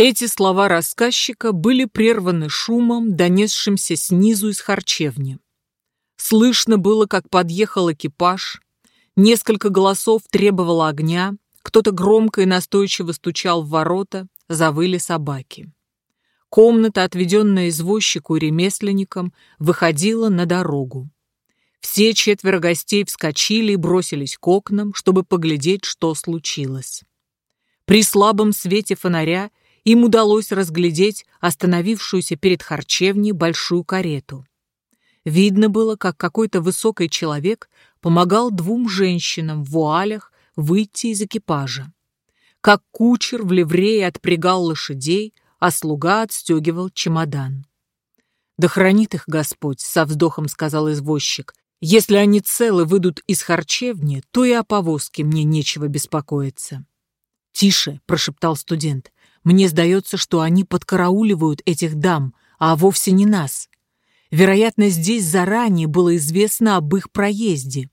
Эти слова рассказчика были прерваны шумом, донесшимся снизу из харчевни. Слышно было, как подъехал экипаж, несколько голосов требовало огня, кто-то громко и настойчиво стучал в ворота, завыли собаки. Комната, отведенная извозчику и ремесленникам, выходила на дорогу. Все четверо гостей вскочили и бросились к окнам, чтобы поглядеть, что случилось. При слабом свете фонаря им удалось разглядеть остановившуюся перед харчевней большую карету. Видно было, как какой-то высокий человек помогал двум женщинам в вуалях выйти из экипажа. Как кучер в ливрее отпрягал лошадей, а слуга отстегивал чемодан. «Да хранит их Господь», — со вздохом сказал извозчик. «Если они целы выйдут из харчевни, то и о повозке мне нечего беспокоиться». «Тише», — прошептал студент. «Мне сдается, что они подкарауливают этих дам, а вовсе не нас. Вероятно, здесь заранее было известно об их проезде.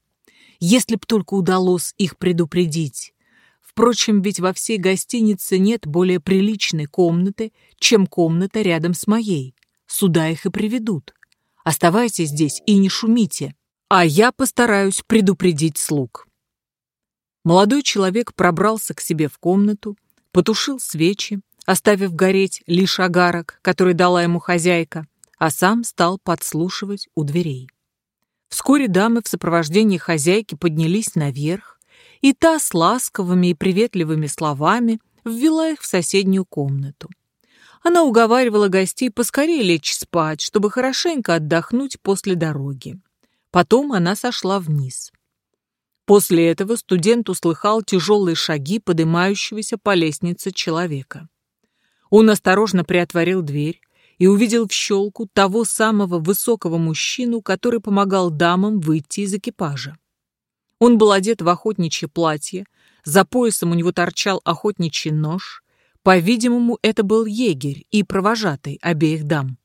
Если б только удалось их предупредить. Впрочем, ведь во всей гостинице нет более приличной комнаты, чем комната рядом с моей. Сюда их и приведут. Оставайтесь здесь и не шумите, а я постараюсь предупредить слуг. Молодой человек пробрался к себе в комнату, потушил свечи, оставив гореть лишь огарок, который дала ему хозяйка, а сам стал подслушивать у дверей. Вскоре дамы в сопровождении хозяйки поднялись наверх, и та с ласковыми и приветливыми словами ввела их в соседнюю комнату. Она уговаривала гостей поскорее лечь спать, чтобы хорошенько отдохнуть после дороги. Потом она сошла вниз. После этого студент услыхал тяжелые шаги поднимающегося по лестнице человека. Он осторожно приотворил дверь и увидел в щелку того самого высокого мужчину, который помогал дамам выйти из экипажа. Он был одет в охотничье платье, за поясом у него торчал охотничий нож. По-видимому, это был егерь и провожатый обеих дам.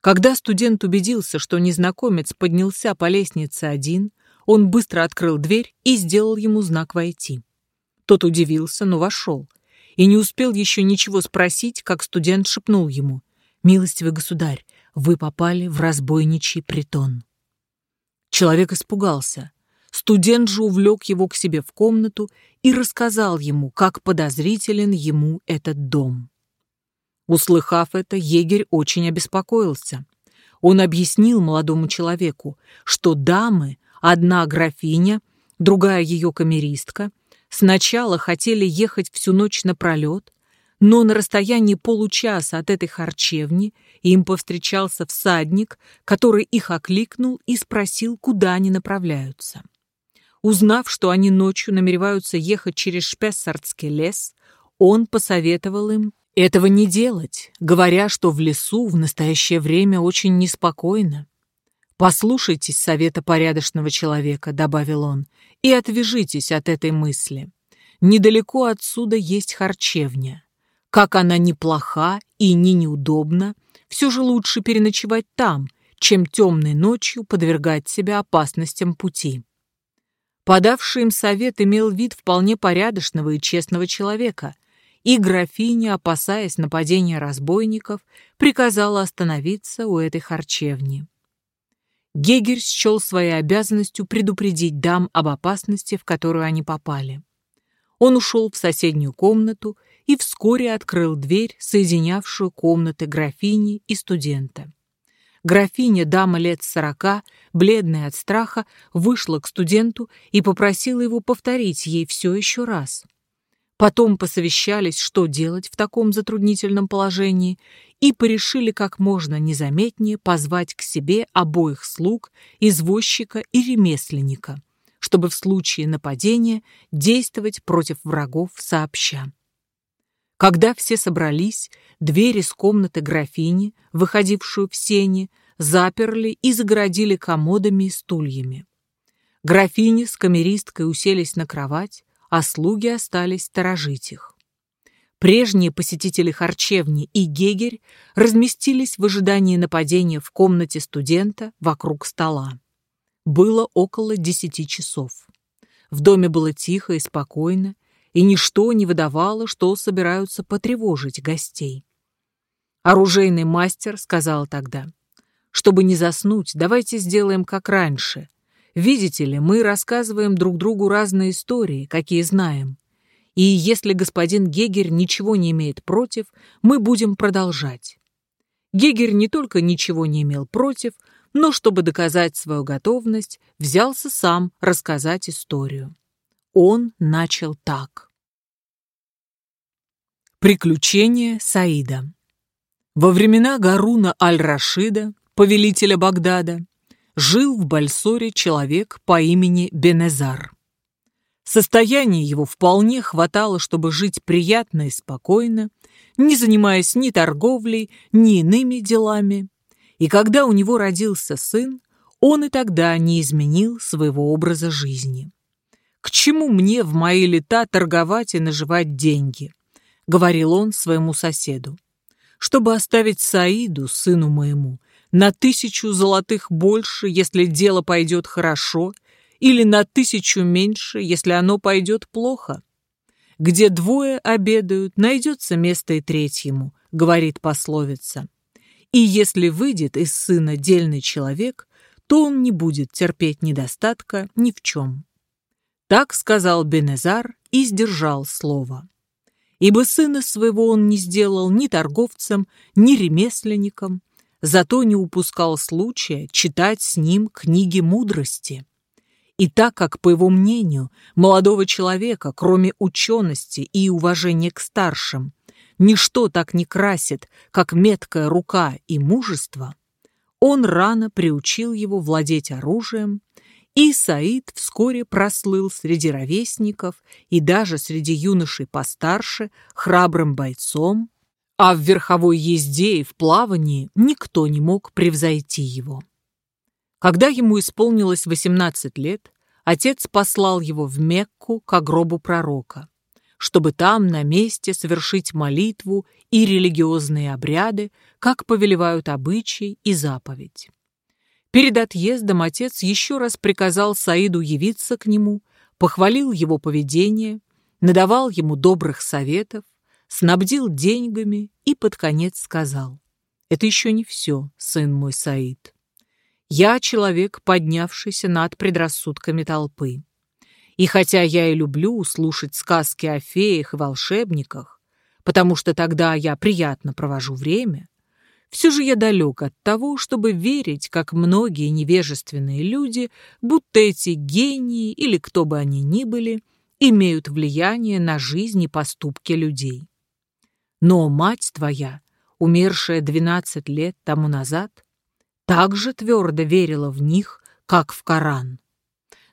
Когда студент убедился, что незнакомец поднялся по лестнице один, он быстро открыл дверь и сделал ему знак войти. Тот удивился, но вошел. И не успел еще ничего спросить, как студент шепнул ему. «Милостивый государь, вы попали в разбойничий притон». Человек испугался. Студент же увлек его к себе в комнату и рассказал ему, как подозрителен ему этот дом. Услыхав это, егерь очень обеспокоился. Он объяснил молодому человеку, что дамы, одна графиня, другая ее камеристка, сначала хотели ехать всю ночь напролет, но на расстоянии получаса от этой харчевни им повстречался всадник, который их окликнул и спросил, куда они направляются. Узнав, что они ночью намереваются ехать через Шпессардский лес, он посоветовал им этого не делать, говоря, что в лесу в настоящее время очень неспокойно. «Послушайтесь совета порядочного человека», — добавил он, — «и отвяжитесь от этой мысли. Недалеко отсюда есть харчевня. Как она неплоха и не неудобна, все же лучше переночевать там, чем темной ночью подвергать себя опасностям пути». Подавший им совет имел вид вполне порядочного и честного человека, и графиня, опасаясь нападения разбойников, приказала остановиться у этой харчевни. Гегерь счел своей обязанностью предупредить дам об опасности, в которую они попали. Он ушел в соседнюю комнату и вскоре открыл дверь, соединявшую комнаты графини и студента. Графиня, дама лет сорока, бледная от страха, вышла к студенту и попросила его повторить ей все еще раз. Потом посовещались, что делать в таком затруднительном положении, и порешили как можно незаметнее позвать к себе обоих слуг, извозчика и ремесленника, чтобы в случае нападения действовать против врагов сообща. Когда все собрались, дверь из комнаты графини, выходившую в сени, заперли и загородили комодами и стульями. Графини с камеристкой уселись на кровать, а слуги остались сторожить их. Прежние посетители харчевни и Гегерь разместились в ожидании нападения в комнате студента вокруг стола. Было около десяти часов. В доме было тихо и спокойно, и ничто не выдавало, что собираются потревожить гостей. Оружейный мастер сказал тогда, «Чтобы не заснуть, давайте сделаем как раньше. Видите ли, мы рассказываем друг другу разные истории, какие знаем. И если господин Гегер ничего не имеет против, мы будем продолжать». Гегер не только ничего не имел против, но, чтобы доказать свою готовность, взялся сам рассказать историю. Он начал так. Приключения Саида Во времена Гаруна аль-Рашида, повелителя Багдада, жил в Бальсоре человек по имени Бенезар. Состояние его вполне хватало, чтобы жить приятно и спокойно, не занимаясь ни торговлей, ни иными делами. И когда у него родился сын, он и тогда не изменил своего образа жизни. К чему мне в мои лета торговать и наживать деньги? Говорил он своему соседу. Чтобы оставить Саиду, сыну моему, на тысячу золотых больше, если дело пойдет хорошо, или на тысячу меньше, если оно пойдет плохо. Где двое обедают, найдется место и третьему, говорит пословица. И если выйдет из сына дельный человек, то он не будет терпеть недостатка ни в чем. Так сказал Бенезар и сдержал слово. Ибо сына своего он не сделал ни торговцем, ни ремесленником, зато не упускал случая читать с ним книги мудрости. И так как, по его мнению, молодого человека, кроме учености и уважения к старшим, ничто так не красит, как меткая рука и мужество, он рано приучил его владеть оружием и Саид вскоре прослыл среди ровесников и даже среди юношей постарше храбрым бойцом, а в верховой езде и в плавании никто не мог превзойти его. Когда ему исполнилось 18 лет, отец послал его в Мекку к гробу пророка, чтобы там на месте совершить молитву и религиозные обряды, как повелевают обычаи и заповедь. Перед отъездом отец еще раз приказал Саиду явиться к нему, похвалил его поведение, надавал ему добрых советов, снабдил деньгами и под конец сказал, «Это еще не все, сын мой Саид. Я человек, поднявшийся над предрассудками толпы. И хотя я и люблю слушать сказки о феях и волшебниках, потому что тогда я приятно провожу время, все же я далек от того, чтобы верить, как многие невежественные люди, будто эти гении или кто бы они ни были, имеют влияние на жизнь и поступки людей. Но мать твоя, умершая 12 лет тому назад, также твердо верила в них, как в Коран.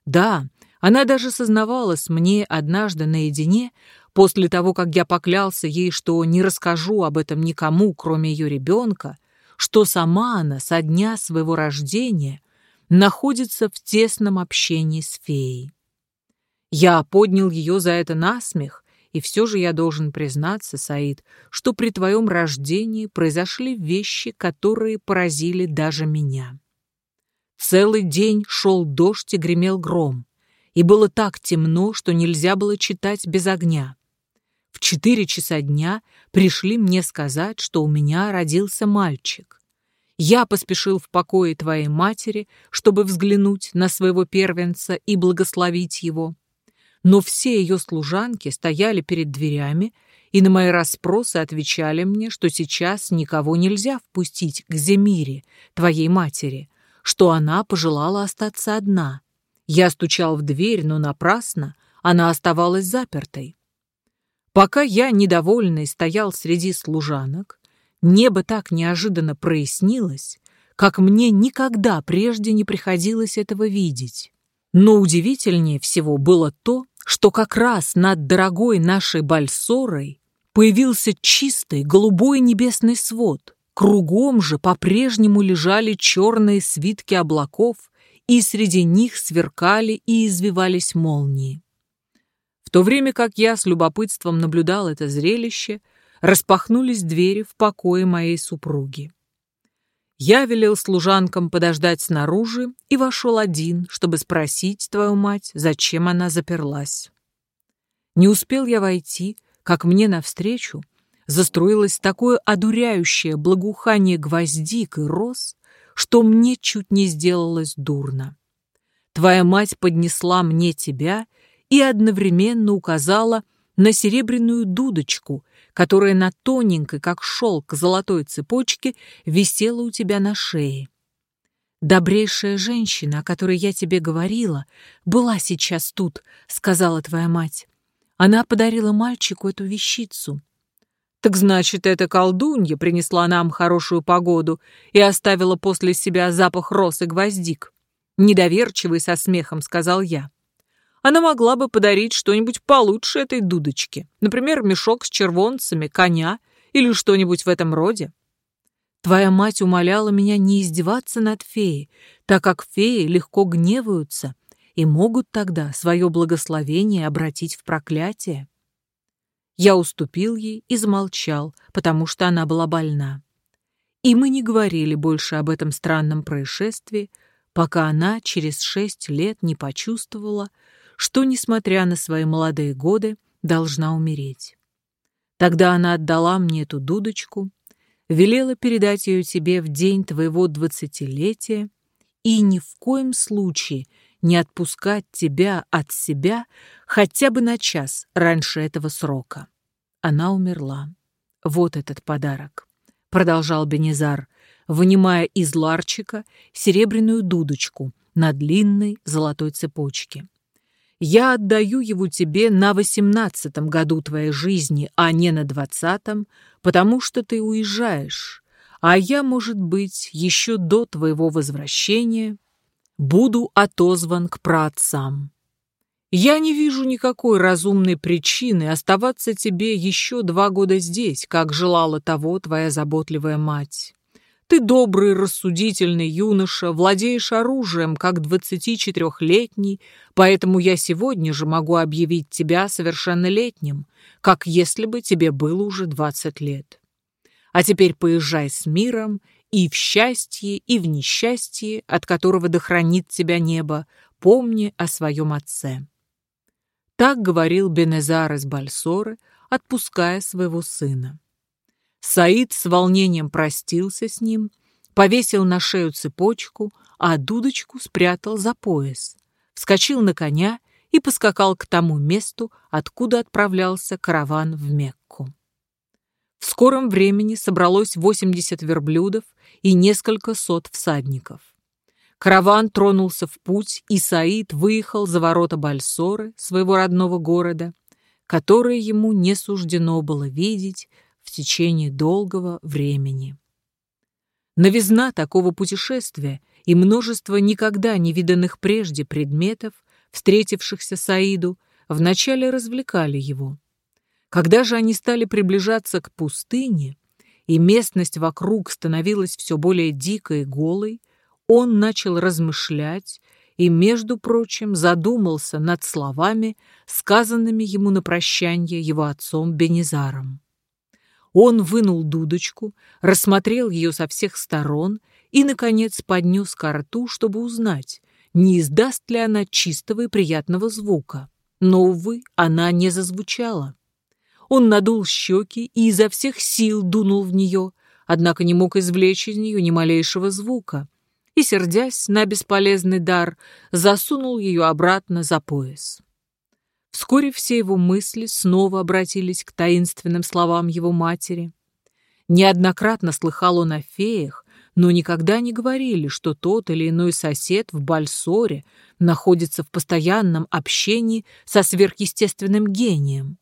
Да, она даже сознавалась мне однажды наедине, После того, как я поклялся ей, что не расскажу об этом никому, кроме ее ребенка, что сама она со дня своего рождения находится в тесном общении с феей. Я поднял ее за это насмех, и все же я должен признаться, Саид, что при твоем рождении произошли вещи, которые поразили даже меня. Целый день шел дождь и гремел гром, и было так темно, что нельзя было читать без огня. В четыре часа дня пришли мне сказать, что у меня родился мальчик. Я поспешил в покое твоей матери, чтобы взглянуть на своего первенца и благословить его. Но все ее служанки стояли перед дверями и на мои расспросы отвечали мне, что сейчас никого нельзя впустить к Земире, твоей матери, что она пожелала остаться одна. Я стучал в дверь, но напрасно, она оставалась запертой. Пока я, недовольный, стоял среди служанок, небо так неожиданно прояснилось, как мне никогда прежде не приходилось этого видеть. Но удивительнее всего было то, что как раз над дорогой нашей Бальсорой появился чистый голубой небесный свод. Кругом же по-прежнему лежали черные свитки облаков, и среди них сверкали и извивались молнии. В то время как я с любопытством наблюдал это зрелище, распахнулись двери в покое моей супруги. Я велел служанкам подождать снаружи и вошел один, чтобы спросить твою мать, зачем она заперлась. Не успел я войти, как мне навстречу заструилось такое одуряющее благоухание гвоздик и роз, что мне чуть не сделалось дурно. Твоя мать поднесла мне тебя и одновременно указала на серебряную дудочку, которая на тоненькой, как шелк, золотой цепочке висела у тебя на шее. «Добрейшая женщина, о которой я тебе говорила, была сейчас тут», — сказала твоя мать. Она подарила мальчику эту вещицу. «Так значит, эта колдунья принесла нам хорошую погоду и оставила после себя запах роз и гвоздик?» Недоверчивый со смехом сказал я она могла бы подарить что-нибудь получше этой дудочки, например, мешок с червонцами, коня или что-нибудь в этом роде. Твоя мать умоляла меня не издеваться над феей, так как феи легко гневаются и могут тогда свое благословение обратить в проклятие. Я уступил ей и замолчал, потому что она была больна. И мы не говорили больше об этом странном происшествии, пока она через шесть лет не почувствовала, что, несмотря на свои молодые годы, должна умереть. Тогда она отдала мне эту дудочку, велела передать ее тебе в день твоего двадцатилетия и ни в коем случае не отпускать тебя от себя хотя бы на час раньше этого срока. Она умерла. Вот этот подарок, продолжал Бенезар, вынимая из ларчика серебряную дудочку на длинной золотой цепочке. Я отдаю его тебе на восемнадцатом году твоей жизни, а не на двадцатом, потому что ты уезжаешь, а я, может быть, еще до твоего возвращения буду отозван к праотцам. Я не вижу никакой разумной причины оставаться тебе еще два года здесь, как желала того твоя заботливая мать. Ты добрый, рассудительный юноша, владеешь оружием, как 24-летний, поэтому я сегодня же могу объявить тебя совершеннолетним, как если бы тебе было уже 20 лет. А теперь поезжай с миром и в счастье, и в несчастье, от которого дохранит тебя небо, помни о своем отце. Так говорил Бенезар из Бальсоры, отпуская своего сына. Саид с волнением простился с ним, повесил на шею цепочку, а дудочку спрятал за пояс, вскочил на коня и поскакал к тому месту, откуда отправлялся караван в Мекку. В скором времени собралось 80 верблюдов и несколько сот всадников. Караван тронулся в путь, и Саид выехал за ворота Бальсоры, своего родного города, которые ему не суждено было видеть в течение долгого времени. Новизна такого путешествия и множество никогда не виданных прежде предметов, встретившихся Саиду, вначале развлекали его. Когда же они стали приближаться к пустыне, и местность вокруг становилась все более дикой и голой, он начал размышлять и, между прочим, задумался над словами, сказанными ему на прощание его отцом Бенизаром. Он вынул дудочку, рассмотрел ее со всех сторон и, наконец, поднес ко рту, чтобы узнать, не издаст ли она чистого и приятного звука. Но, увы, она не зазвучала. Он надул щеки и изо всех сил дунул в нее, однако не мог извлечь из нее ни малейшего звука, и, сердясь на бесполезный дар, засунул ее обратно за пояс. Вскоре все его мысли снова обратились к таинственным словам его матери. Неоднократно слыхал он о феях, но никогда не говорили, что тот или иной сосед в Бальсоре находится в постоянном общении со сверхъестественным гением.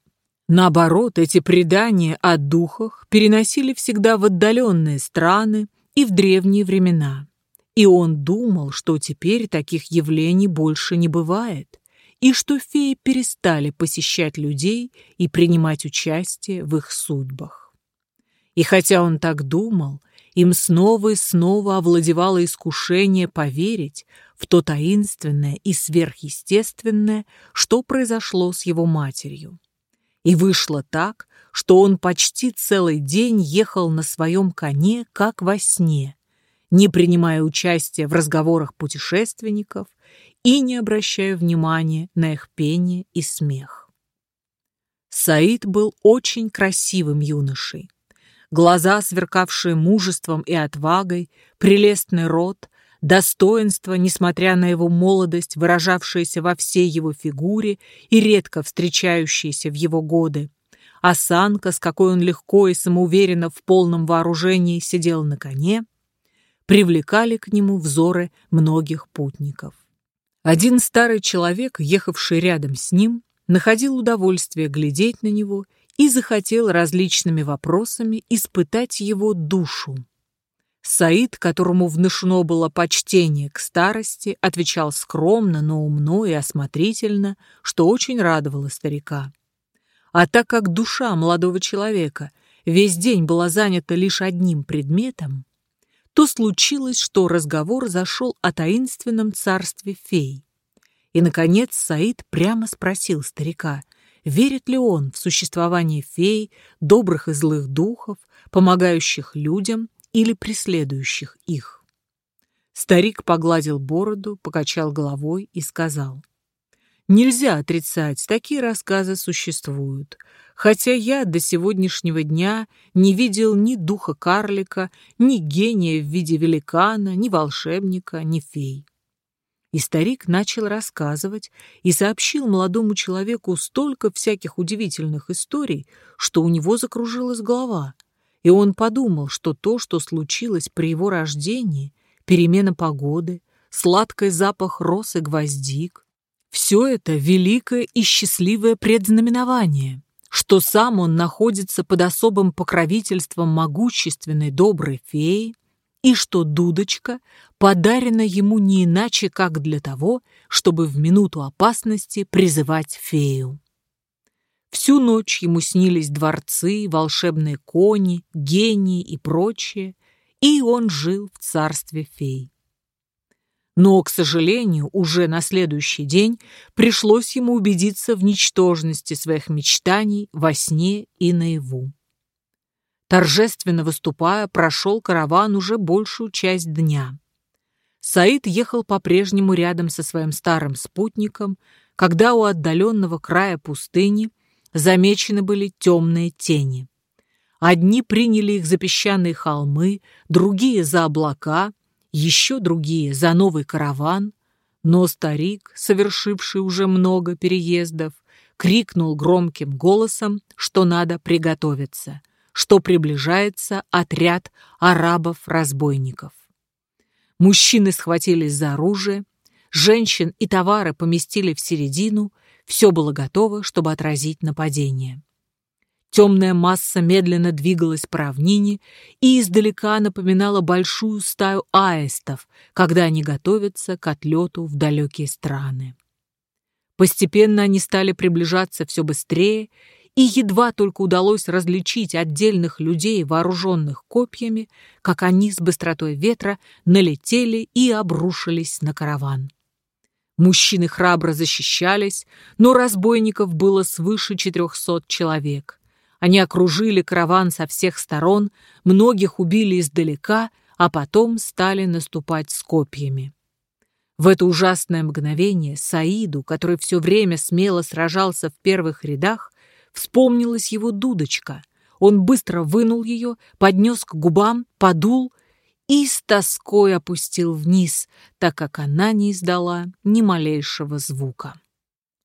Наоборот, эти предания о духах переносили всегда в отдаленные страны и в древние времена. И он думал, что теперь таких явлений больше не бывает, и что феи перестали посещать людей и принимать участие в их судьбах. И хотя он так думал, им снова и снова овладевало искушение поверить в то таинственное и сверхъестественное, что произошло с его матерью. И вышло так, что он почти целый день ехал на своем коне, как во сне, не принимая участия в разговорах путешественников и не обращая внимания на их пение и смех. Саид был очень красивым юношей. Глаза, сверкавшие мужеством и отвагой, прелестный рот, достоинство, несмотря на его молодость, выражавшееся во всей его фигуре и редко встречающееся в его годы, осанка, с какой он легко и самоуверенно в полном вооружении сидел на коне, привлекали к нему взоры многих путников. Один старый человек, ехавший рядом с ним, находил удовольствие глядеть на него и захотел различными вопросами испытать его душу. Саид, которому внушено было почтение к старости, отвечал скромно, но умно и осмотрительно, что очень радовало старика. А так как душа молодого человека весь день была занята лишь одним предметом, то случилось, что разговор зашел о таинственном царстве фей. И, наконец, Саид прямо спросил старика, верит ли он в существование фей, добрых и злых духов, помогающих людям или преследующих их. Старик погладил бороду, покачал головой и сказал, «Нельзя отрицать, такие рассказы существуют, хотя я до сегодняшнего дня не видел ни духа карлика, ни гения в виде великана, ни волшебника, ни фей». И старик начал рассказывать и сообщил молодому человеку столько всяких удивительных историй, что у него закружилась голова — и он подумал, что то, что случилось при его рождении, перемена погоды, сладкий запах роз и гвоздик, все это великое и счастливое предзнаменование, что сам он находится под особым покровительством могущественной доброй феи, и что дудочка подарена ему не иначе, как для того, чтобы в минуту опасности призывать фею. Всю ночь ему снились дворцы, волшебные кони, гении и прочее, и он жил в царстве фей. Но, к сожалению, уже на следующий день пришлось ему убедиться в ничтожности своих мечтаний во сне и наяву. Торжественно выступая, прошел караван уже большую часть дня. Саид ехал по-прежнему рядом со своим старым спутником, когда у отдаленного края пустыни замечены были темные тени. Одни приняли их за песчаные холмы, другие за облака, еще другие за новый караван, но старик, совершивший уже много переездов, крикнул громким голосом, что надо приготовиться, что приближается отряд арабов-разбойников. Мужчины схватились за оружие, женщин и товары поместили в середину — все было готово, чтобы отразить нападение. Темная масса медленно двигалась по равнине и издалека напоминала большую стаю аистов, когда они готовятся к отлету в далекие страны. Постепенно они стали приближаться все быстрее, и едва только удалось различить отдельных людей, вооруженных копьями, как они с быстротой ветра налетели и обрушились на караван. Мужчины храбро защищались, но разбойников было свыше четырехсот человек. Они окружили караван со всех сторон, многих убили издалека, а потом стали наступать с копьями. В это ужасное мгновение Саиду, который все время смело сражался в первых рядах, вспомнилась его дудочка. Он быстро вынул ее, поднес к губам, подул — и с тоской опустил вниз, так как она не издала ни малейшего звука.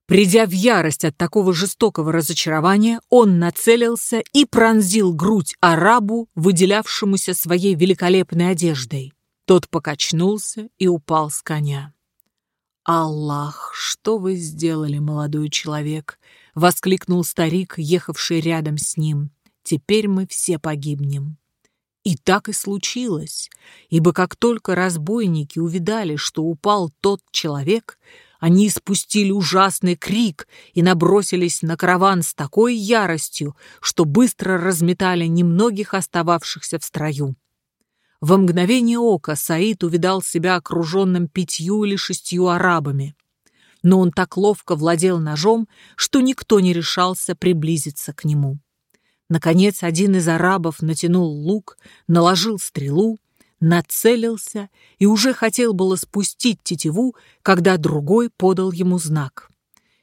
Придя в ярость от такого жестокого разочарования, он нацелился и пронзил грудь арабу, выделявшемуся своей великолепной одеждой. Тот покачнулся и упал с коня. «Аллах, что вы сделали, молодой человек!» — воскликнул старик, ехавший рядом с ним. «Теперь мы все погибнем». И так и случилось, ибо как только разбойники увидали, что упал тот человек, они испустили ужасный крик и набросились на караван с такой яростью, что быстро разметали немногих остававшихся в строю. Во мгновение ока Саид увидал себя окруженным пятью или шестью арабами. Но он так ловко владел ножом, что никто не решался приблизиться к нему. Наконец один из арабов натянул лук, наложил стрелу, нацелился и уже хотел было спустить тетиву, когда другой подал ему знак.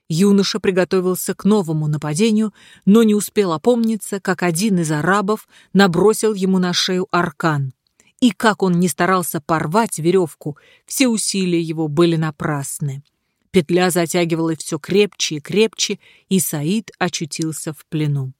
Юноша приготовился к новому нападению, но не успел опомниться, как один из арабов набросил ему на шею аркан. И как он не старался порвать веревку, все усилия его были напрасны. Петля затягивалась все крепче и крепче, и Саид очутился в плену.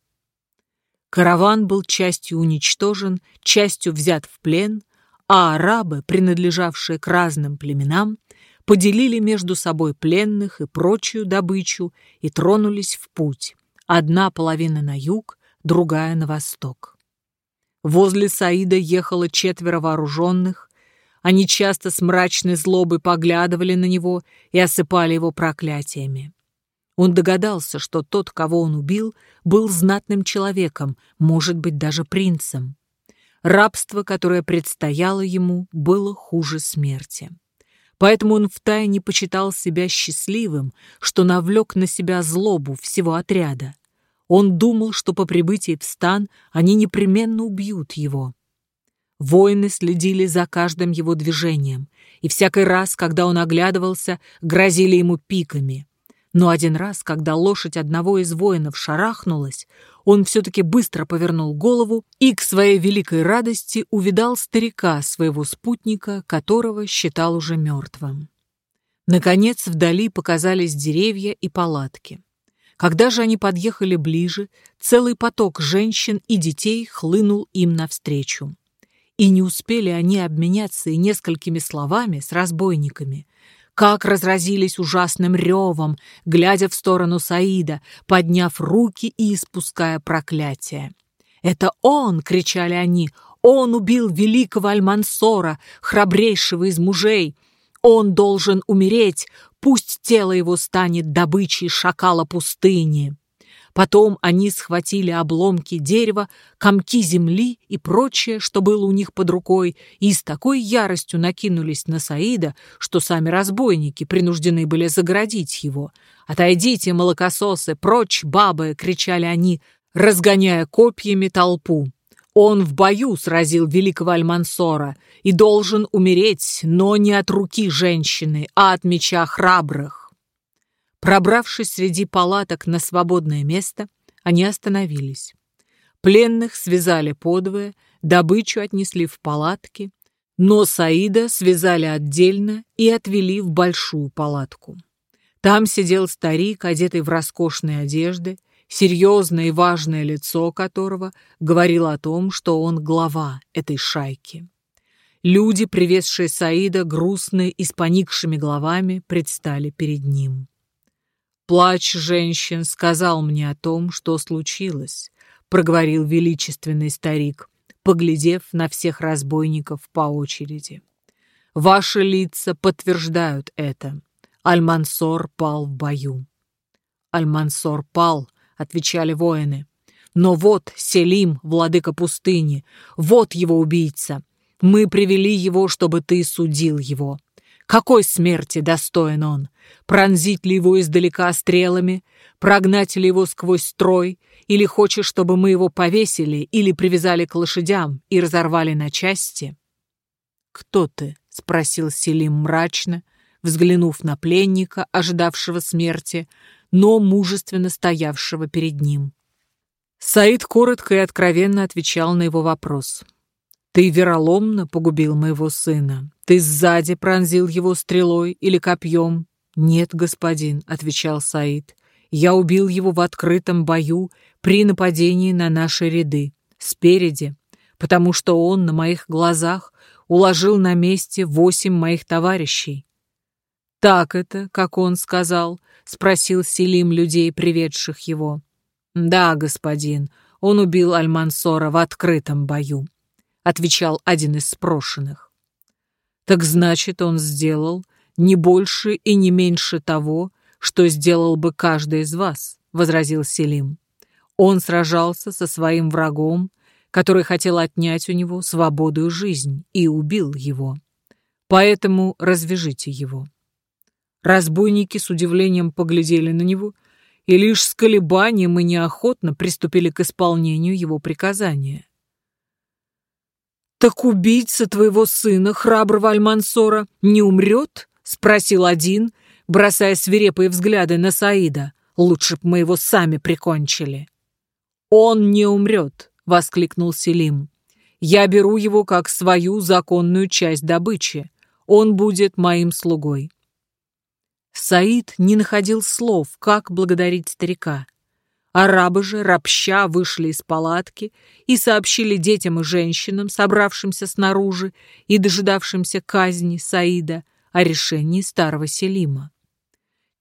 Караван был частью уничтожен, частью взят в плен, а арабы, принадлежавшие к разным племенам, поделили между собой пленных и прочую добычу и тронулись в путь. Одна половина на юг, другая на восток. Возле Саида ехало четверо вооруженных. Они часто с мрачной злобой поглядывали на него и осыпали его проклятиями. Он догадался, что тот, кого он убил, был знатным человеком, может быть, даже принцем. Рабство, которое предстояло ему, было хуже смерти. Поэтому он втайне почитал себя счастливым, что навлек на себя злобу всего отряда. Он думал, что по прибытии в стан они непременно убьют его. Воины следили за каждым его движением, и всякий раз, когда он оглядывался, грозили ему пиками. Но один раз, когда лошадь одного из воинов шарахнулась, он все-таки быстро повернул голову и к своей великой радости увидал старика, своего спутника, которого считал уже мертвым. Наконец вдали показались деревья и палатки. Когда же они подъехали ближе, целый поток женщин и детей хлынул им навстречу. И не успели они обменяться и несколькими словами с разбойниками, как разразились ужасным ревом, глядя в сторону Саида, подняв руки и испуская проклятие. «Это он!» — кричали они. «Он убил великого Альмансора, храбрейшего из мужей! Он должен умереть, пусть тело его станет добычей шакала пустыни!» Потом они схватили обломки дерева, комки земли и прочее, что было у них под рукой, и с такой яростью накинулись на Саида, что сами разбойники принуждены были заградить его. «Отойдите, молокососы, прочь, бабы!» — кричали они, разгоняя копьями толпу. Он в бою сразил великого Альмансора и должен умереть, но не от руки женщины, а от меча храбрых. Пробравшись среди палаток на свободное место, они остановились. Пленных связали подвое, добычу отнесли в палатки, но Саида связали отдельно и отвели в большую палатку. Там сидел старик, одетый в роскошные одежды, серьезное и важное лицо которого говорило о том, что он глава этой шайки. Люди, привезшие Саида, грустные и с поникшими головами, предстали перед ним. Плач женщин сказал мне о том, что случилось, проговорил величественный старик, поглядев на всех разбойников по очереди. Ваши лица подтверждают это. Альмансор пал в бою. Альмансор пал, отвечали воины. Но вот Селим, владыка пустыни, вот его убийца. Мы привели его, чтобы ты судил его. Какой смерти достоин он? Пронзить ли его издалека стрелами? Прогнать ли его сквозь строй? Или хочешь, чтобы мы его повесили или привязали к лошадям и разорвали на части? «Кто ты?» — спросил Селим мрачно, взглянув на пленника, ожидавшего смерти, но мужественно стоявшего перед ним. Саид коротко и откровенно отвечал на его вопрос. «Ты вероломно погубил моего сына. Ты сзади пронзил его стрелой или копьем?» «Нет, господин», — отвечал Саид. «Я убил его в открытом бою при нападении на наши ряды, спереди, потому что он на моих глазах уложил на месте восемь моих товарищей». «Так это, как он сказал?» — спросил Селим людей, приведших его. «Да, господин, он убил Альмансора в открытом бою», — отвечал один из спрошенных. Так значит, он сделал не больше и не меньше того, что сделал бы каждый из вас, возразил Селим. Он сражался со своим врагом, который хотел отнять у него свободу и жизнь, и убил его. Поэтому развяжите его. Разбойники с удивлением поглядели на него и лишь с колебанием и неохотно приступили к исполнению его приказания. «Так убийца твоего сына, храброго Альмансора, не умрет?» — спросил один, бросая свирепые взгляды на Саида. «Лучше б мы его сами прикончили». «Он не умрет», — воскликнул Селим. «Я беру его как свою законную часть добычи. Он будет моим слугой». Саид не находил слов, как благодарить старика. Арабы же, ропща, вышли из палатки и сообщили детям и женщинам, собравшимся снаружи и дожидавшимся казни Саида, о решении старого Селима.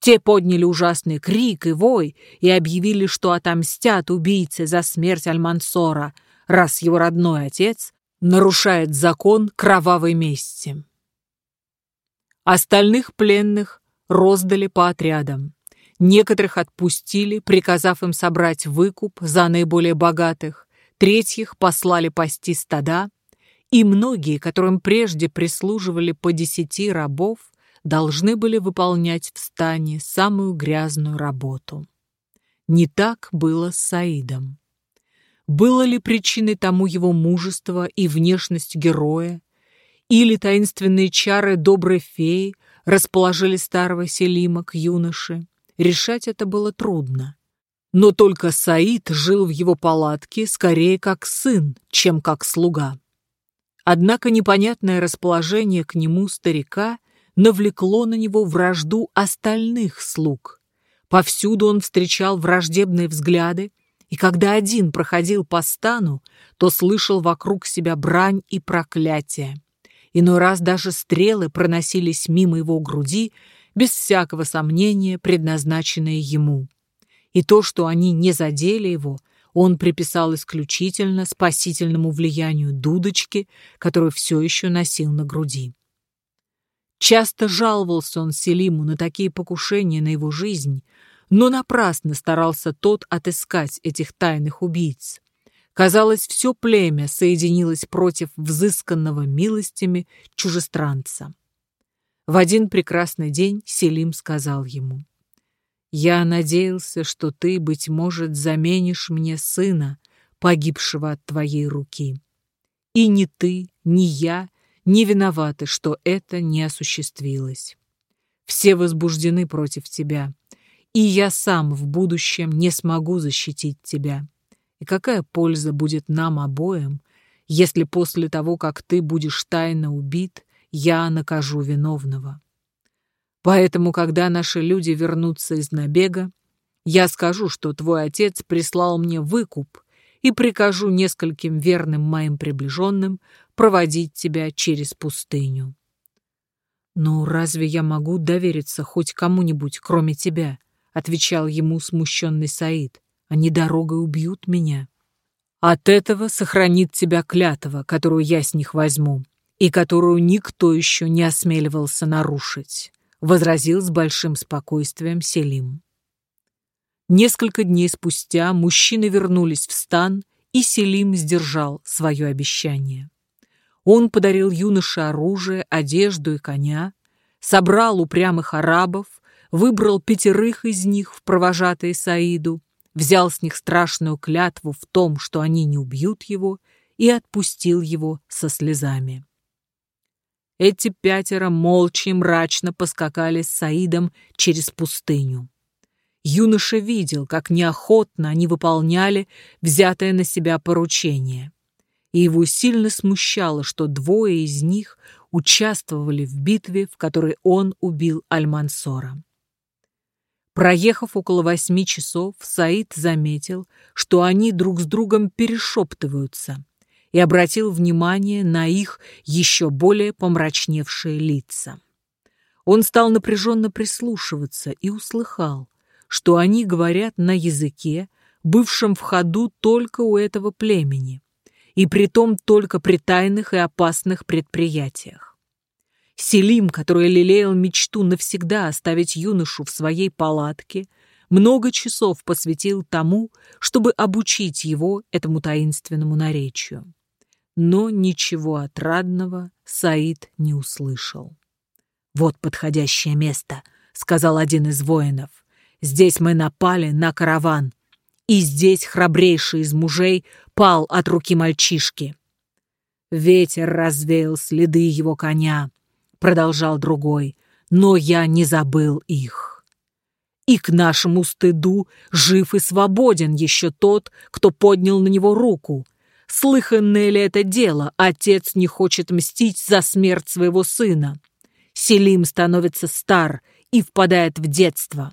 Те подняли ужасный крик и вой и объявили, что отомстят убийце за смерть Альмансора, раз его родной отец нарушает закон кровавой мести. Остальных пленных роздали по отрядам. Некоторых отпустили, приказав им собрать выкуп за наиболее богатых, третьих послали пасти стада, и многие, которым прежде прислуживали по десяти рабов, должны были выполнять в стане самую грязную работу. Не так было с Саидом. Было ли причиной тому его мужество и внешность героя, или таинственные чары доброй феи расположили старого Селима к юноше? Решать это было трудно. Но только Саид жил в его палатке скорее как сын, чем как слуга. Однако непонятное расположение к нему старика навлекло на него вражду остальных слуг. Повсюду он встречал враждебные взгляды, и когда один проходил по стану, то слышал вокруг себя брань и проклятие. Иной раз даже стрелы проносились мимо его груди, без всякого сомнения предназначенные ему. И то, что они не задели его, он приписал исключительно спасительному влиянию дудочки, которую все еще носил на груди. Часто жаловался он Селиму на такие покушения на его жизнь, но напрасно старался тот отыскать этих тайных убийц. Казалось, все племя соединилось против взысканного милостями чужестранца. В один прекрасный день Селим сказал ему, «Я надеялся, что ты, быть может, заменишь мне сына, погибшего от твоей руки. И ни ты, ни я не виноваты, что это не осуществилось. Все возбуждены против тебя, и я сам в будущем не смогу защитить тебя. И какая польза будет нам обоим, если после того, как ты будешь тайно убит, я накажу виновного. Поэтому, когда наши люди вернутся из набега, я скажу, что твой отец прислал мне выкуп и прикажу нескольким верным моим приближенным проводить тебя через пустыню. «Но разве я могу довериться хоть кому-нибудь, кроме тебя?» — отвечал ему смущенный Саид. «Они дорогой убьют меня». «От этого сохранит тебя клятва, которую я с них возьму и которую никто еще не осмеливался нарушить», — возразил с большим спокойствием Селим. Несколько дней спустя мужчины вернулись в стан, и Селим сдержал свое обещание. Он подарил юноше оружие, одежду и коня, собрал упрямых арабов, выбрал пятерых из них в провожатые Саиду, взял с них страшную клятву в том, что они не убьют его, и отпустил его со слезами. Эти пятеро молча и мрачно поскакали с Саидом через пустыню. Юноша видел, как неохотно они выполняли взятое на себя поручение. И его сильно смущало, что двое из них участвовали в битве, в которой он убил Альмансора. Проехав около восьми часов, Саид заметил, что они друг с другом перешептываются, и обратил внимание на их еще более помрачневшие лица. Он стал напряженно прислушиваться и услыхал, что они говорят на языке, бывшем в ходу только у этого племени, и притом только при тайных и опасных предприятиях. Селим, который лелеял мечту навсегда оставить юношу в своей палатке, много часов посвятил тому, чтобы обучить его этому таинственному наречию но ничего отрадного Саид не услышал. «Вот подходящее место», — сказал один из воинов. «Здесь мы напали на караван, и здесь храбрейший из мужей пал от руки мальчишки». «Ветер развеял следы его коня», — продолжал другой, но я не забыл их. И к нашему стыду жив и свободен еще тот, кто поднял на него руку. Слыханное ли это дело, отец не хочет мстить за смерть своего сына. Селим становится стар и впадает в детство.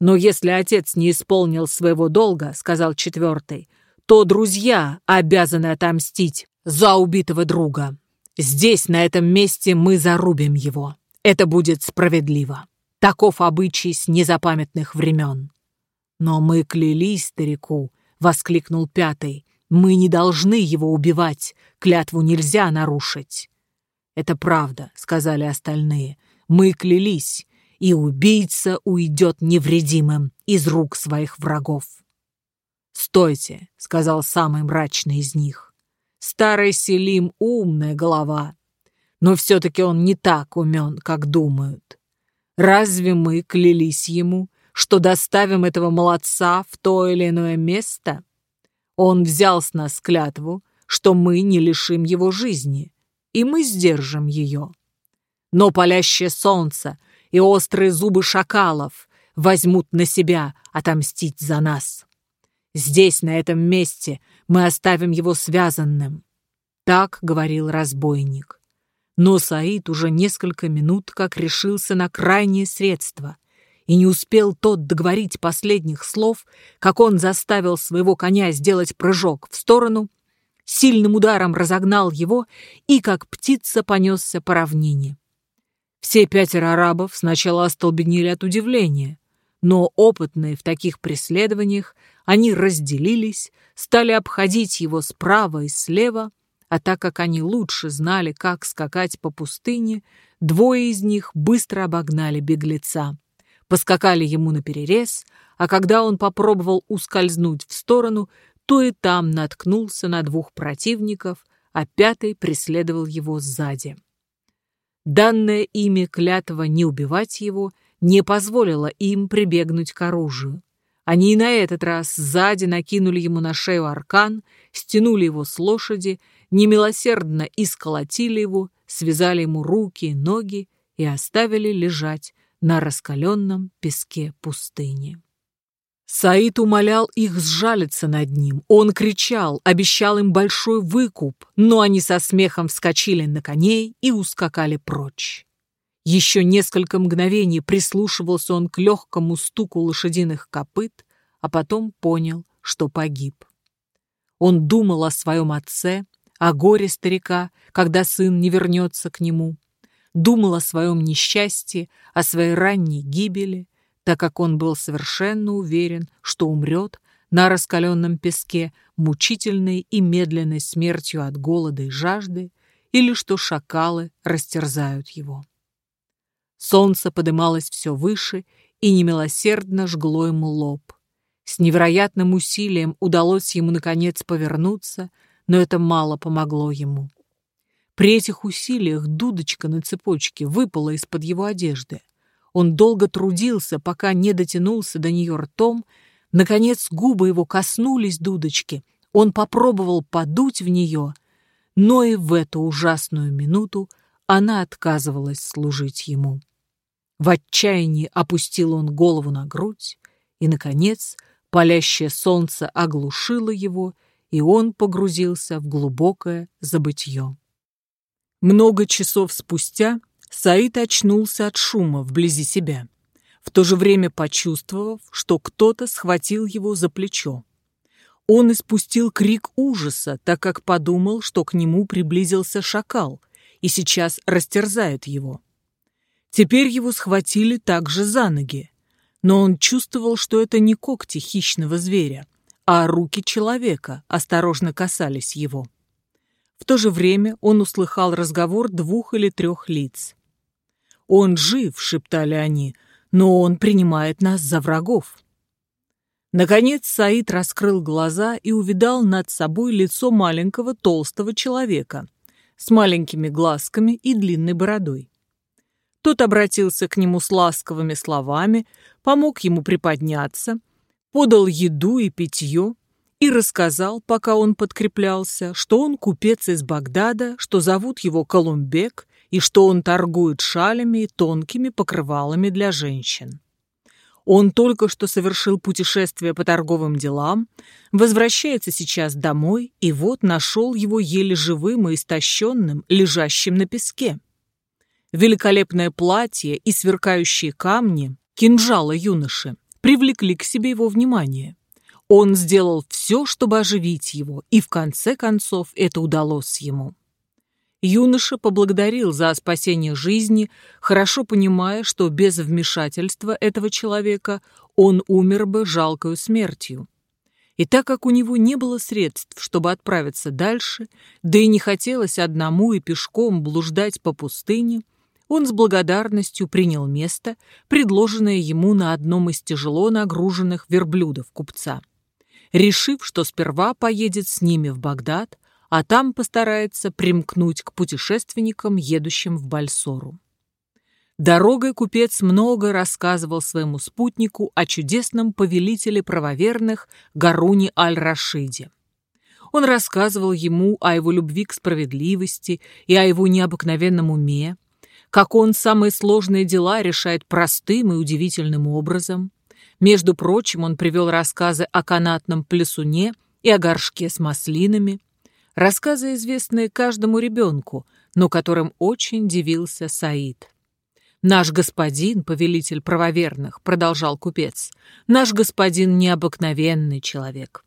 «Но если отец не исполнил своего долга, — сказал четвертый, — то друзья обязаны отомстить за убитого друга. Здесь, на этом месте, мы зарубим его. Это будет справедливо. Таков обычай с незапамятных времен». «Но мы клялись старику», — воскликнул пятый. «Мы не должны его убивать, клятву нельзя нарушить». «Это правда», — сказали остальные. «Мы клялись, и убийца уйдет невредимым из рук своих врагов. «Стойте», — сказал самый мрачный из них. «Старый Селим — умная голова, но все-таки он не так умен, как думают. Разве мы клялись ему, что доставим этого молодца в то или иное место? Он взял с нас клятву, что мы не лишим его жизни, и мы сдержим ее. Но палящее солнце — и острые зубы шакалов возьмут на себя отомстить за нас. Здесь, на этом месте, мы оставим его связанным. Так говорил разбойник. Но Саид уже несколько минут как решился на крайнее средство, и не успел тот договорить последних слов, как он заставил своего коня сделать прыжок в сторону, сильным ударом разогнал его и, как птица, понесся по равнине. Все пятеро арабов сначала остолбенели от удивления, но опытные в таких преследованиях, они разделились, стали обходить его справа и слева, а так как они лучше знали, как скакать по пустыне, двое из них быстро обогнали беглеца, поскакали ему наперерез, а когда он попробовал ускользнуть в сторону, то и там наткнулся на двух противников, а пятый преследовал его сзади. Данное ими клятва не убивать его не позволила им прибегнуть к оружию. Они и на этот раз сзади накинули ему на шею аркан, стянули его с лошади, немилосердно исколотили его, связали ему руки и ноги и оставили лежать на раскаленном песке пустыни. Саид умолял их сжалиться над ним. Он кричал, обещал им большой выкуп, но они со смехом вскочили на коней и ускакали прочь. Еще несколько мгновений прислушивался он к легкому стуку лошадиных копыт, а потом понял, что погиб. Он думал о своем отце, о горе старика, когда сын не вернется к нему, думал о своем несчастье, о своей ранней гибели, так как он был совершенно уверен, что умрет на раскаленном песке мучительной и медленной смертью от голода и жажды, или что шакалы растерзают его. Солнце подымалось все выше и немилосердно жгло ему лоб. С невероятным усилием удалось ему, наконец, повернуться, но это мало помогло ему. При этих усилиях дудочка на цепочке выпала из-под его одежды. Он долго трудился, пока не дотянулся до нее ртом. Наконец губы его коснулись дудочки. Он попробовал подуть в нее, но и в эту ужасную минуту она отказывалась служить ему. В отчаянии опустил он голову на грудь, и, наконец, палящее солнце оглушило его, и он погрузился в глубокое забытье. Много часов спустя Саид очнулся от шума вблизи себя, в то же время почувствовав, что кто-то схватил его за плечо. Он испустил крик ужаса, так как подумал, что к нему приблизился шакал и сейчас растерзает его. Теперь его схватили также за ноги, но он чувствовал, что это не когти хищного зверя, а руки человека осторожно касались его. В то же время он услыхал разговор двух или трех лиц. «Он жив», — шептали они, — «но он принимает нас за врагов». Наконец Саид раскрыл глаза и увидал над собой лицо маленького толстого человека с маленькими глазками и длинной бородой. Тот обратился к нему с ласковыми словами, помог ему приподняться, подал еду и питье и рассказал, пока он подкреплялся, что он купец из Багдада, что зовут его Колумбек и что он торгует шалями и тонкими покрывалами для женщин. Он только что совершил путешествие по торговым делам, возвращается сейчас домой и вот нашел его еле живым и истощенным, лежащим на песке. Великолепное платье и сверкающие камни, кинжала юноши, привлекли к себе его внимание. Он сделал все, чтобы оживить его, и в конце концов это удалось ему. Юноша поблагодарил за спасение жизни, хорошо понимая, что без вмешательства этого человека он умер бы жалкою смертью. И так как у него не было средств, чтобы отправиться дальше, да и не хотелось одному и пешком блуждать по пустыне, он с благодарностью принял место, предложенное ему на одном из тяжело нагруженных верблюдов купца. Решив, что сперва поедет с ними в Багдад, а там постарается примкнуть к путешественникам, едущим в Бальсору. Дорогой купец много рассказывал своему спутнику о чудесном повелителе правоверных Гаруне Аль-Рашиде. Он рассказывал ему о его любви к справедливости и о его необыкновенном уме, как он самые сложные дела решает простым и удивительным образом. Между прочим, он привел рассказы о канатном плесуне и о горшке с маслинами, Рассказы, известные каждому ребенку, но которым очень дивился Саид. «Наш господин, повелитель правоверных», — продолжал купец, — «наш господин необыкновенный человек.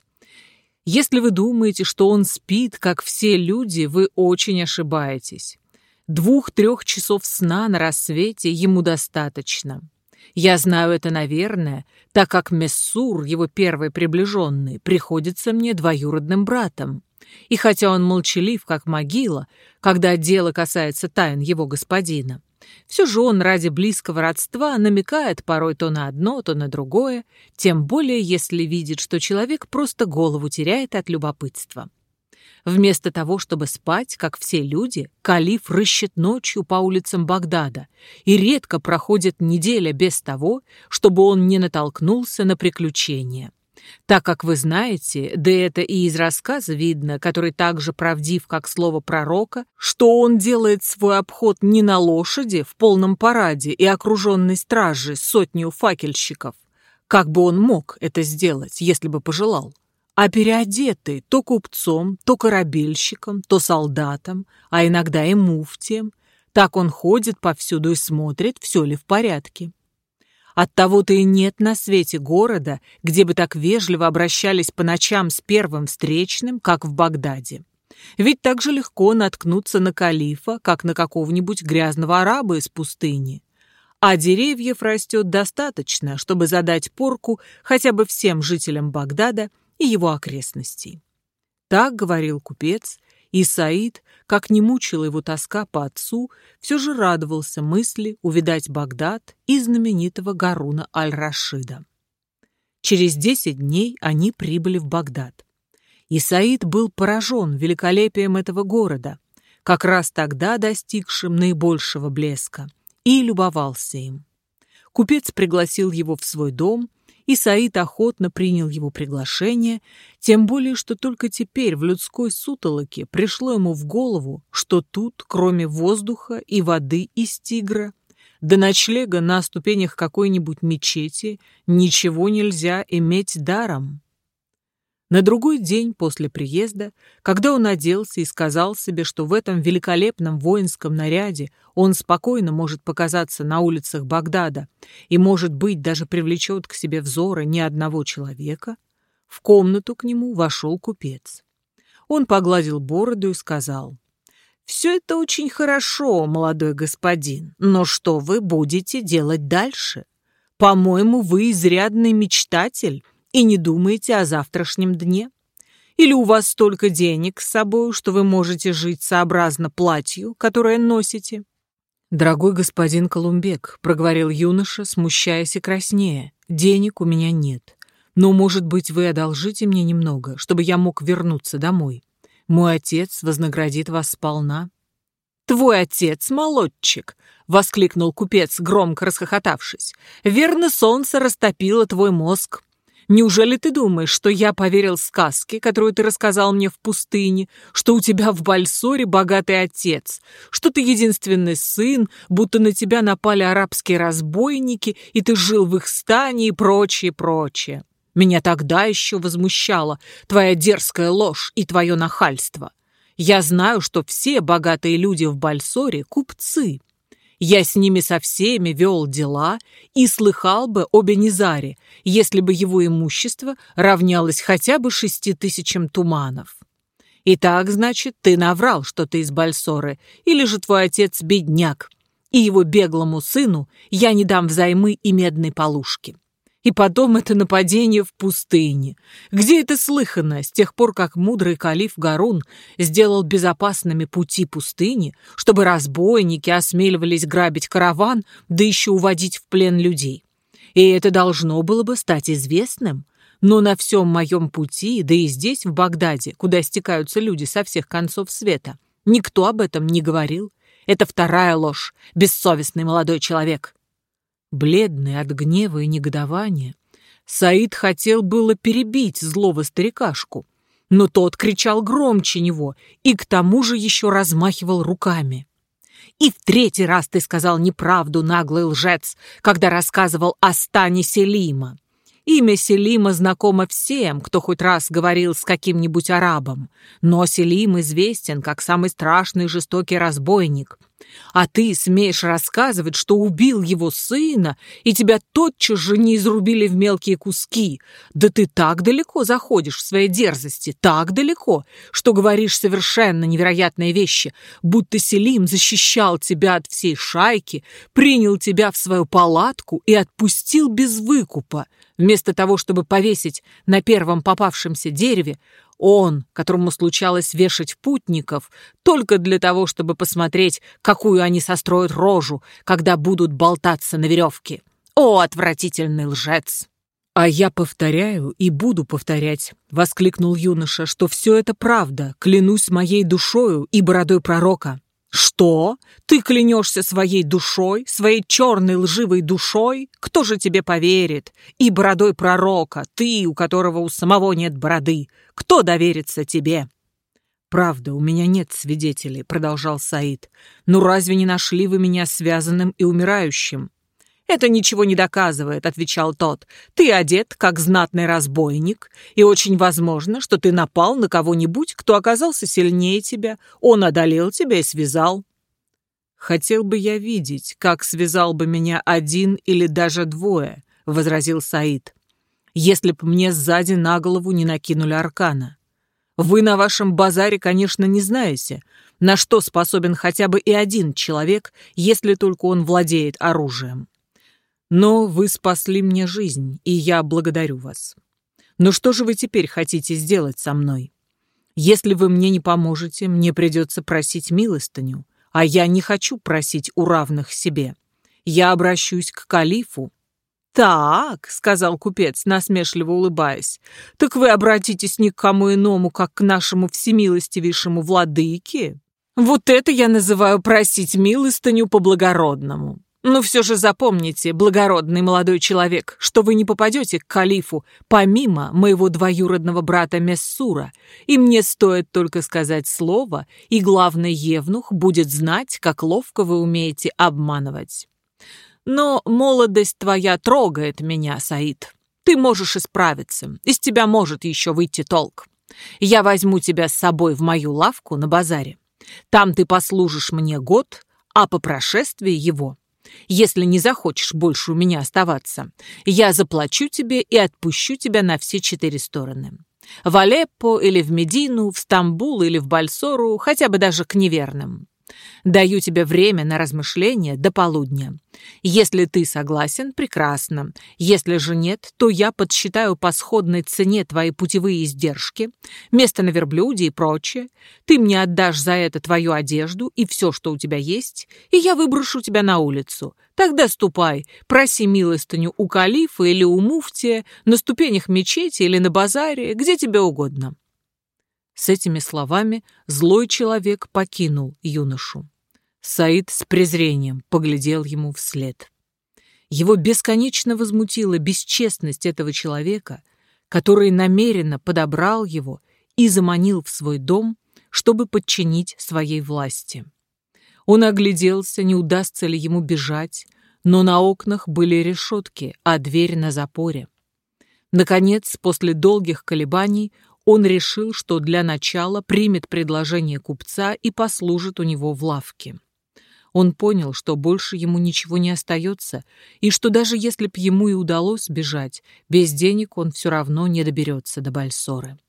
Если вы думаете, что он спит, как все люди, вы очень ошибаетесь. Двух-трех часов сна на рассвете ему достаточно. Я знаю это, наверное, так как Мессур, его первый приближенный, приходится мне двоюродным братом. И хотя он молчалив, как могила, когда дело касается тайн его господина, все же он ради близкого родства намекает порой то на одно, то на другое, тем более если видит, что человек просто голову теряет от любопытства. Вместо того, чтобы спать, как все люди, калиф рыщет ночью по улицам Багдада, и редко проходит неделя без того, чтобы он не натолкнулся на приключения. Так как вы знаете, да это и из рассказа видно, который так же правдив, как слово пророка, что он делает свой обход не на лошади, в полном параде и окруженной стражей сотню факельщиков, как бы он мог это сделать, если бы пожелал, а переодетый то купцом, то корабельщиком, то солдатом, а иногда и муфтием, так он ходит повсюду и смотрит, все ли в порядке. Оттого-то и нет на свете города, где бы так вежливо обращались по ночам с первым встречным, как в Багдаде. Ведь так же легко наткнуться на калифа, как на какого-нибудь грязного араба из пустыни. А деревьев растет достаточно, чтобы задать порку хотя бы всем жителям Багдада и его окрестностей. Так говорил купец, и Саид, как не мучила его тоска по отцу, все же радовался мысли увидать Багдад и знаменитого Гаруна Аль-Рашида. Через десять дней они прибыли в Багдад. И Саид был поражен великолепием этого города, как раз тогда достигшим наибольшего блеска, и любовался им. Купец пригласил его в свой дом и Саид охотно принял его приглашение, тем более, что только теперь в людской сутолоке пришло ему в голову, что тут, кроме воздуха и воды из тигра, до ночлега на ступенях какой-нибудь мечети ничего нельзя иметь даром. На другой день после приезда, когда он оделся и сказал себе, что в этом великолепном воинском наряде он спокойно может показаться на улицах Багдада и, может быть, даже привлечет к себе взоры ни одного человека, в комнату к нему вошел купец. Он погладил бороду и сказал, «Все это очень хорошо, молодой господин, но что вы будете делать дальше? По-моему, вы изрядный мечтатель» и не думаете о завтрашнем дне? Или у вас столько денег с собой, что вы можете жить сообразно платью, которое носите?» «Дорогой господин Колумбек», — проговорил юноша, смущаясь и краснея, — «денег у меня нет. Но, может быть, вы одолжите мне немного, чтобы я мог вернуться домой. Мой отец вознаградит вас сполна». «Твой отец — молодчик!» — воскликнул купец, громко расхохотавшись. «Верно, солнце растопило твой мозг. Неужели ты думаешь, что я поверил сказке, которую ты рассказал мне в пустыне, что у тебя в Бальсоре богатый отец, что ты единственный сын, будто на тебя напали арабские разбойники, и ты жил в их стане и прочее, прочее? Меня тогда еще возмущала твоя дерзкая ложь и твое нахальство. Я знаю, что все богатые люди в Бальсоре — купцы, я с ними со всеми вел дела и слыхал бы о Бенизаре, если бы его имущество равнялось хотя бы шести тысячам туманов. Итак, значит, ты наврал, что ты из Бальсоры, или же твой отец бедняк, и его беглому сыну я не дам взаймы и медной полушки. И потом это нападение в пустыне. Где это слыхано с тех пор, как мудрый калиф Гарун сделал безопасными пути пустыни, чтобы разбойники осмеливались грабить караван, да еще уводить в плен людей? И это должно было бы стать известным. Но на всем моем пути, да и здесь, в Багдаде, куда стекаются люди со всех концов света, никто об этом не говорил. Это вторая ложь, бессовестный молодой человек. Бледный от гнева и негодования, Саид хотел было перебить злого старикашку, но тот кричал громче него и к тому же еще размахивал руками. «И в третий раз ты сказал неправду, наглый лжец, когда рассказывал о стане Селима. Имя Селима знакомо всем, кто хоть раз говорил с каким-нибудь арабом, но Селим известен как самый страшный жестокий разбойник. А ты смеешь рассказывать, что убил его сына, и тебя тотчас же не изрубили в мелкие куски. Да ты так далеко заходишь в своей дерзости, так далеко, что говоришь совершенно невероятные вещи, будто Селим защищал тебя от всей шайки, принял тебя в свою палатку и отпустил без выкупа. Вместо того, чтобы повесить на первом попавшемся дереве, он, которому случалось вешать путников, только для того, чтобы посмотреть, какую они состроят рожу, когда будут болтаться на веревке. О, отвратительный лжец! «А я повторяю и буду повторять», — воскликнул юноша, «что все это правда, клянусь моей душою и бородой пророка. «Что? Ты клянешься своей душой, своей черной лживой душой? Кто же тебе поверит? И бородой пророка, ты, у которого у самого нет бороды. Кто доверится тебе?» «Правда, у меня нет свидетелей», — продолжал Саид. «Ну разве не нашли вы меня связанным и умирающим?» «Это ничего не доказывает», — отвечал тот. «Ты одет, как знатный разбойник, и очень возможно, что ты напал на кого-нибудь, кто оказался сильнее тебя. Он одолел тебя и связал». «Хотел бы я видеть, как связал бы меня один или даже двое», — возразил Саид. «Если б мне сзади на голову не накинули аркана. Вы на вашем базаре, конечно, не знаете, на что способен хотя бы и один человек, если только он владеет оружием. Но вы спасли мне жизнь, и я благодарю вас. Но что же вы теперь хотите сделать со мной? Если вы мне не поможете, мне придется просить милостыню, а я не хочу просить у равных себе. Я обращусь к калифу. «Так», — сказал купец, насмешливо улыбаясь, — «так вы обратитесь не к кому иному, как к нашему всемилостивейшему владыке? Вот это я называю просить милостыню по-благородному. Но все же запомните, благородный молодой человек, что вы не попадете к калифу помимо моего двоюродного брата Мессура, и мне стоит только сказать слово, и главный евнух будет знать, как ловко вы умеете обманывать. Но молодость твоя трогает меня, Саид. Ты можешь исправиться, из тебя может еще выйти толк. Я возьму тебя с собой в мою лавку на базаре. Там ты послужишь мне год, а по прошествии его если не захочешь больше у меня оставаться, я заплачу тебе и отпущу тебя на все четыре стороны. В Алеппо или в Медину, в Стамбул или в Бальсору, хотя бы даже к неверным. Даю тебе время на размышление до полудня. Если ты согласен, прекрасно. Если же нет, то я подсчитаю по сходной цене твои путевые издержки, место на верблюде и прочее. Ты мне отдашь за это твою одежду и все, что у тебя есть, и я выброшу тебя на улицу. Тогда ступай, проси милостыню у калифа или у муфтия, на ступенях мечети или на базаре, где тебе угодно. С этими словами злой человек покинул юношу. Саид с презрением поглядел ему вслед. Его бесконечно возмутила бесчестность этого человека, который намеренно подобрал его и заманил в свой дом, чтобы подчинить своей власти. Он огляделся, не удастся ли ему бежать, но на окнах были решетки, а дверь на запоре. Наконец, после долгих колебаний, он решил, что для начала примет предложение купца и послужит у него в лавке. Он понял, что больше ему ничего не остается, и что даже если б ему и удалось бежать, без денег он все равно не доберется до Бальсоры.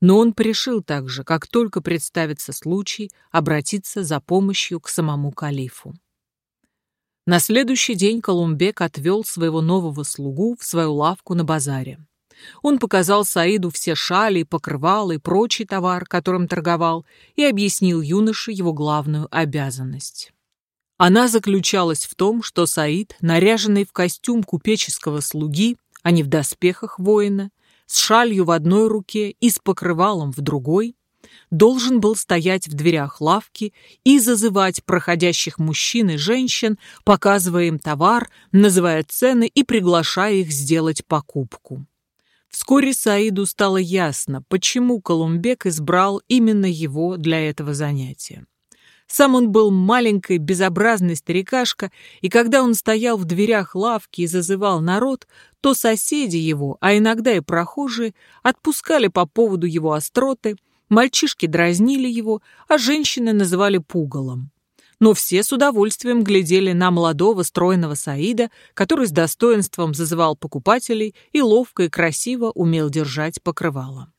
Но он порешил также, как только представится случай, обратиться за помощью к самому калифу. На следующий день Колумбек отвел своего нового слугу в свою лавку на базаре. Он показал Саиду все шали, покрывалы и прочий товар, которым торговал, и объяснил юноше его главную обязанность. Она заключалась в том, что Саид, наряженный в костюм купеческого слуги, а не в доспехах воина, с шалью в одной руке и с покрывалом в другой, должен был стоять в дверях лавки и зазывать проходящих мужчин и женщин, показывая им товар, называя цены и приглашая их сделать покупку. Вскоре Саиду стало ясно, почему Колумбек избрал именно его для этого занятия. Сам он был маленькой, безобразный старикашка, и когда он стоял в дверях лавки и зазывал народ, то соседи его, а иногда и прохожие, отпускали по поводу его остроты, мальчишки дразнили его, а женщины называли пугалом. Но все с удовольствием глядели на молодого стройного Саида, который с достоинством зазывал покупателей и ловко и красиво умел держать покрывало.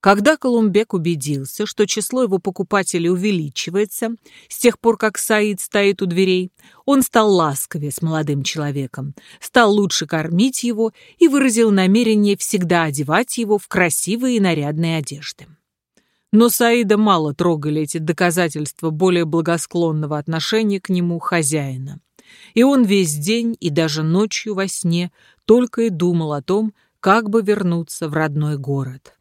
Когда Колумбек убедился, что число его покупателей увеличивается, с тех пор, как Саид стоит у дверей, он стал ласковее с молодым человеком, стал лучше кормить его и выразил намерение всегда одевать его в красивые и нарядные одежды. Но Саида мало трогали эти доказательства более благосклонного отношения к нему хозяина. И он весь день и даже ночью во сне только и думал о том, как бы вернуться в родной город.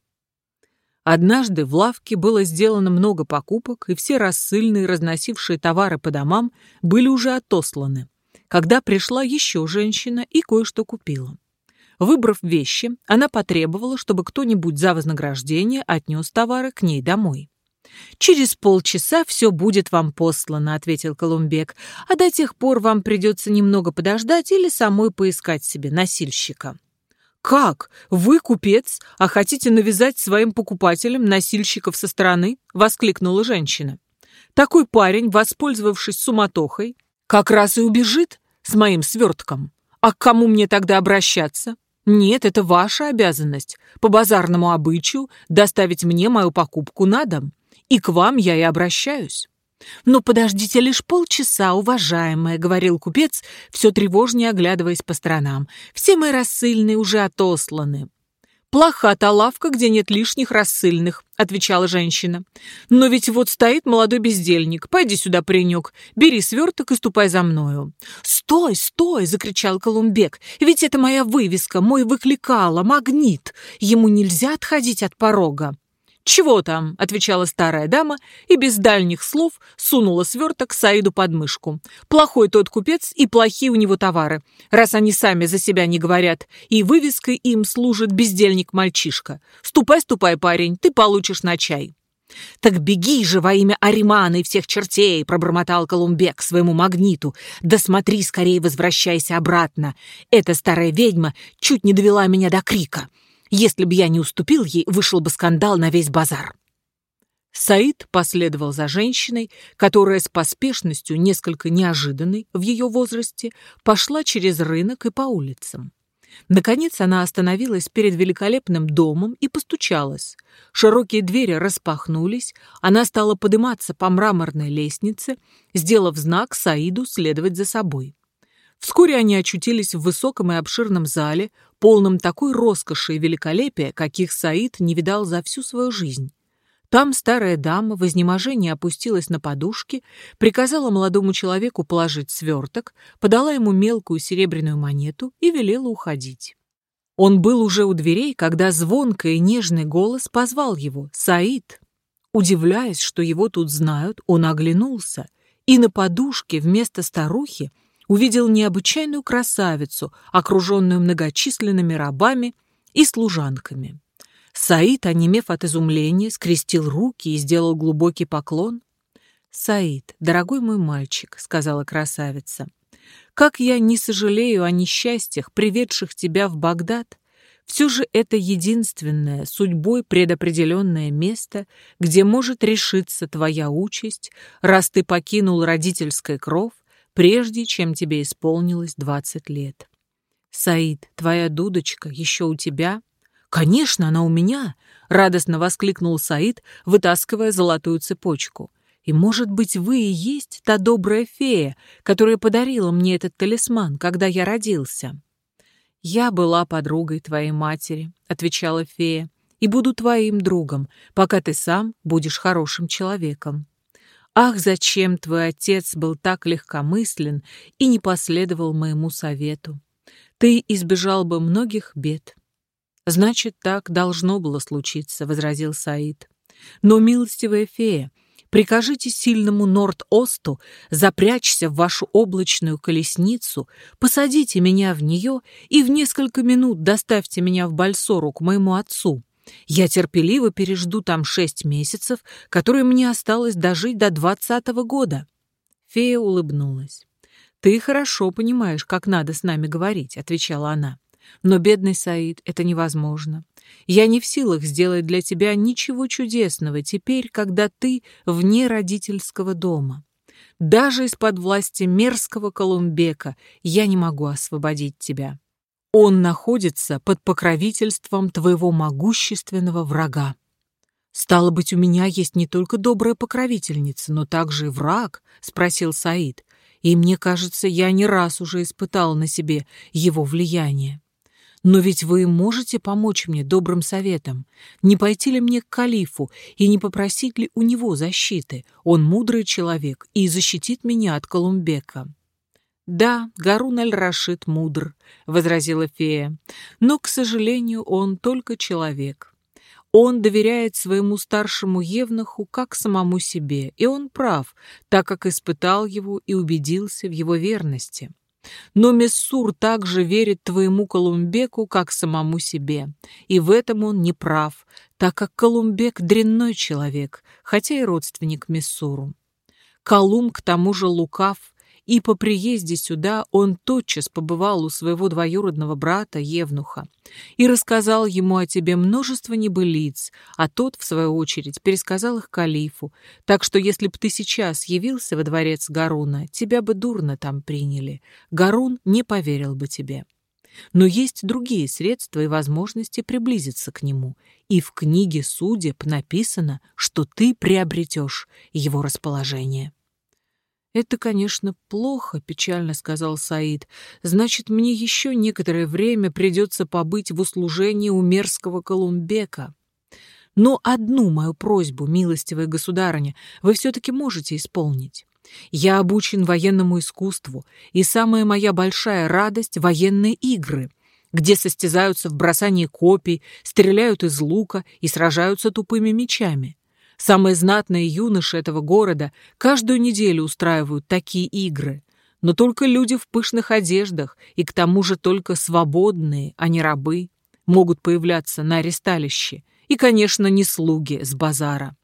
Однажды в лавке было сделано много покупок, и все рассыльные, разносившие товары по домам, были уже отосланы, когда пришла еще женщина и кое-что купила. Выбрав вещи, она потребовала, чтобы кто-нибудь за вознаграждение отнес товары к ней домой. «Через полчаса все будет вам послано», — ответил Колумбек, «а до тех пор вам придется немного подождать или самой поискать себе носильщика». «Как? Вы купец, а хотите навязать своим покупателям носильщиков со стороны?» — воскликнула женщина. «Такой парень, воспользовавшись суматохой, как раз и убежит с моим свертком. А к кому мне тогда обращаться? Нет, это ваша обязанность, по базарному обычаю, доставить мне мою покупку на дом. И к вам я и обращаюсь». «Но подождите лишь полчаса, уважаемая», — говорил купец, все тревожнее оглядываясь по сторонам. «Все мои рассыльные уже отосланы». «Плоха та лавка, где нет лишних рассыльных», — отвечала женщина. «Но ведь вот стоит молодой бездельник. Пойди сюда, паренек, бери сверток и ступай за мною». «Стой, стой!» — закричал Колумбек. «Ведь это моя вывеска, мой выкликала, магнит. Ему нельзя отходить от порога». «Чего там?» — отвечала старая дама и без дальних слов сунула сверток Саиду под мышку. «Плохой тот купец и плохие у него товары, раз они сами за себя не говорят, и вывеской им служит бездельник-мальчишка. Ступай, ступай, парень, ты получишь на чай». «Так беги же во имя Аримана и всех чертей!» — пробормотал Колумбек своему магниту. «Да смотри, скорее возвращайся обратно. Эта старая ведьма чуть не довела меня до крика. Если бы я не уступил ей, вышел бы скандал на весь базар. Саид последовал за женщиной, которая с поспешностью, несколько неожиданной в ее возрасте, пошла через рынок и по улицам. Наконец она остановилась перед великолепным домом и постучалась. Широкие двери распахнулись, она стала подниматься по мраморной лестнице, сделав знак Саиду следовать за собой. Вскоре они очутились в высоком и обширном зале, полном такой роскоши и великолепия, каких Саид не видал за всю свою жизнь. Там старая дама в изнеможении опустилась на подушки, приказала молодому человеку положить сверток, подала ему мелкую серебряную монету и велела уходить. Он был уже у дверей, когда звонкий и нежный голос позвал его «Саид». Удивляясь, что его тут знают, он оглянулся, и на подушке вместо старухи увидел необычайную красавицу, окруженную многочисленными рабами, и служанками. Саид, онемев от изумления, скрестил руки и сделал глубокий поклон. «Саид, дорогой мой мальчик», — сказала красавица, — «как я не сожалею о несчастьях, приведших тебя в Багдад, все же это единственное, судьбой предопределенное место, где может решиться твоя участь, раз ты покинул родительский кров, прежде чем тебе исполнилось двадцать лет. Саид, твоя дудочка еще у тебя? Конечно, она у меня, радостно воскликнул Саид, вытаскивая золотую цепочку. И, может быть, вы и есть та добрая фея, которая подарила мне этот талисман, когда я родился. «Я была подругой твоей матери», — отвечала фея, «и буду твоим другом, пока ты сам будешь хорошим человеком». «Ах, зачем твой отец был так легкомыслен и не последовал моему совету? Ты избежал бы многих бед». «Значит, так должно было случиться», — возразил Саид. «Но, милостивая фея, Прикажите сильному Норд-Осту запрячься в вашу облачную колесницу, посадите меня в нее и в несколько минут доставьте меня в Бальсору к моему отцу. Я терпеливо пережду там шесть месяцев, которые мне осталось дожить до двадцатого года». Фея улыбнулась. «Ты хорошо понимаешь, как надо с нами говорить», — отвечала она. «Но, бедный Саид, это невозможно. Я не в силах сделать для тебя ничего чудесного теперь, когда ты вне родительского дома. Даже из-под власти мерзкого Колумбека я не могу освободить тебя. Он находится под покровительством твоего могущественного врага. «Стало быть, у меня есть не только добрая покровительница, но также и враг?» — спросил Саид. «И мне кажется, я не раз уже испытал на себе его влияние». Но ведь вы можете помочь мне добрым советом. Не пойти ли мне к калифу и не попросить ли у него защиты? Он мудрый человек и защитит меня от Колумбека». «Да, Гарун аль-Рашид мудр», — возразила фея, «но, к сожалению, он только человек. Он доверяет своему старшему евнуху как самому себе, и он прав, так как испытал его и убедился в его верности. Но Мессур также верит твоему Колумбеку, как самому себе. И в этом он не прав, так как Колумбек — дрянной человек, хотя и родственник Мессуру. Колумб к тому же лукав и по приезде сюда он тотчас побывал у своего двоюродного брата Евнуха и рассказал ему о тебе множество небылиц, а тот, в свою очередь, пересказал их калифу, так что если б ты сейчас явился во дворец Гаруна, тебя бы дурно там приняли. Гарун не поверил бы тебе. Но есть другие средства и возможности приблизиться к нему, и в книге судеб написано, что ты приобретешь его расположение. «Это, конечно, плохо», — печально сказал Саид. «Значит, мне еще некоторое время придется побыть в услужении у мерзкого Колумбека. Но одну мою просьбу, милостивая государыня, вы все-таки можете исполнить. Я обучен военному искусству, и самая моя большая радость — военные игры» где состязаются в бросании копий, стреляют из лука и сражаются тупыми мечами. Самые знатные юноши этого города каждую неделю устраивают такие игры. Но только люди в пышных одеждах и к тому же только свободные, а не рабы, могут появляться на аресталище. И, конечно, не слуги с базара.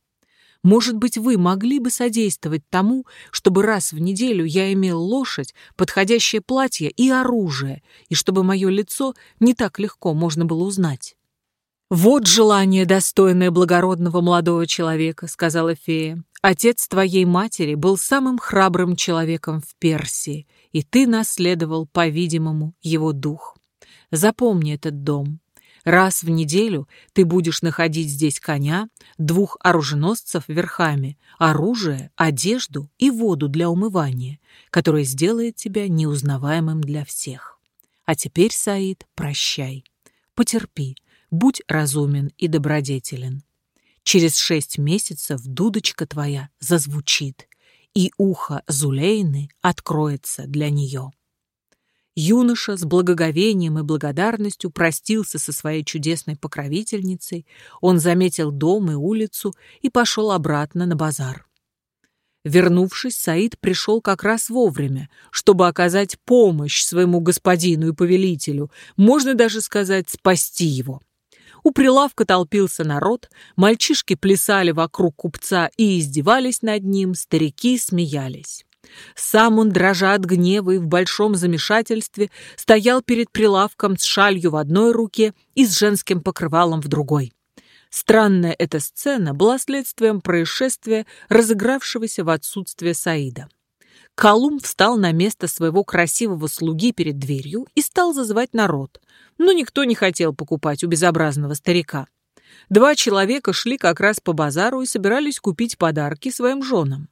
Может быть, вы могли бы содействовать тому, чтобы раз в неделю я имел лошадь, подходящее платье и оружие, и чтобы мое лицо не так легко можно было узнать. «Вот желание, достойное благородного молодого человека», — сказала фея. «Отец твоей матери был самым храбрым человеком в Персии, и ты наследовал, по-видимому, его дух. Запомни этот дом. Раз в неделю ты будешь находить здесь коня, двух оруженосцев верхами, оружие, одежду и воду для умывания, которая сделает тебя неузнаваемым для всех. А теперь, Саид, прощай. Потерпи, будь разумен и добродетелен. Через шесть месяцев дудочка твоя зазвучит, и ухо Зулейны откроется для нее. Юноша с благоговением и благодарностью простился со своей чудесной покровительницей, он заметил дом и улицу и пошел обратно на базар. Вернувшись, Саид пришел как раз вовремя, чтобы оказать помощь своему господину и повелителю, можно даже сказать, спасти его. У прилавка толпился народ, мальчишки плясали вокруг купца и издевались над ним, старики смеялись. Сам он, дрожа от гнева и в большом замешательстве, стоял перед прилавком с шалью в одной руке и с женским покрывалом в другой. Странная эта сцена была следствием происшествия, разыгравшегося в отсутствие Саида. Колумб встал на место своего красивого слуги перед дверью и стал зазывать народ, но никто не хотел покупать у безобразного старика. Два человека шли как раз по базару и собирались купить подарки своим женам.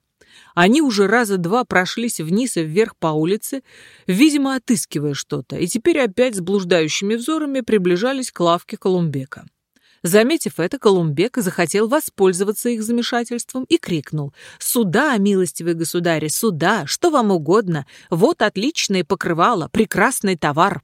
Они уже раза два прошлись вниз и вверх по улице, видимо, отыскивая что-то, и теперь опять с блуждающими взорами приближались к лавке Колумбека. Заметив это, Колумбек захотел воспользоваться их замешательством и крикнул «Сюда, милостивый государь, сюда, что вам угодно, вот отличное покрывало, прекрасный товар».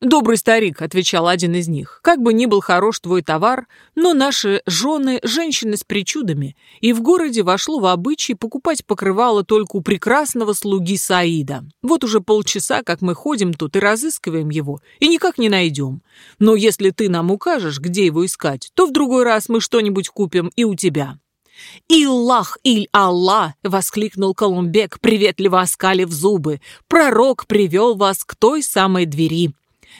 «Добрый старик», — отвечал один из них, — «как бы ни был хорош твой товар, но наши жены — женщины с причудами, и в городе вошло в обычай покупать покрывало только у прекрасного слуги Саида. Вот уже полчаса, как мы ходим тут и разыскиваем его, и никак не найдем. Но если ты нам укажешь, где его искать, то в другой раз мы что-нибудь купим и у тебя». «Иллах, иль-Аллах!» — воскликнул Колумбек, приветливо оскалив зубы. «Пророк привел вас к той самой двери».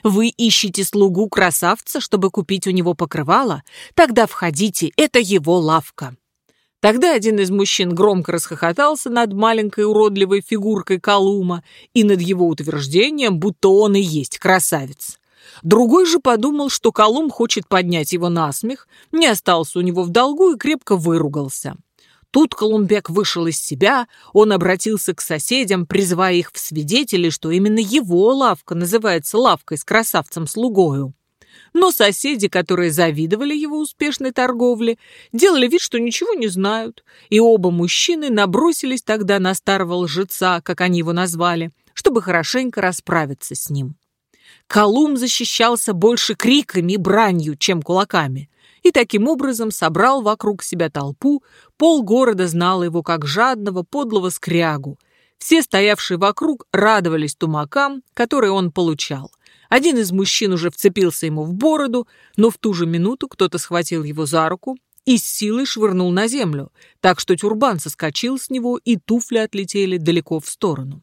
Вы ищете слугу-красавца, чтобы купить у него покрывало? Тогда входите, это его лавка». Тогда один из мужчин громко расхохотался над маленькой уродливой фигуркой Калума и над его утверждением, будто он и есть красавец. Другой же подумал, что Колум хочет поднять его на смех, не остался у него в долгу и крепко выругался. Тут Колумбек вышел из себя, он обратился к соседям, призывая их в свидетели, что именно его лавка называется лавкой с красавцем-слугою. Но соседи, которые завидовали его успешной торговле, делали вид, что ничего не знают, и оба мужчины набросились тогда на старого лжеца, как они его назвали, чтобы хорошенько расправиться с ним. Колум защищался больше криками и бранью, чем кулаками и таким образом собрал вокруг себя толпу, полгорода знало его как жадного, подлого скрягу. Все стоявшие вокруг радовались тумакам, которые он получал. Один из мужчин уже вцепился ему в бороду, но в ту же минуту кто-то схватил его за руку и с силой швырнул на землю, так что тюрбан соскочил с него, и туфли отлетели далеко в сторону.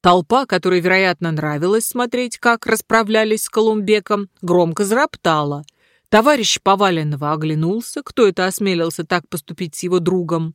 Толпа, которой, вероятно, нравилось смотреть, как расправлялись с Колумбеком, громко зароптала — Товарищ поваленного оглянулся, кто это осмелился так поступить с его другом.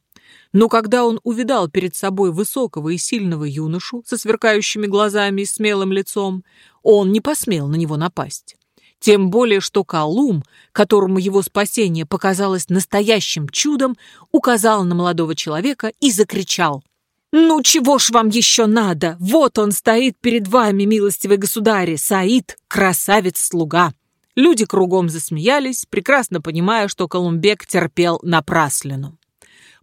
Но когда он увидал перед собой высокого и сильного юношу со сверкающими глазами и смелым лицом, он не посмел на него напасть. Тем более, что Калум, которому его спасение показалось настоящим чудом, указал на молодого человека и закричал. «Ну чего ж вам еще надо? Вот он стоит перед вами, милостивый государь, Саид, красавец-слуга!» Люди кругом засмеялись, прекрасно понимая, что Колумбек терпел напраслину.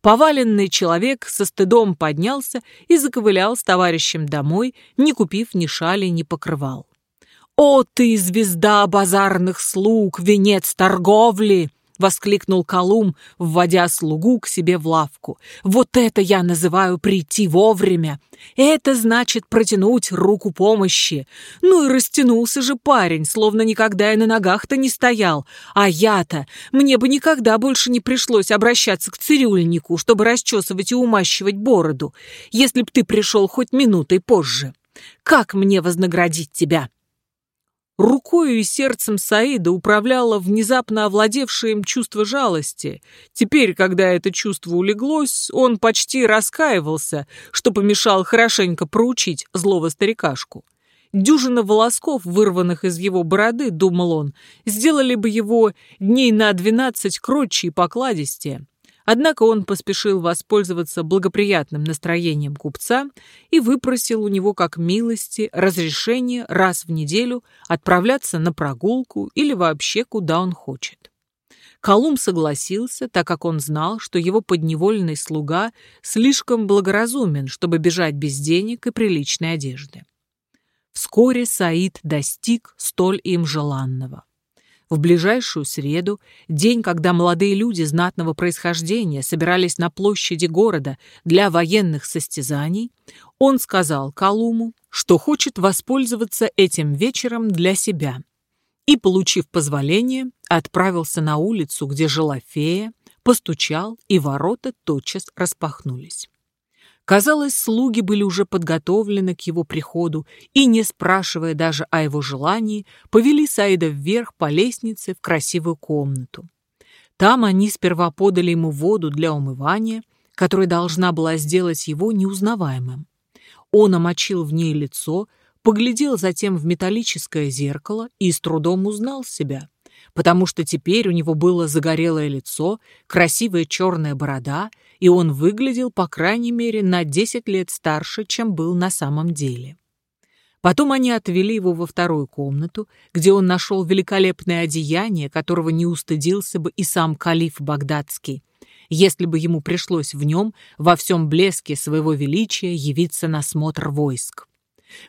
Поваленный человек со стыдом поднялся и заковылял с товарищем домой, не купив ни шали, ни покрывал. «О ты, звезда базарных слуг, венец торговли!» — воскликнул Колум, вводя слугу к себе в лавку. «Вот это я называю прийти вовремя! Это значит протянуть руку помощи! Ну и растянулся же парень, словно никогда и на ногах-то не стоял. А я-то, мне бы никогда больше не пришлось обращаться к цирюльнику, чтобы расчесывать и умащивать бороду, если б ты пришел хоть минутой позже. Как мне вознаградить тебя?» Рукою и сердцем Саида управляло внезапно овладевшее им чувство жалости. Теперь, когда это чувство улеглось, он почти раскаивался, что помешал хорошенько проучить злого старикашку. Дюжина волосков, вырванных из его бороды, думал он, сделали бы его дней на двенадцать кротче и покладистее. Однако он поспешил воспользоваться благоприятным настроением купца и выпросил у него как милости разрешение раз в неделю отправляться на прогулку или вообще куда он хочет. Колумб согласился, так как он знал, что его подневольный слуга слишком благоразумен, чтобы бежать без денег и приличной одежды. Вскоре Саид достиг столь им желанного. В ближайшую среду, день, когда молодые люди знатного происхождения собирались на площади города для военных состязаний, он сказал Калуму, что хочет воспользоваться этим вечером для себя. И, получив позволение, отправился на улицу, где жила фея, постучал, и ворота тотчас распахнулись. Казалось, слуги были уже подготовлены к его приходу и, не спрашивая даже о его желании, повели Саида вверх по лестнице в красивую комнату. Там они сперва подали ему воду для умывания, которая должна была сделать его неузнаваемым. Он омочил в ней лицо, поглядел затем в металлическое зеркало и с трудом узнал себя потому что теперь у него было загорелое лицо, красивая черная борода, и он выглядел, по крайней мере, на 10 лет старше, чем был на самом деле. Потом они отвели его во вторую комнату, где он нашел великолепное одеяние, которого не устыдился бы и сам калиф Багдадский, если бы ему пришлось в нем во всем блеске своего величия явиться на смотр войск.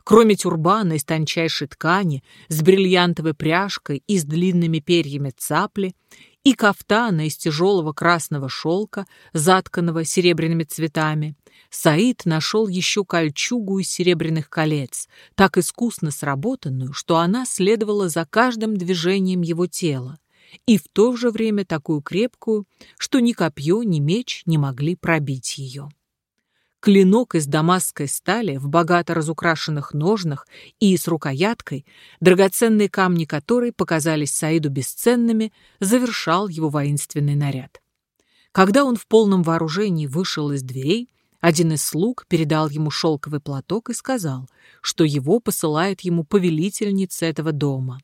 Кроме тюрбана из тончайшей ткани, с бриллиантовой пряжкой и с длинными перьями цапли, и кафтана из тяжелого красного шелка, затканного серебряными цветами, Саид нашел еще кольчугу из серебряных колец, так искусно сработанную, что она следовала за каждым движением его тела, и в то же время такую крепкую, что ни копье, ни меч не могли пробить ее. Клинок из дамасской стали в богато разукрашенных ножнах и с рукояткой, драгоценные камни которой показались Саиду бесценными, завершал его воинственный наряд. Когда он в полном вооружении вышел из дверей, один из слуг передал ему шелковый платок и сказал, что его посылает ему повелительница этого дома.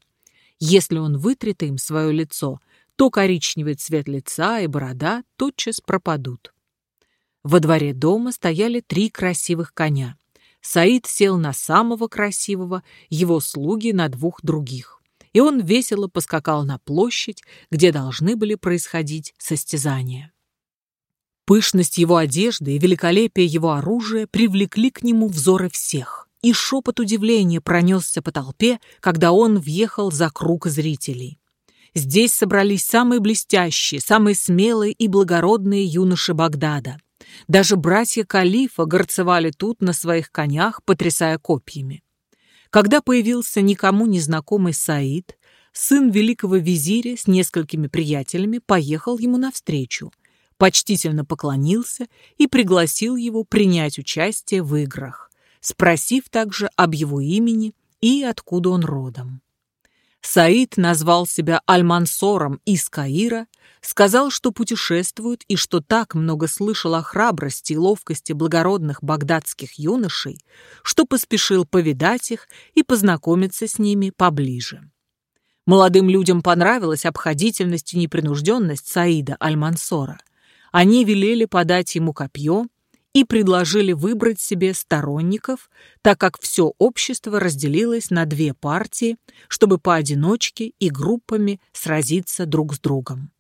Если он вытрет им свое лицо, то коричневый цвет лица и борода тотчас пропадут. Во дворе дома стояли три красивых коня. Саид сел на самого красивого, его слуги на двух других. И он весело поскакал на площадь, где должны были происходить состязания. Пышность его одежды и великолепие его оружия привлекли к нему взоры всех, и шепот удивления пронесся по толпе, когда он въехал за круг зрителей. Здесь собрались самые блестящие, самые смелые и благородные юноши Багдада. Даже братья Калифа горцевали тут на своих конях, потрясая копьями. Когда появился никому незнакомый Саид, сын великого визиря с несколькими приятелями поехал ему навстречу, почтительно поклонился и пригласил его принять участие в играх, спросив также об его имени и откуда он родом. Саид назвал себя Аль-Мансором из Каира, сказал, что путешествует и что так много слышал о храбрости и ловкости благородных багдадских юношей, что поспешил повидать их и познакомиться с ними поближе. Молодым людям понравилась обходительность и непринужденность Саида Аль-Мансора. Они велели подать ему копье, и предложили выбрать себе сторонников, так как все общество разделилось на две партии, чтобы поодиночке и группами сразиться друг с другом.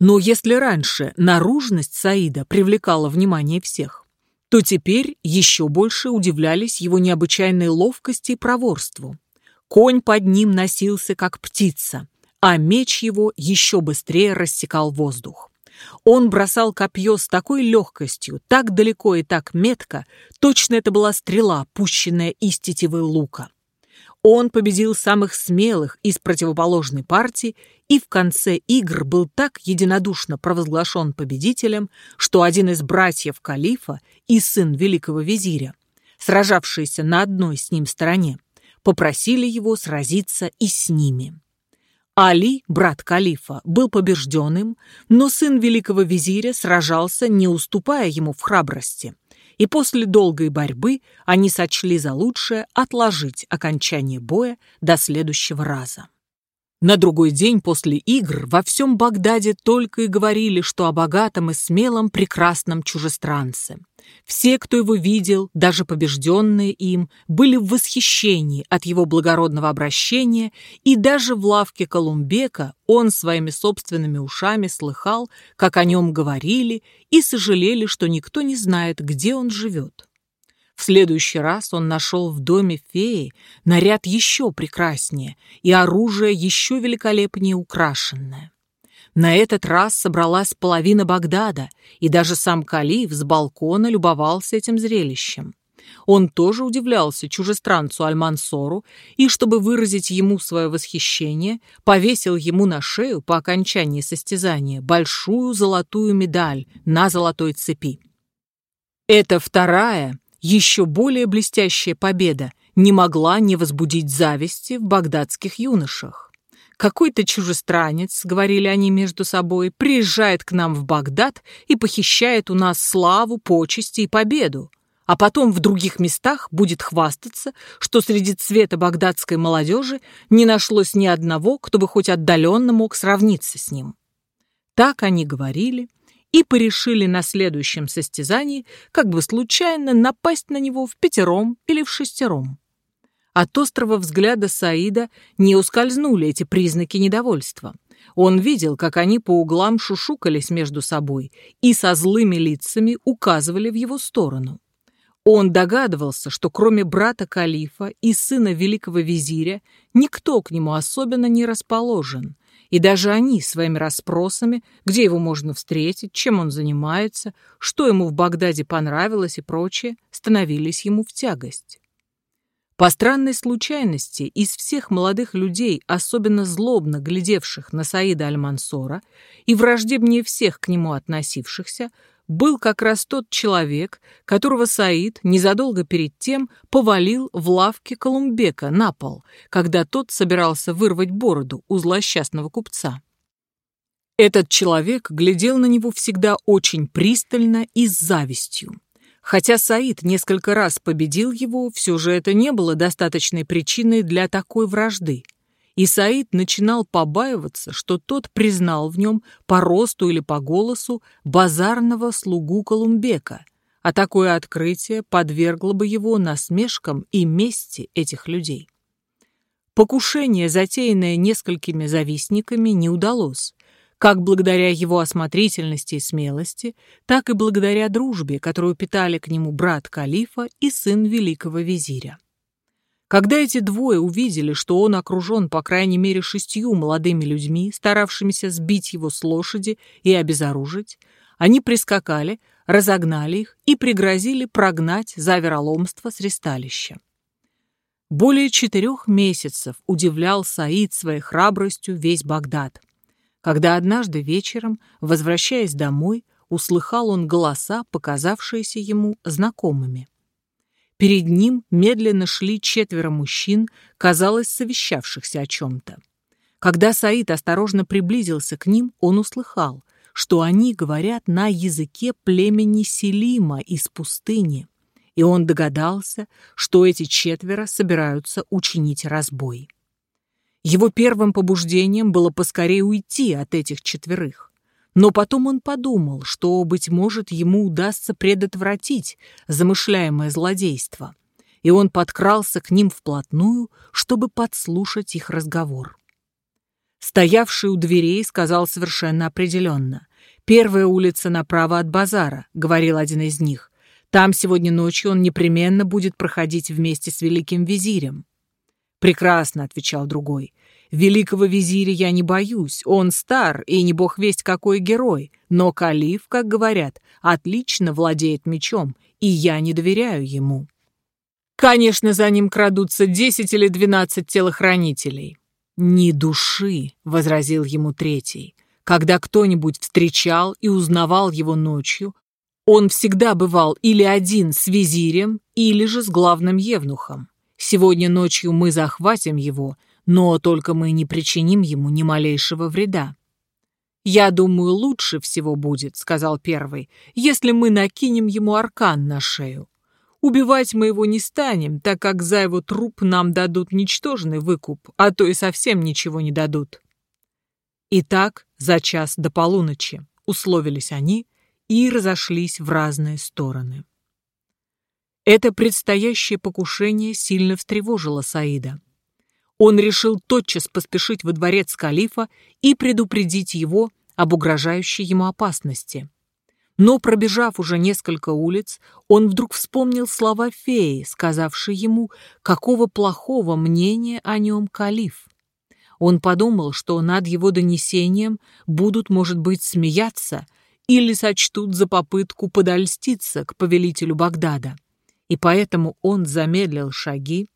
Но если раньше наружность Саида привлекала внимание всех, то теперь еще больше удивлялись его необычайной ловкости и проворству. Конь под ним носился, как птица, а меч его еще быстрее рассекал воздух. Он бросал копье с такой легкостью, так далеко и так метко, точно это была стрела, пущенная из тетивы лука. Он победил самых смелых из противоположной партии и в конце игр был так единодушно провозглашен победителем, что один из братьев калифа и сын великого визиря, сражавшиеся на одной с ним стороне, попросили его сразиться и с ними. Али, брат калифа, был побежденным, но сын великого визиря сражался, не уступая ему в храбрости. И после долгой борьбы они сочли за лучшее отложить окончание боя до следующего раза. На другой день после игр во всем Багдаде только и говорили, что о богатом и смелом прекрасном чужестранце. Все, кто его видел, даже побежденные им, были в восхищении от его благородного обращения, и даже в лавке Колумбека он своими собственными ушами слыхал, как о нем говорили, и сожалели, что никто не знает, где он живет. В следующий раз он нашел в доме феи наряд еще прекраснее и оружие еще великолепнее украшенное. На этот раз собралась половина Багдада, и даже сам Калиф с балкона любовался этим зрелищем. Он тоже удивлялся чужестранцу Аль-Мансору и, чтобы выразить ему свое восхищение, повесил ему на шею по окончании состязания большую золотую медаль на золотой цепи. Это вторая, еще более блестящая победа не могла не возбудить зависти в багдадских юношах. Какой-то чужестранец, говорили они между собой, приезжает к нам в Багдад и похищает у нас славу, почести и победу а потом в других местах будет хвастаться, что среди цвета багдадской молодежи не нашлось ни одного, кто бы хоть отдаленно мог сравниться с ним. Так они говорили и порешили на следующем состязании как бы случайно напасть на него в пятером или в шестером. От острого взгляда Саида не ускользнули эти признаки недовольства. Он видел, как они по углам шушукались между собой и со злыми лицами указывали в его сторону. Он догадывался, что кроме брата калифа и сына великого визиря никто к нему особенно не расположен, и даже они своими расспросами, где его можно встретить, чем он занимается, что ему в Багдаде понравилось и прочее, становились ему в тягость. По странной случайности, из всех молодых людей, особенно злобно глядевших на Саида Аль-Мансора и враждебнее всех к нему относившихся, был как раз тот человек, которого Саид незадолго перед тем повалил в лавке Колумбека на пол, когда тот собирался вырвать бороду у злосчастного купца. Этот человек глядел на него всегда очень пристально и с завистью. Хотя Саид несколько раз победил его, все же это не было достаточной причиной для такой вражды и Саид начинал побаиваться, что тот признал в нем по росту или по голосу базарного слугу Колумбека, а такое открытие подвергло бы его насмешкам и мести этих людей. Покушение, затеянное несколькими завистниками, не удалось, как благодаря его осмотрительности и смелости, так и благодаря дружбе, которую питали к нему брат Калифа и сын великого визиря. Когда эти двое увидели, что он окружен по крайней мере шестью молодыми людьми, старавшимися сбить его с лошади и обезоружить, они прискакали, разогнали их и пригрозили прогнать за вероломство с ресталища. Более четырех месяцев удивлял Саид своей храбростью весь Багдад. Когда однажды вечером, возвращаясь домой, услыхал он голоса, показавшиеся ему знакомыми. Перед ним медленно шли четверо мужчин, казалось, совещавшихся о чем-то. Когда Саид осторожно приблизился к ним, он услыхал, что они говорят на языке племени Селима из пустыни, и он догадался, что эти четверо собираются учинить разбой. Его первым побуждением было поскорее уйти от этих четверых. Но потом он подумал, что, быть может, ему удастся предотвратить замышляемое злодейство, и он подкрался к ним вплотную, чтобы подслушать их разговор. Стоявший у дверей сказал совершенно определенно. «Первая улица направо от базара», — говорил один из них. «Там сегодня ночью он непременно будет проходить вместе с великим визирем». «Прекрасно», — отвечал другой. Великого визиря я не боюсь, он стар и не бог весть какой герой, но Калиф, как говорят, отлично владеет мечом, и я не доверяю ему. Конечно, за ним крадутся десять или двенадцать телохранителей. «Ни души», — возразил ему третий. Когда кто-нибудь встречал и узнавал его ночью, он всегда бывал или один с визирем, или же с главным евнухом. Сегодня ночью мы захватим его, но только мы не причиним ему ни малейшего вреда. «Я думаю, лучше всего будет», — сказал первый, «если мы накинем ему аркан на шею. Убивать мы его не станем, так как за его труп нам дадут ничтожный выкуп, а то и совсем ничего не дадут». Итак, за час до полуночи условились они и разошлись в разные стороны. Это предстоящее покушение сильно встревожило Саида он решил тотчас поспешить во дворец калифа и предупредить его об угрожающей ему опасности. Но, пробежав уже несколько улиц, он вдруг вспомнил слова феи, сказавшей ему, какого плохого мнения о нем калиф. Он подумал, что над его донесением будут, может быть, смеяться или сочтут за попытку подольститься к повелителю Багдада. И поэтому он замедлил шаги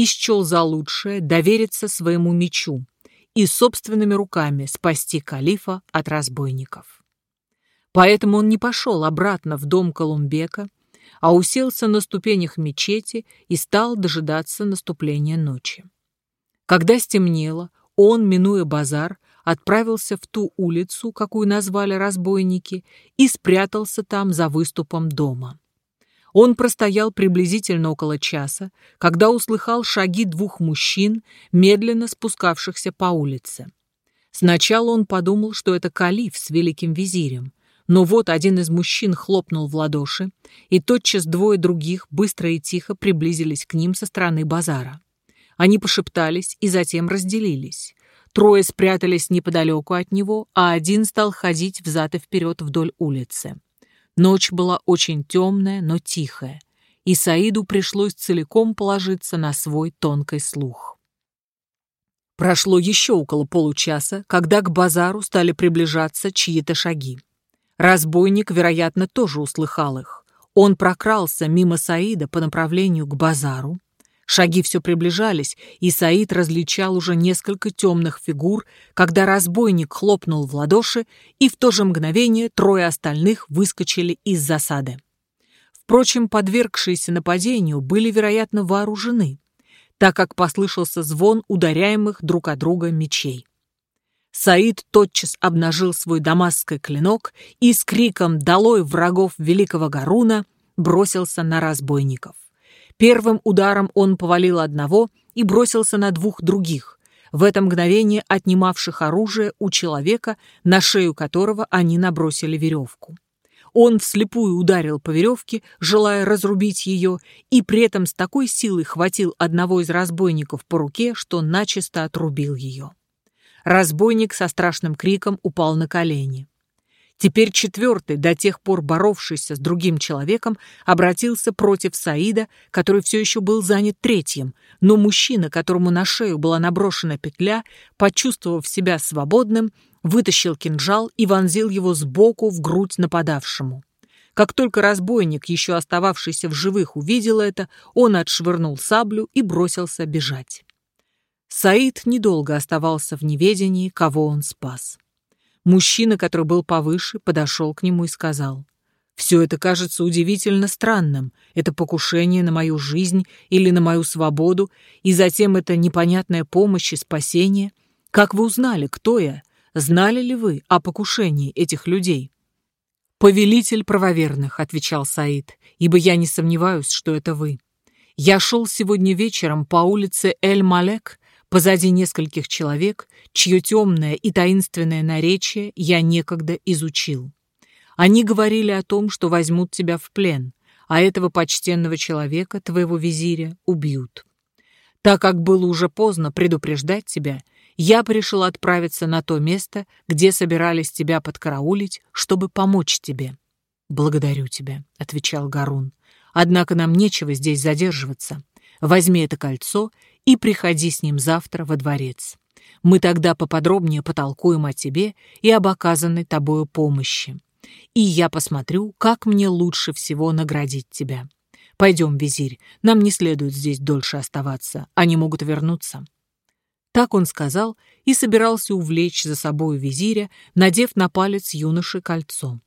и счел за лучшее довериться своему мечу и собственными руками спасти калифа от разбойников. Поэтому он не пошел обратно в дом Колумбека, а уселся на ступенях мечети и стал дожидаться наступления ночи. Когда стемнело, он, минуя базар, отправился в ту улицу, какую назвали разбойники, и спрятался там за выступом дома. Он простоял приблизительно около часа, когда услыхал шаги двух мужчин, медленно спускавшихся по улице. Сначала он подумал, что это калиф с великим визирем, но вот один из мужчин хлопнул в ладоши, и тотчас двое других быстро и тихо приблизились к ним со стороны базара. Они пошептались и затем разделились. Трое спрятались неподалеку от него, а один стал ходить взад и вперед вдоль улицы. Ночь была очень темная, но тихая, и Саиду пришлось целиком положиться на свой тонкий слух. Прошло еще около получаса, когда к базару стали приближаться чьи-то шаги. Разбойник, вероятно, тоже услыхал их. Он прокрался мимо Саида по направлению к базару. Шаги все приближались, и Саид различал уже несколько темных фигур, когда разбойник хлопнул в ладоши, и в то же мгновение трое остальных выскочили из засады. Впрочем, подвергшиеся нападению были, вероятно, вооружены, так как послышался звон ударяемых друг о друга мечей. Саид тотчас обнажил свой дамасский клинок и с криком «Долой врагов великого Гаруна!» бросился на разбойников. Первым ударом он повалил одного и бросился на двух других, в это мгновение отнимавших оружие у человека, на шею которого они набросили веревку. Он вслепую ударил по веревке, желая разрубить ее, и при этом с такой силой хватил одного из разбойников по руке, что начисто отрубил ее. Разбойник со страшным криком упал на колени. Теперь четвертый, до тех пор боровшийся с другим человеком, обратился против Саида, который все еще был занят третьим, но мужчина, которому на шею была наброшена петля, почувствовав себя свободным, вытащил кинжал и вонзил его сбоку в грудь нападавшему. Как только разбойник, еще остававшийся в живых, увидел это, он отшвырнул саблю и бросился бежать. Саид недолго оставался в неведении, кого он спас. Мужчина, который был повыше, подошел к нему и сказал, «Все это кажется удивительно странным. Это покушение на мою жизнь или на мою свободу, и затем это непонятная помощь и спасение. Как вы узнали, кто я? Знали ли вы о покушении этих людей?» «Повелитель правоверных», — отвечал Саид, «ибо я не сомневаюсь, что это вы. Я шел сегодня вечером по улице Эль-Малек позади нескольких человек, чье темное и таинственное наречие я некогда изучил. Они говорили о том, что возьмут тебя в плен, а этого почтенного человека, твоего визиря, убьют. Так как было уже поздно предупреждать тебя, я пришел отправиться на то место, где собирались тебя подкараулить, чтобы помочь тебе. «Благодарю тебя», — отвечал Гарун. «Однако нам нечего здесь задерживаться. Возьми это кольцо и приходи с ним завтра во дворец. Мы тогда поподробнее потолкуем о тебе и об оказанной тобою помощи. И я посмотрю, как мне лучше всего наградить тебя. Пойдем, визирь, нам не следует здесь дольше оставаться, они могут вернуться». Так он сказал и собирался увлечь за собою визиря, надев на палец юноши кольцо.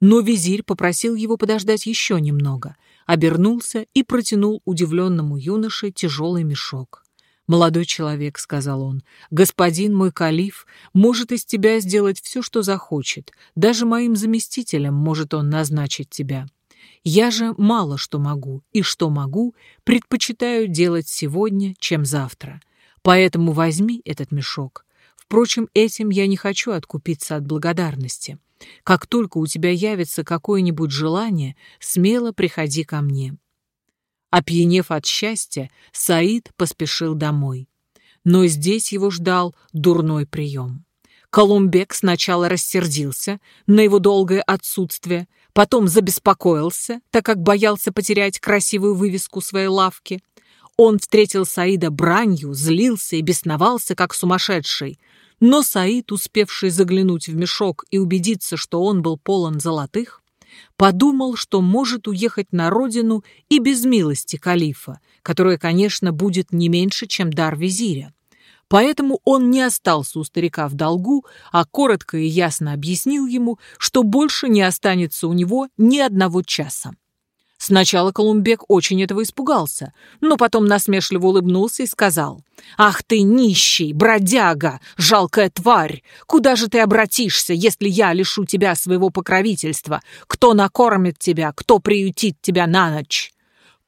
Но визирь попросил его подождать еще немного, обернулся и протянул удивленному юноше тяжелый мешок. «Молодой человек», — сказал он, — «господин мой калиф может из тебя сделать все, что захочет. Даже моим заместителем может он назначить тебя. Я же мало что могу, и что могу, предпочитаю делать сегодня, чем завтра. Поэтому возьми этот мешок. Впрочем, этим я не хочу откупиться от благодарности. Как только у тебя явится какое-нибудь желание, смело приходи ко мне». Опьянев от счастья, Саид поспешил домой. Но здесь его ждал дурной прием. Колумбек сначала рассердился на его долгое отсутствие, потом забеспокоился, так как боялся потерять красивую вывеску своей лавки. Он встретил Саида бранью, злился и бесновался, как сумасшедший. Но Саид, успевший заглянуть в мешок и убедиться, что он был полон золотых, подумал, что может уехать на родину и без милости калифа, которая, конечно, будет не меньше, чем дар визиря. Поэтому он не остался у старика в долгу, а коротко и ясно объяснил ему, что больше не останется у него ни одного часа. Сначала Колумбек очень этого испугался, но потом насмешливо улыбнулся и сказал, «Ах ты нищий, бродяга, жалкая тварь! Куда же ты обратишься, если я лишу тебя своего покровительства? Кто накормит тебя, кто приютит тебя на ночь?»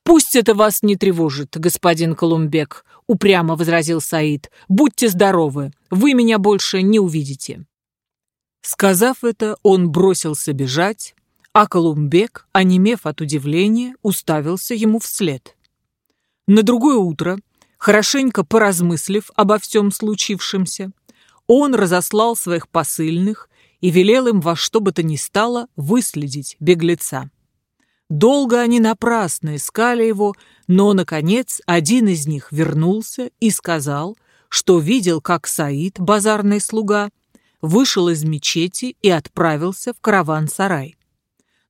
«Пусть это вас не тревожит, господин Колумбек», — упрямо возразил Саид. «Будьте здоровы, вы меня больше не увидите». Сказав это, он бросился бежать, а Колумбек, онемев от удивления, уставился ему вслед. На другое утро, хорошенько поразмыслив обо всем случившемся, он разослал своих посыльных и велел им во что бы то ни стало выследить беглеца. Долго они напрасно искали его, но, наконец, один из них вернулся и сказал, что видел, как Саид, базарный слуга, вышел из мечети и отправился в караван-сарай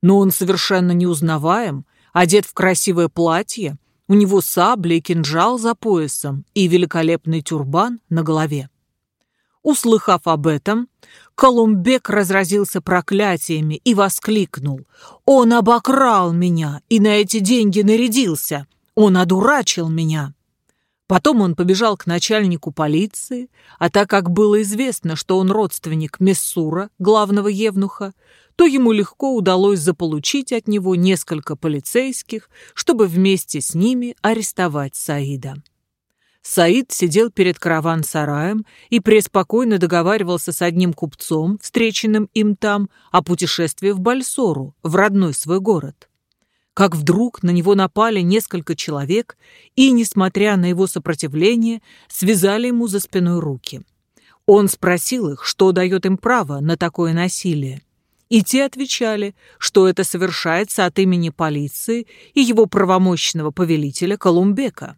но он совершенно неузнаваем, одет в красивое платье, у него сабля и кинжал за поясом и великолепный тюрбан на голове. Услыхав об этом, Колумбек разразился проклятиями и воскликнул. «Он обокрал меня и на эти деньги нарядился! Он одурачил меня!» Потом он побежал к начальнику полиции, а так как было известно, что он родственник Мессура, главного евнуха, то ему легко удалось заполучить от него несколько полицейских, чтобы вместе с ними арестовать Саида. Саид сидел перед караван-сараем и преспокойно договаривался с одним купцом, встреченным им там, о путешествии в Бальсору, в родной свой город. Как вдруг на него напали несколько человек и, несмотря на его сопротивление, связали ему за спиной руки. Он спросил их, что дает им право на такое насилие и те отвечали, что это совершается от имени полиции и его правомощного повелителя Колумбека.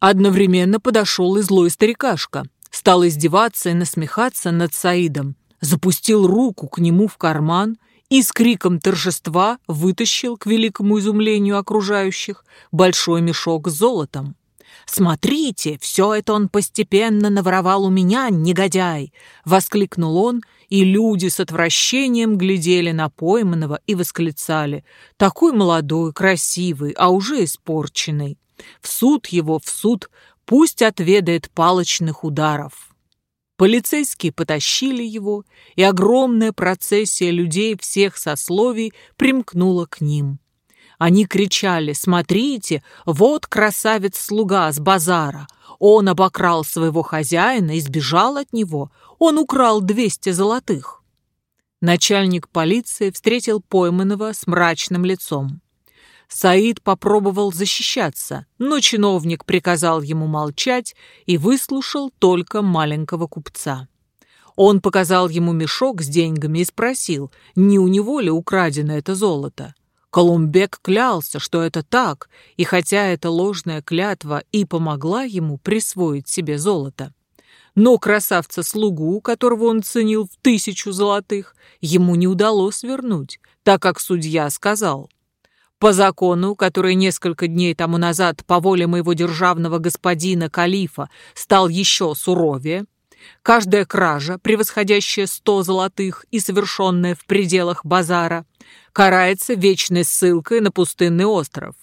Одновременно подошел и злой старикашка, стал издеваться и насмехаться над Саидом, запустил руку к нему в карман и с криком торжества вытащил, к великому изумлению окружающих, большой мешок с золотом. «Смотрите, все это он постепенно наворовал у меня, негодяй!» — воскликнул он и люди с отвращением глядели на пойманного и восклицали «Такой молодой, красивый, а уже испорченный! В суд его, в суд, пусть отведает палочных ударов!» Полицейские потащили его, и огромная процессия людей всех сословий примкнула к ним. Они кричали «Смотрите, вот красавец-слуга с базара! Он обокрал своего хозяина и сбежал от него. Он украл 200 золотых. Начальник полиции встретил пойманного с мрачным лицом. Саид попробовал защищаться, но чиновник приказал ему молчать и выслушал только маленького купца. Он показал ему мешок с деньгами и спросил, не у него ли украдено это золото. Колумбек клялся, что это так, и хотя эта ложная клятва и помогла ему присвоить себе золото, но красавца-слугу, которого он ценил в тысячу золотых, ему не удалось вернуть, так как судья сказал, «По закону, который несколько дней тому назад по воле моего державного господина Калифа стал еще суровее, каждая кража, превосходящая сто золотых и совершенная в пределах базара, карается вечной ссылкой на пустынный остров.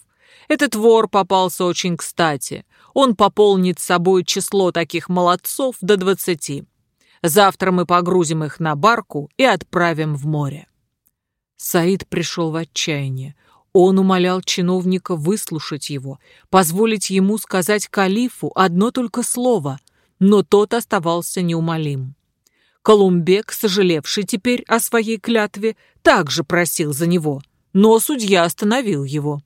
Этот вор попался очень кстати. Он пополнит собой число таких молодцов до двадцати. Завтра мы погрузим их на барку и отправим в море. Саид пришел в отчаяние. Он умолял чиновника выслушать его, позволить ему сказать калифу одно только слово, но тот оставался неумолим. Колумбек, сожалевший теперь о своей клятве, также просил за него, но судья остановил его.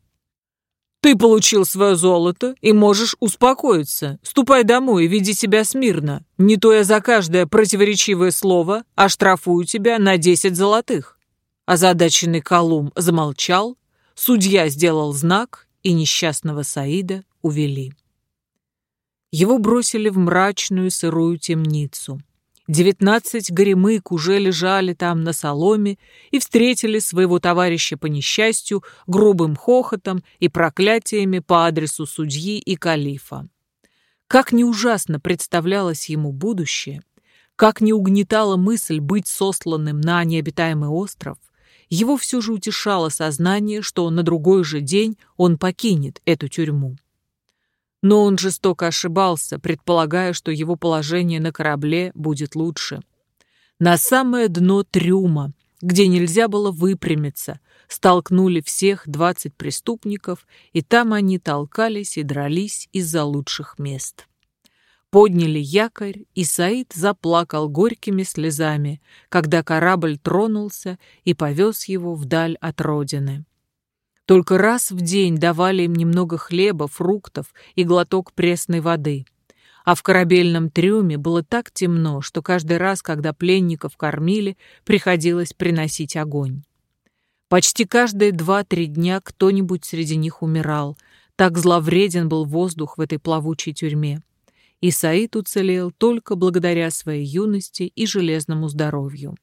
Ты получил свое золото и можешь успокоиться. Ступай домой и веди себя смирно. Не то я за каждое противоречивое слово оштрафую тебя на десять золотых». Озадаченный Колум замолчал, судья сделал знак, и несчастного Саида увели. Его бросили в мрачную сырую темницу. Девятнадцать горемык уже лежали там на соломе и встретили своего товарища по несчастью грубым хохотом и проклятиями по адресу судьи и калифа. Как не ужасно представлялось ему будущее, как не угнетала мысль быть сосланным на необитаемый остров, его все же утешало сознание, что на другой же день он покинет эту тюрьму. Но он жестоко ошибался, предполагая, что его положение на корабле будет лучше. На самое дно трюма, где нельзя было выпрямиться, столкнули всех двадцать преступников, и там они толкались и дрались из-за лучших мест. Подняли якорь, и Саид заплакал горькими слезами, когда корабль тронулся и повез его вдаль от родины. Только раз в день давали им немного хлеба, фруктов и глоток пресной воды. А в корабельном трюме было так темно, что каждый раз, когда пленников кормили, приходилось приносить огонь. Почти каждые два-три дня кто-нибудь среди них умирал. Так зловреден был воздух в этой плавучей тюрьме. И Саид уцелел только благодаря своей юности и железному здоровью.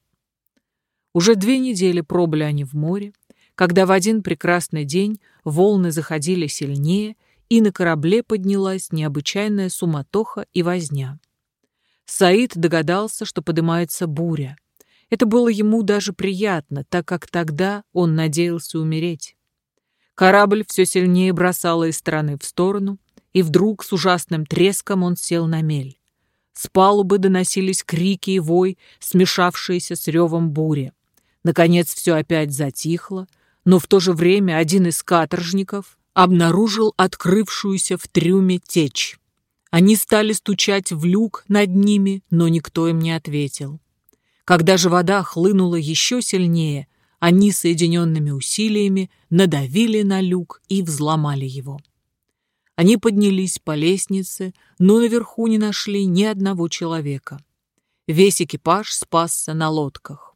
Уже две недели пробыли они в море, когда в один прекрасный день волны заходили сильнее, и на корабле поднялась необычайная суматоха и возня. Саид догадался, что поднимается буря. Это было ему даже приятно, так как тогда он надеялся умереть. Корабль все сильнее бросало из стороны в сторону, и вдруг с ужасным треском он сел на мель. С палубы доносились крики и вой, смешавшиеся с ревом бури. Наконец все опять затихло, но в то же время один из каторжников обнаружил открывшуюся в трюме течь. Они стали стучать в люк над ними, но никто им не ответил. Когда же вода хлынула еще сильнее, они соединенными усилиями надавили на люк и взломали его. Они поднялись по лестнице, но наверху не нашли ни одного человека. Весь экипаж спасся на лодках.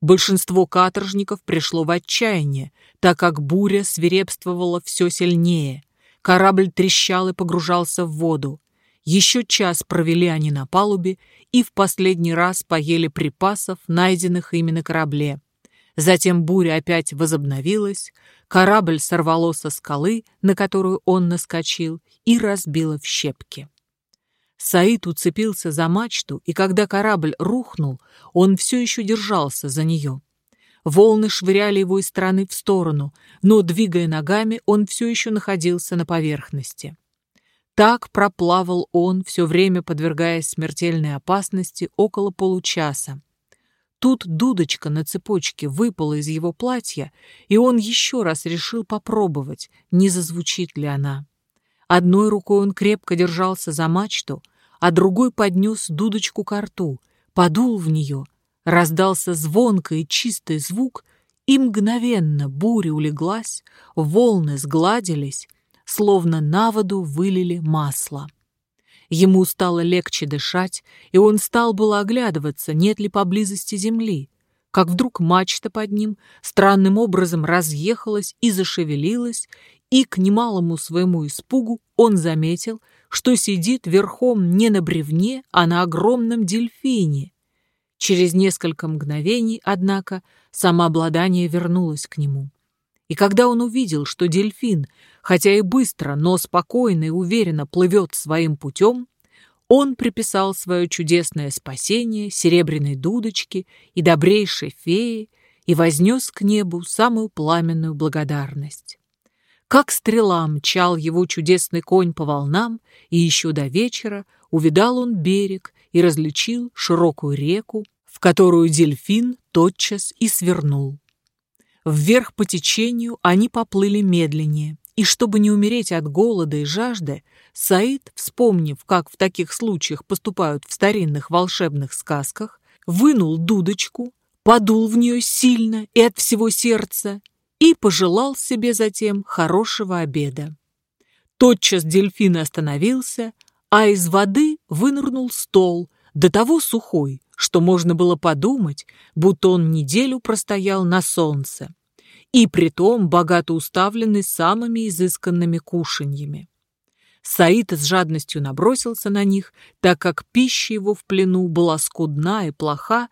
Большинство каторжников пришло в отчаяние, так как буря свирепствовала все сильнее. Корабль трещал и погружался в воду. Еще час провели они на палубе и в последний раз поели припасов, найденных ими на корабле. Затем буря опять возобновилась, корабль сорвало со скалы, на которую он наскочил, и разбило в щепки. Саид уцепился за мачту, и когда корабль рухнул, он все еще держался за нее. Волны швыряли его из стороны в сторону, но, двигая ногами, он все еще находился на поверхности. Так проплавал он, все время подвергаясь смертельной опасности, около получаса. Тут дудочка на цепочке выпала из его платья, и он еще раз решил попробовать, не зазвучит ли она. Одной рукой он крепко держался за мачту, а другой поднес дудочку к рту, подул в нее, раздался звонкий и чистый звук, и мгновенно буря улеглась, волны сгладились, словно на воду вылили масло. Ему стало легче дышать, и он стал было оглядываться, нет ли поблизости земли, как вдруг мачта под ним странным образом разъехалась и зашевелилась, и, к немалому своему испугу, он заметил, что сидит верхом не на бревне, а на огромном дельфине. Через несколько мгновений, однако, самообладание вернулось к нему. И когда он увидел, что дельфин, хотя и быстро, но спокойно и уверенно плывет своим путем, он приписал свое чудесное спасение серебряной дудочке и добрейшей фее и вознес к небу самую пламенную благодарность. Как стрела мчал его чудесный конь по волнам, и еще до вечера увидал он берег и различил широкую реку, в которую дельфин тотчас и свернул. Вверх по течению они поплыли медленнее, и чтобы не умереть от голода и жажды, Саид, вспомнив, как в таких случаях поступают в старинных волшебных сказках, вынул дудочку, подул в нее сильно и от всего сердца, и пожелал себе затем хорошего обеда. Тотчас дельфин остановился, а из воды вынырнул стол, до того сухой, что можно было подумать, будто он неделю простоял на солнце, и притом богато уставленный самыми изысканными кушаньями. Саид с жадностью набросился на них, так как пища его в плену была скудна и плоха,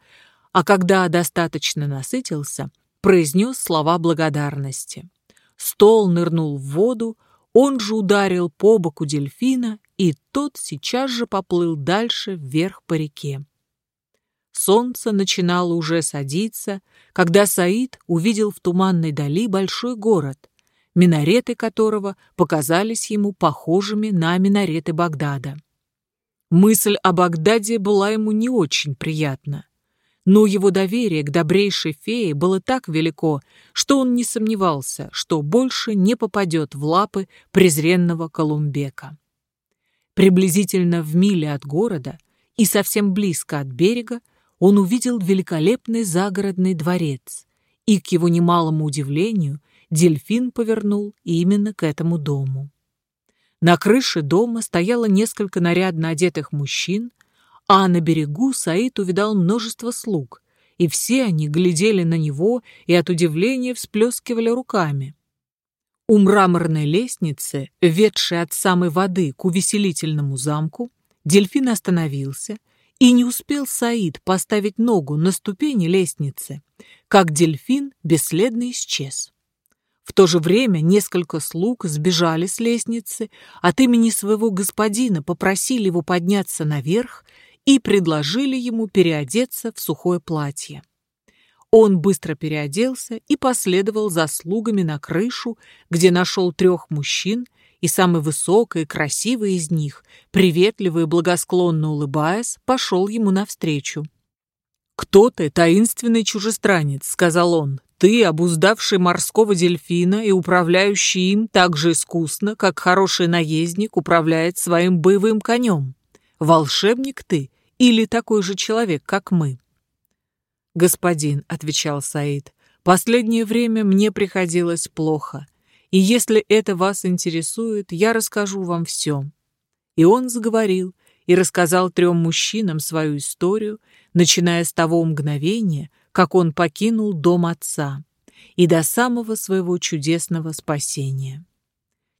а когда достаточно насытился, произнес слова благодарности. Стол нырнул в воду, он же ударил по боку дельфина, и тот сейчас же поплыл дальше вверх по реке. Солнце начинало уже садиться, когда Саид увидел в туманной дали большой город, минареты которого показались ему похожими на минареты Багдада. Мысль о Багдаде была ему не очень приятна но его доверие к добрейшей фее было так велико, что он не сомневался, что больше не попадет в лапы презренного Колумбека. Приблизительно в миле от города и совсем близко от берега он увидел великолепный загородный дворец, и, к его немалому удивлению, дельфин повернул именно к этому дому. На крыше дома стояло несколько нарядно одетых мужчин, а на берегу Саид увидал множество слуг, и все они глядели на него и от удивления всплескивали руками. У мраморной лестницы, ведшей от самой воды к увеселительному замку, дельфин остановился, и не успел Саид поставить ногу на ступени лестницы, как дельфин бесследно исчез. В то же время несколько слуг сбежали с лестницы, от имени своего господина попросили его подняться наверх и предложили ему переодеться в сухое платье. Он быстро переоделся и последовал за слугами на крышу, где нашел трех мужчин, и самый высокий и красивый из них, приветливо и благосклонно улыбаясь, пошел ему навстречу. «Кто ты, таинственный чужестранец?» — сказал он. «Ты, обуздавший морского дельфина и управляющий им так же искусно, как хороший наездник управляет своим боевым конем. Волшебник ты или такой же человек, как мы?» «Господин», — отвечал Саид, — «последнее время мне приходилось плохо, и если это вас интересует, я расскажу вам все». И он заговорил и рассказал трем мужчинам свою историю, начиная с того мгновения, как он покинул дом отца, и до самого своего чудесного спасения.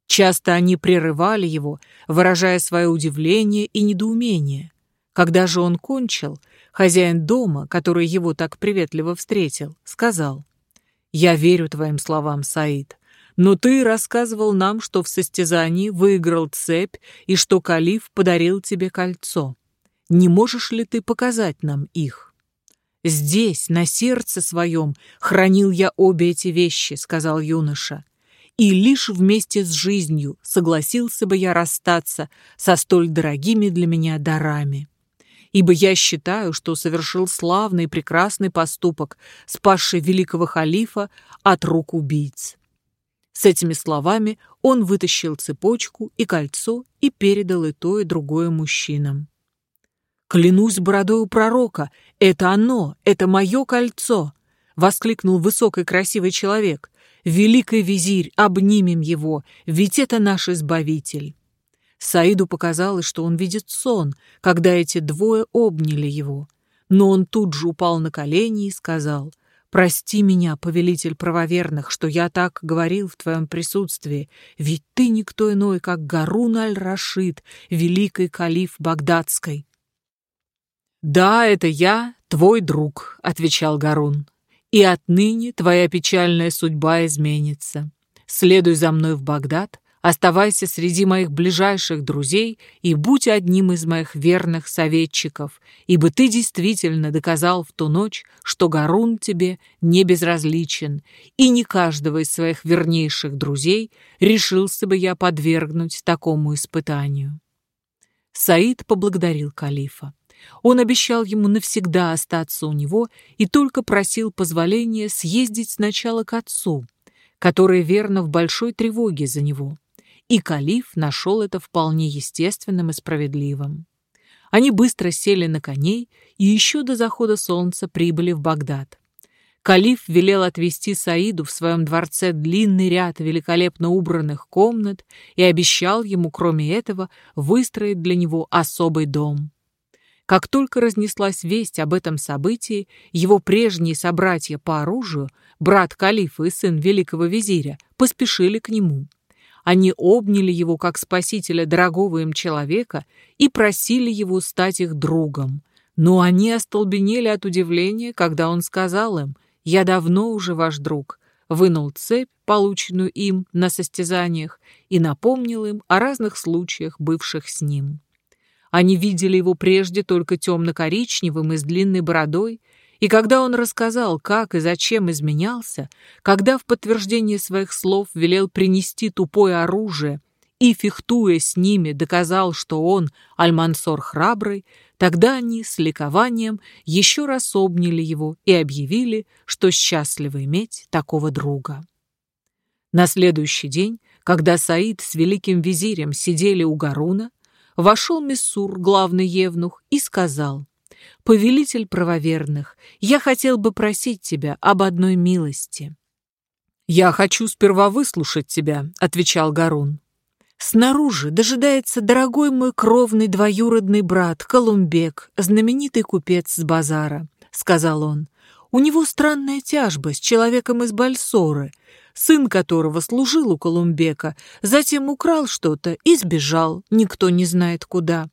Часто они прерывали его, выражая свое удивление и недоумение, когда же он кончил, хозяин дома, который его так приветливо встретил, сказал, «Я верю твоим словам, Саид, но ты рассказывал нам, что в состязании выиграл цепь и что калиф подарил тебе кольцо. Не можешь ли ты показать нам их?» «Здесь, на сердце своем, хранил я обе эти вещи», — сказал юноша. «И лишь вместе с жизнью согласился бы я расстаться со столь дорогими для меня дарами» ибо я считаю, что совершил славный и прекрасный поступок, спасший великого халифа от рук убийц». С этими словами он вытащил цепочку и кольцо и передал и то, и другое мужчинам. «Клянусь бородой пророка, это оно, это мое кольцо!» — воскликнул высокий красивый человек. «Великий визирь, обнимем его, ведь это наш избавитель!» Саиду показалось, что он видит сон, когда эти двое обняли его. Но он тут же упал на колени и сказал, «Прости меня, повелитель правоверных, что я так говорил в твоем присутствии, ведь ты никто иной, как Гарун аль-Рашид, великий калиф Багдадской». «Да, это я, твой друг», — отвечал Гарун, «и отныне твоя печальная судьба изменится. Следуй за мной в Багдад, Оставайся среди моих ближайших друзей и будь одним из моих верных советчиков, ибо ты действительно доказал в ту ночь, что Гарун тебе не безразличен, и не каждого из своих вернейших друзей решился бы я подвергнуть такому испытанию». Саид поблагодарил калифа. Он обещал ему навсегда остаться у него и только просил позволения съездить сначала к отцу, который верно в большой тревоге за него и калиф нашел это вполне естественным и справедливым. Они быстро сели на коней и еще до захода солнца прибыли в Багдад. Калиф велел отвести Саиду в своем дворце длинный ряд великолепно убранных комнат и обещал ему, кроме этого, выстроить для него особый дом. Как только разнеслась весть об этом событии, его прежние собратья по оружию, брат Калифа и сын великого визиря, поспешили к нему. Они обняли его как спасителя дорогого им человека и просили его стать их другом. Но они остолбенели от удивления, когда он сказал им «Я давно уже ваш друг», вынул цепь, полученную им на состязаниях, и напомнил им о разных случаях, бывших с ним. Они видели его прежде только темно-коричневым и с длинной бородой, и когда он рассказал, как и зачем изменялся, когда в подтверждение своих слов велел принести тупое оружие и, фехтуя с ними, доказал, что он, Альмансор храбрый, тогда они с ликованием еще раз обняли его и объявили, что счастливы иметь такого друга. На следующий день, когда Саид с великим визирем сидели у Гаруна, вошел Мессур, главный евнух, и сказал, «Повелитель правоверных, я хотел бы просить тебя об одной милости». «Я хочу сперва выслушать тебя», — отвечал Гарун. «Снаружи дожидается дорогой мой кровный двоюродный брат Колумбек, знаменитый купец с базара», — сказал он. «У него странная тяжба с человеком из Бальсоры, сын которого служил у Колумбека, затем украл что-то и сбежал, никто не знает куда.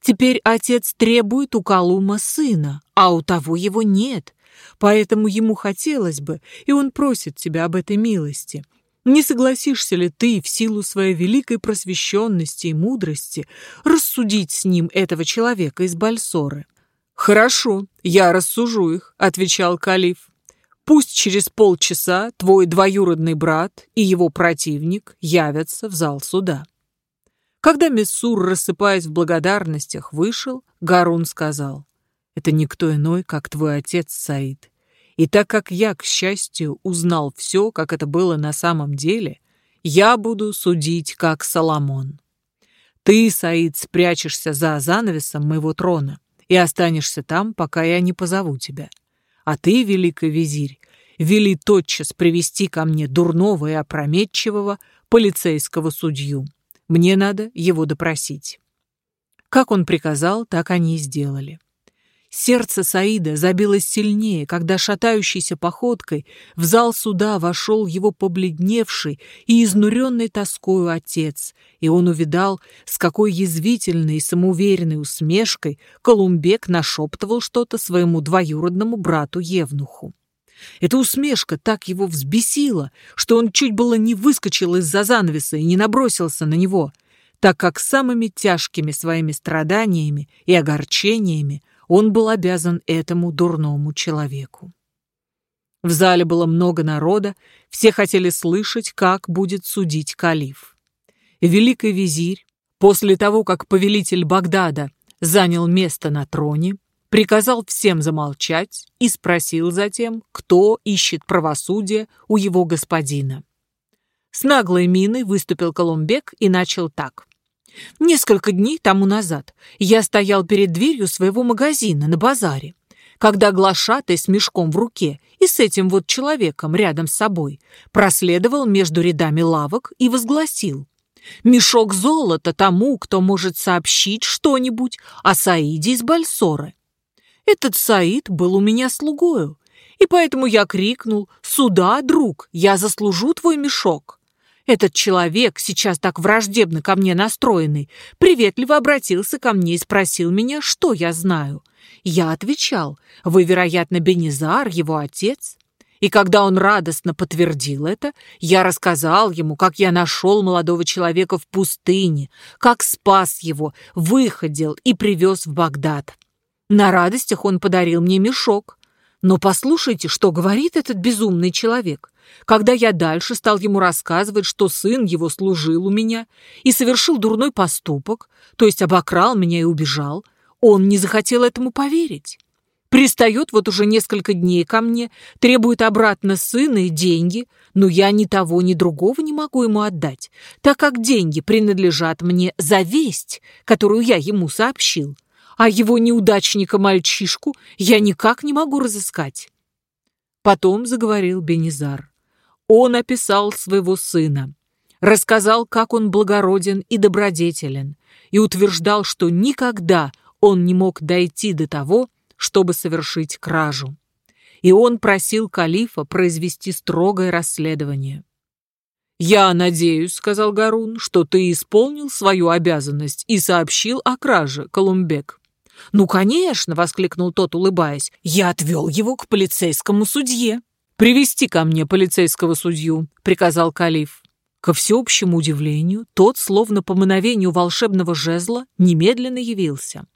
Теперь отец требует у Колума сына, а у того его нет, поэтому ему хотелось бы, и он просит тебя об этой милости. Не согласишься ли ты в силу своей великой просвещенности и мудрости рассудить с ним этого человека из Бальсоры? «Хорошо, я рассужу их», — отвечал Калиф. Пусть через полчаса твой двоюродный брат и его противник явятся в зал суда». Когда Мессур, рассыпаясь в благодарностях, вышел, Гарун сказал, «Это никто иной, как твой отец Саид. И так как я, к счастью, узнал все, как это было на самом деле, я буду судить, как Соломон. Ты, Саид, спрячешься за занавесом моего трона и останешься там, пока я не позову тебя. А ты, великий визирь, вели тотчас привести ко мне дурного и опрометчивого полицейского судью. Мне надо его допросить. Как он приказал, так они и сделали. Сердце Саида забилось сильнее, когда шатающейся походкой в зал суда вошел его побледневший и изнуренный тоскою отец, и он увидал, с какой язвительной и самоуверенной усмешкой Колумбек нашептывал что-то своему двоюродному брату Евнуху. Эта усмешка так его взбесила, что он чуть было не выскочил из-за занавеса и не набросился на него, так как самыми тяжкими своими страданиями и огорчениями он был обязан этому дурному человеку. В зале было много народа, все хотели слышать, как будет судить калиф. Великий визирь, после того, как повелитель Багдада занял место на троне, приказал всем замолчать и спросил затем, кто ищет правосудие у его господина. С наглой миной выступил Колумбек и начал так. Несколько дней тому назад я стоял перед дверью своего магазина на базаре, когда глашатай с мешком в руке и с этим вот человеком рядом с собой проследовал между рядами лавок и возгласил «Мешок золота тому, кто может сообщить что-нибудь о Саиде из Бальсоры». Этот Саид был у меня слугою, и поэтому я крикнул «Сюда, друг, я заслужу твой мешок». Этот человек, сейчас так враждебно ко мне настроенный, приветливо обратился ко мне и спросил меня, что я знаю. Я отвечал, вы, вероятно, Бенизар, его отец. И когда он радостно подтвердил это, я рассказал ему, как я нашел молодого человека в пустыне, как спас его, выходил и привез в Багдад. На радостях он подарил мне мешок. Но послушайте, что говорит этот безумный человек. Когда я дальше стал ему рассказывать, что сын его служил у меня и совершил дурной поступок, то есть обокрал меня и убежал, он не захотел этому поверить. Пристает вот уже несколько дней ко мне, требует обратно сына и деньги, но я ни того, ни другого не могу ему отдать, так как деньги принадлежат мне за весть, которую я ему сообщил, а его неудачника-мальчишку я никак не могу разыскать. Потом заговорил Бенизар. Он описал своего сына, рассказал, как он благороден и добродетелен, и утверждал, что никогда он не мог дойти до того, чтобы совершить кражу. И он просил калифа произвести строгое расследование. «Я надеюсь, — сказал Гарун, — что ты исполнил свою обязанность и сообщил о краже, Колумбек». «Ну, конечно!» — воскликнул тот, улыбаясь. «Я отвел его к полицейскому судье». «Привести ко мне полицейского судью», — приказал Калиф. Ко всеобщему удивлению, тот, словно по мановению волшебного жезла, немедленно явился.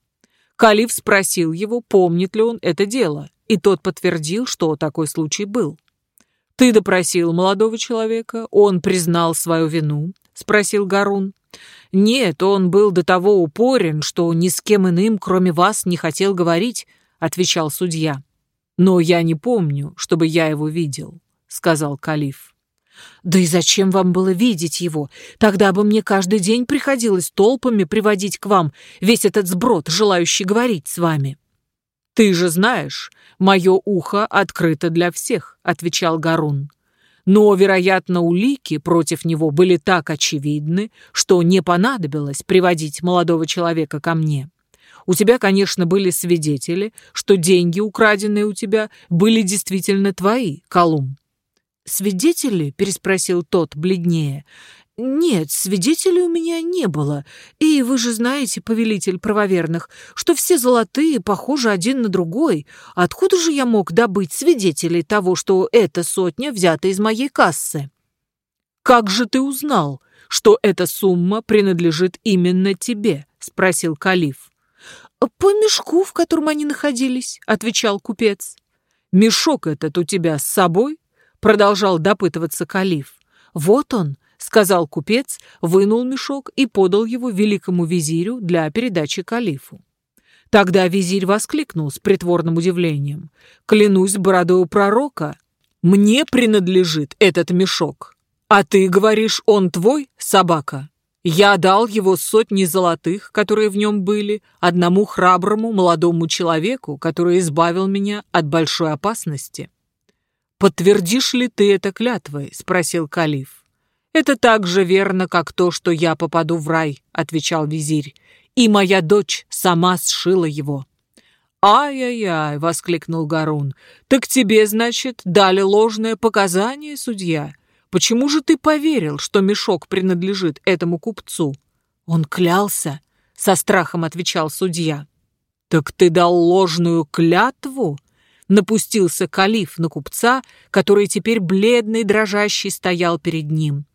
Калиф спросил его, помнит ли он это дело, и тот подтвердил, что такой случай был. «Ты допросил молодого человека? Он признал свою вину?» — спросил Гарун. «Нет, он был до того упорен, что ни с кем иным, кроме вас, не хотел говорить», — отвечал судья. «Но я не помню, чтобы я его видел», — сказал Калиф. «Да и зачем вам было видеть его? Тогда бы мне каждый день приходилось толпами приводить к вам весь этот сброд, желающий говорить с вами». «Ты же знаешь, мое ухо открыто для всех», — отвечал Гарун. «Но, вероятно, улики против него были так очевидны, что не понадобилось приводить молодого человека ко мне. У тебя, конечно, были свидетели, что деньги, украденные у тебя, были действительно твои, Колумб». «Свидетели?» — переспросил тот, бледнее. «Нет, свидетелей у меня не было. И вы же знаете, повелитель правоверных, что все золотые похожи один на другой. Откуда же я мог добыть свидетелей того, что эта сотня взята из моей кассы?» «Как же ты узнал, что эта сумма принадлежит именно тебе?» — спросил Калиф. «По мешку, в котором они находились», — отвечал купец. «Мешок этот у тебя с собой?» — продолжал допытываться Калиф. «Вот он», сказал купец, вынул мешок и подал его великому визирю для передачи калифу. Тогда визирь воскликнул с притворным удивлением. «Клянусь бородою пророка, мне принадлежит этот мешок. А ты говоришь, он твой, собака?» Я дал его сотни золотых, которые в нем были, одному храброму молодому человеку, который избавил меня от большой опасности. «Подтвердишь ли ты это клятвой?» — спросил калиф. «Это так же верно, как то, что я попаду в рай», — отвечал визирь. «И моя дочь сама сшила его». «Ай-яй-яй!» — воскликнул Гарун. «Так тебе, значит, дали ложное показание, судья? Почему же ты поверил, что мешок принадлежит этому купцу?» «Он клялся», — со страхом отвечал судья. «Так ты дал ложную клятву?» Напустился калиф на купца, который теперь бледный, дрожащий стоял перед ним.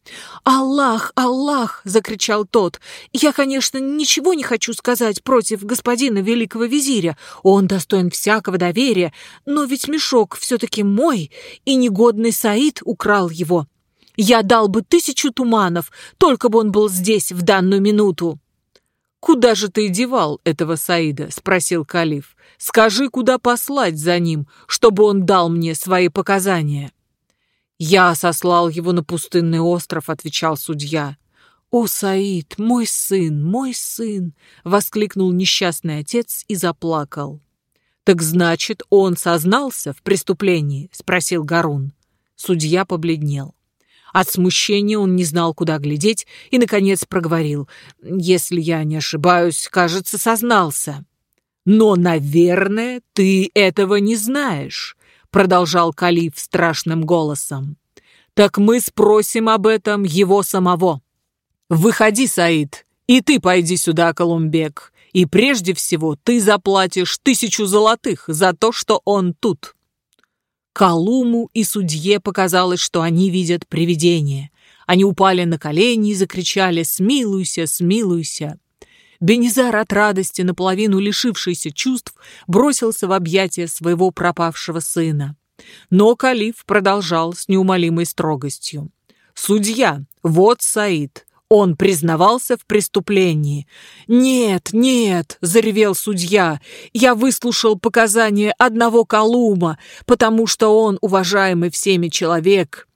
«Аллах, Аллах!» — закричал тот. «Я, конечно, ничего не хочу сказать против господина великого визиря. Он достоин всякого доверия, но ведь мешок все-таки мой, и негодный Саид украл его. Я дал бы тысячу туманов, только бы он был здесь в данную минуту». «Куда же ты девал этого Саида?» — спросил Калиф. «Скажи, куда послать за ним, чтобы он дал мне свои показания». «Я сослал его на пустынный остров», — отвечал судья. «О, Саид, мой сын, мой сын!» — воскликнул несчастный отец и заплакал. «Так значит, он сознался в преступлении?» — спросил Гарун. Судья побледнел. От смущения он не знал, куда глядеть, и, наконец, проговорил. «Если я не ошибаюсь, кажется, сознался». «Но, наверное, ты этого не знаешь», — продолжал Калиф страшным голосом. «Так мы спросим об этом его самого. Выходи, Саид, и ты пойди сюда, Колумбек, и прежде всего ты заплатишь тысячу золотых за то, что он тут». Калуму и судье показалось, что они видят привидение. Они упали на колени и закричали «Смилуйся, смилуйся!». Бенизар от радости, наполовину лишившийся чувств, бросился в объятия своего пропавшего сына. Но Калиф продолжал с неумолимой строгостью. «Судья, вот Саид, он признавался в преступлении. «Нет, нет!» — заревел судья. «Я выслушал показания одного Колума, потому что он уважаемый всеми человек».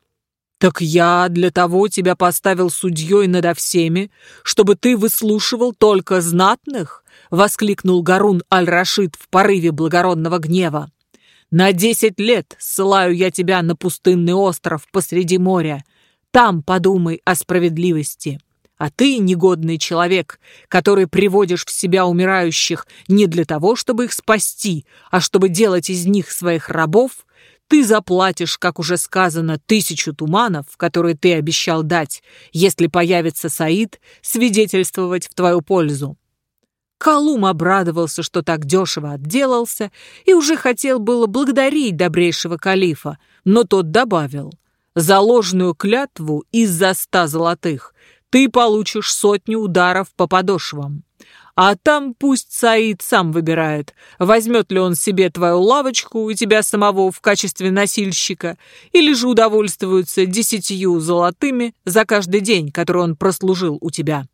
«Так я для того тебя поставил судьей надо всеми, чтобы ты выслушивал только знатных?» — воскликнул Гарун Аль-Рашид в порыве благородного гнева. На десять лет ссылаю я тебя на пустынный остров посреди моря. Там подумай о справедливости. А ты, негодный человек, который приводишь в себя умирающих не для того, чтобы их спасти, а чтобы делать из них своих рабов, ты заплатишь, как уже сказано, тысячу туманов, которые ты обещал дать, если появится Саид, свидетельствовать в твою пользу. Калум обрадовался, что так дешево отделался, и уже хотел было благодарить добрейшего калифа, но тот добавил, «За ложную клятву из-за ста золотых ты получишь сотню ударов по подошвам. А там пусть Саид сам выбирает, возьмет ли он себе твою лавочку и тебя самого в качестве носильщика, или же удовольствуется десятью золотыми за каждый день, который он прослужил у тебя».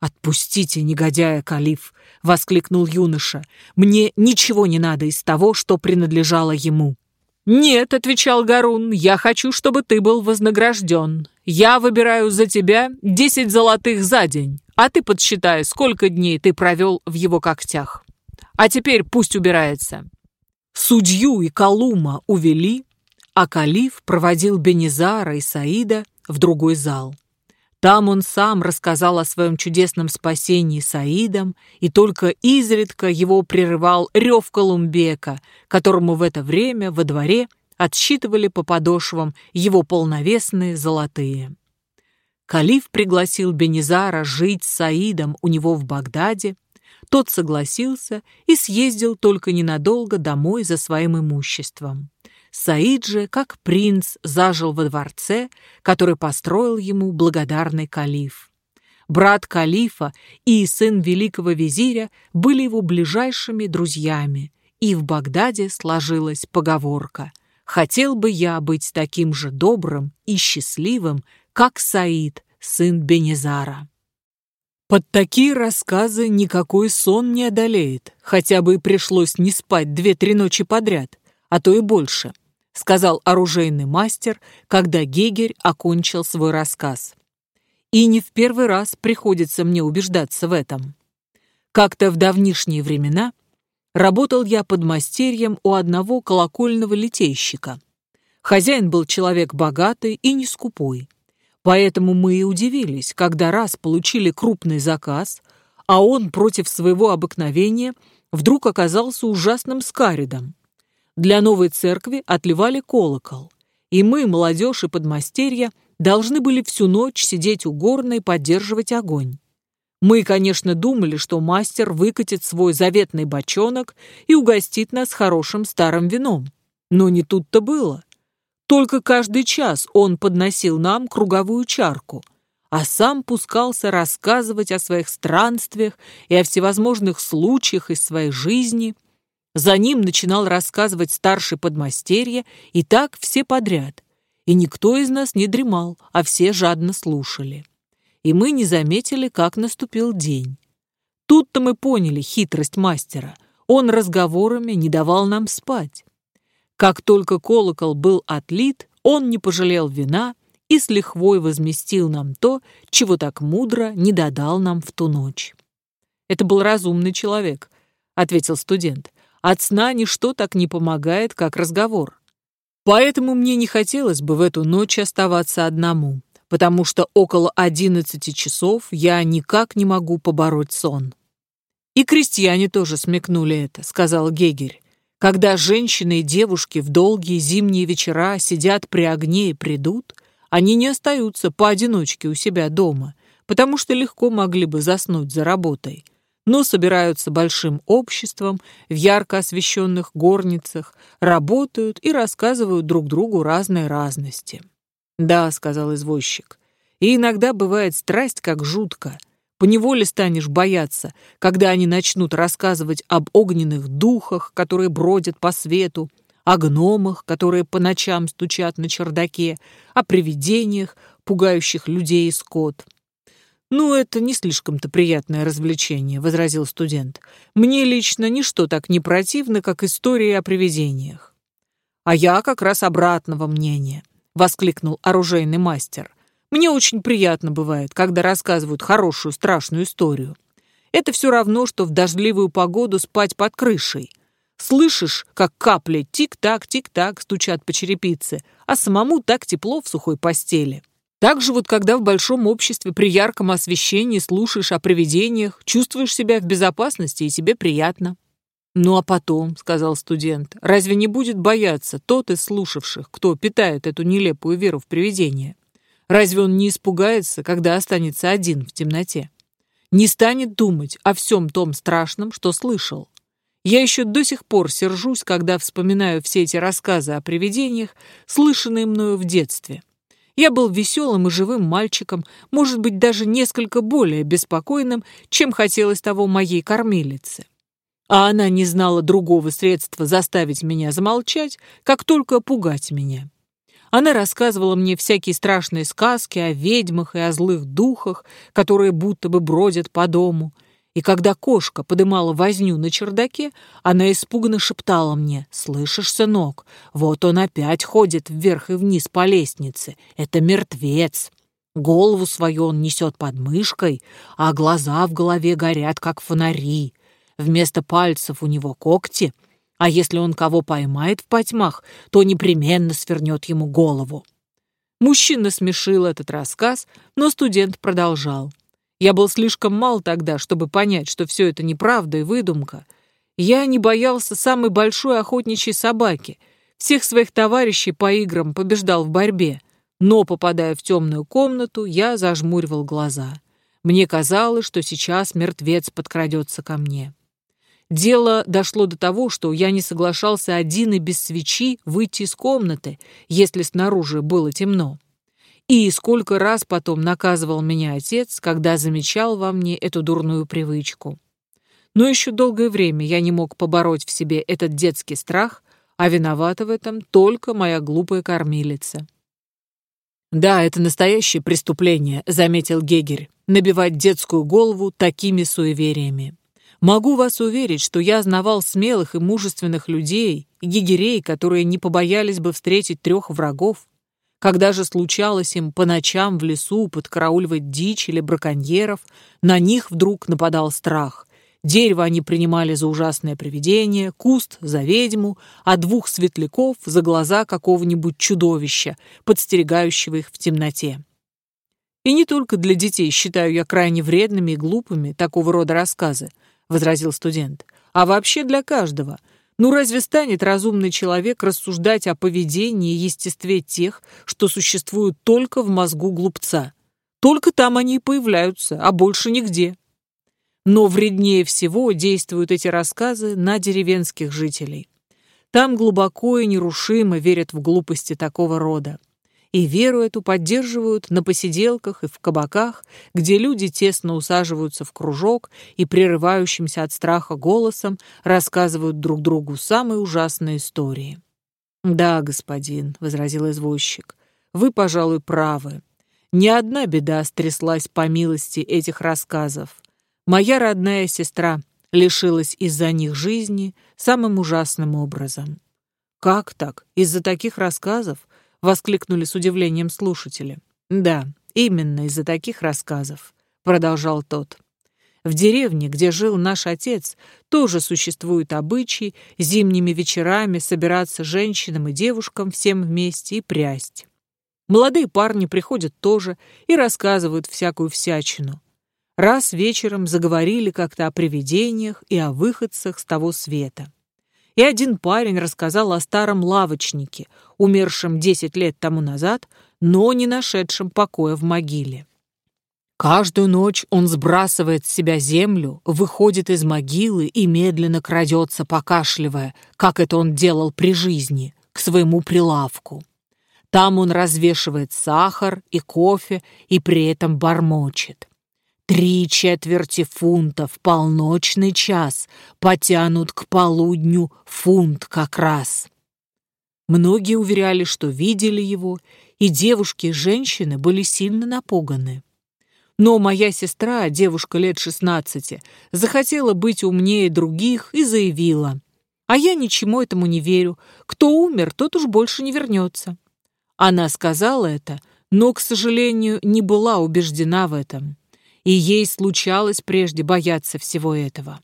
«Отпустите, негодяя, Калиф!» — воскликнул юноша. «Мне ничего не надо из того, что принадлежало ему». «Нет», — отвечал Гарун, — «я хочу, чтобы ты был вознагражден. Я выбираю за тебя десять золотых за день, а ты подсчитай, сколько дней ты провел в его когтях. А теперь пусть убирается». Судью и Калума увели, а Калиф проводил Бенизара и Саида в другой зал. Там он сам рассказал о своем чудесном спасении Саидом, и только изредка его прерывал рев Колумбека, которому в это время во дворе отсчитывали по подошвам его полновесные золотые. Калиф пригласил Бенизара жить с Саидом у него в Багдаде. Тот согласился и съездил только ненадолго домой за своим имуществом. Саид же, как принц, зажил во дворце, который построил ему благодарный калиф. Брат калифа и сын великого визиря были его ближайшими друзьями, и в Багдаде сложилась поговорка «Хотел бы я быть таким же добрым и счастливым, как Саид, сын Бенезара». Под такие рассказы никакой сон не одолеет, хотя бы и пришлось не спать две-три ночи подряд, а то и больше – сказал оружейный мастер, когда Гегерь окончил свой рассказ. И не в первый раз приходится мне убеждаться в этом. Как-то в давнишние времена работал я под мастерьем у одного колокольного литейщика. Хозяин был человек богатый и не скупой. Поэтому мы и удивились, когда раз получили крупный заказ, а он против своего обыкновения вдруг оказался ужасным скаридом. Для новой церкви отливали колокол, и мы, молодежь и подмастерья, должны были всю ночь сидеть у горной и поддерживать огонь. Мы, конечно, думали, что мастер выкатит свой заветный бочонок и угостит нас хорошим старым вином. Но не тут-то было. Только каждый час он подносил нам круговую чарку, а сам пускался рассказывать о своих странствиях и о всевозможных случаях из своей жизни – за ним начинал рассказывать старший подмастерье, и так все подряд. И никто из нас не дремал, а все жадно слушали. И мы не заметили, как наступил день. Тут-то мы поняли хитрость мастера. Он разговорами не давал нам спать. Как только колокол был отлит, он не пожалел вина и с лихвой возместил нам то, чего так мудро не додал нам в ту ночь. «Это был разумный человек», — ответил студент. От сна ничто так не помогает, как разговор. Поэтому мне не хотелось бы в эту ночь оставаться одному, потому что около одиннадцати часов я никак не могу побороть сон. И крестьяне тоже смекнули это, сказал Гегерь. Когда женщины и девушки в долгие зимние вечера сидят при огне и придут, они не остаются поодиночке у себя дома, потому что легко могли бы заснуть за работой но собираются большим обществом в ярко освещенных горницах, работают и рассказывают друг другу разные разности. «Да», — сказал извозчик, — «и иногда бывает страсть как жутко. Поневоле станешь бояться, когда они начнут рассказывать об огненных духах, которые бродят по свету, о гномах, которые по ночам стучат на чердаке, о привидениях, пугающих людей и скот». «Ну, это не слишком-то приятное развлечение», — возразил студент. «Мне лично ничто так не противно, как истории о привидениях». «А я как раз обратного мнения», — воскликнул оружейный мастер. «Мне очень приятно бывает, когда рассказывают хорошую страшную историю. Это все равно, что в дождливую погоду спать под крышей. Слышишь, как капли тик-так, тик-так стучат по черепице, а самому так тепло в сухой постели. Так же вот, когда в большом обществе при ярком освещении слушаешь о привидениях, чувствуешь себя в безопасности и тебе приятно. «Ну а потом», — сказал студент, — «разве не будет бояться тот из слушавших, кто питает эту нелепую веру в привидения? Разве он не испугается, когда останется один в темноте? Не станет думать о всем том страшном, что слышал? Я еще до сих пор сержусь, когда вспоминаю все эти рассказы о привидениях, слышанные мною в детстве. Я был веселым и живым мальчиком, может быть, даже несколько более беспокойным, чем хотелось того моей кормилице. А она не знала другого средства заставить меня замолчать, как только пугать меня. Она рассказывала мне всякие страшные сказки о ведьмах и о злых духах, которые будто бы бродят по дому — и когда кошка подымала возню на чердаке, она испуганно шептала мне, «Слышишь, сынок, вот он опять ходит вверх и вниз по лестнице. Это мертвец. Голову свою он несет под мышкой, а глаза в голове горят, как фонари. Вместо пальцев у него когти, а если он кого поймает в потьмах, то непременно свернет ему голову». Мужчина смешил этот рассказ, но студент продолжал. Я был слишком мал тогда, чтобы понять, что все это неправда и выдумка. Я не боялся самой большой охотничьей собаки. Всех своих товарищей по играм побеждал в борьбе. Но, попадая в темную комнату, я зажмуривал глаза. Мне казалось, что сейчас мертвец подкрадется ко мне. Дело дошло до того, что я не соглашался один и без свечи выйти из комнаты, если снаружи было темно. И сколько раз потом наказывал меня отец, когда замечал во мне эту дурную привычку. Но еще долгое время я не мог побороть в себе этот детский страх, а виновата в этом только моя глупая кормилица. «Да, это настоящее преступление», — заметил Гегерь, «набивать детскую голову такими суевериями. Могу вас уверить, что я знавал смелых и мужественных людей, гигерей, которые не побоялись бы встретить трех врагов, когда же случалось им по ночам в лесу подкарауливать дичь или браконьеров, на них вдруг нападал страх. Дерево они принимали за ужасное привидение, куст — за ведьму, а двух светляков — за глаза какого-нибудь чудовища, подстерегающего их в темноте. «И не только для детей считаю я крайне вредными и глупыми такого рода рассказы», — возразил студент, «а вообще для каждого — ну разве станет разумный человек рассуждать о поведении и естестве тех, что существуют только в мозгу глупца? Только там они и появляются, а больше нигде. Но вреднее всего действуют эти рассказы на деревенских жителей. Там глубоко и нерушимо верят в глупости такого рода и веру эту поддерживают на посиделках и в кабаках, где люди тесно усаживаются в кружок и прерывающимся от страха голосом рассказывают друг другу самые ужасные истории. «Да, господин», — возразил извозчик, — «вы, пожалуй, правы. Ни одна беда стряслась по милости этих рассказов. Моя родная сестра лишилась из-за них жизни самым ужасным образом». «Как так? Из-за таких рассказов?» — воскликнули с удивлением слушатели. «Да, именно из-за таких рассказов», — продолжал тот. «В деревне, где жил наш отец, тоже существуют обычаи зимними вечерами собираться женщинам и девушкам всем вместе и прясть. Молодые парни приходят тоже и рассказывают всякую всячину. Раз вечером заговорили как-то о привидениях и о выходцах с того света. И один парень рассказал о старом лавочнике, умершем 10 лет тому назад, но не нашедшем покоя в могиле. Каждую ночь он сбрасывает с себя землю, выходит из могилы и медленно крадется, покашливая, как это он делал при жизни, к своему прилавку. Там он развешивает сахар и кофе и при этом бормочет. Три четверти фунта в полночный час потянут к полудню фунт как раз. Многие уверяли, что видели его, и девушки и женщины были сильно напуганы. Но моя сестра, девушка лет шестнадцати, захотела быть умнее других и заявила, «А я ничему этому не верю. Кто умер, тот уж больше не вернется». Она сказала это, но, к сожалению, не была убеждена в этом и ей случалось прежде бояться всего этого.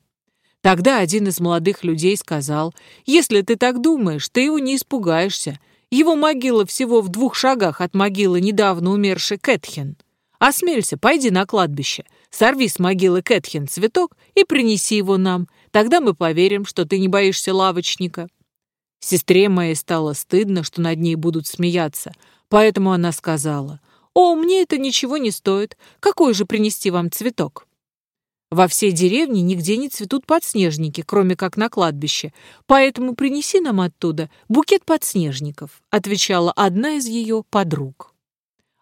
Тогда один из молодых людей сказал, «Если ты так думаешь, ты его не испугаешься. Его могила всего в двух шагах от могилы недавно умершей Кэтхен. Осмелься, пойди на кладбище, сорви с могилы Кэтхен цветок и принеси его нам. Тогда мы поверим, что ты не боишься лавочника». Сестре моей стало стыдно, что над ней будут смеяться, поэтому она сказала, «О, мне это ничего не стоит. Какой же принести вам цветок?» Во всей деревне нигде не цветут подснежники, кроме как на кладбище, поэтому принеси нам оттуда букет подснежников», отвечала одна из ее подруг.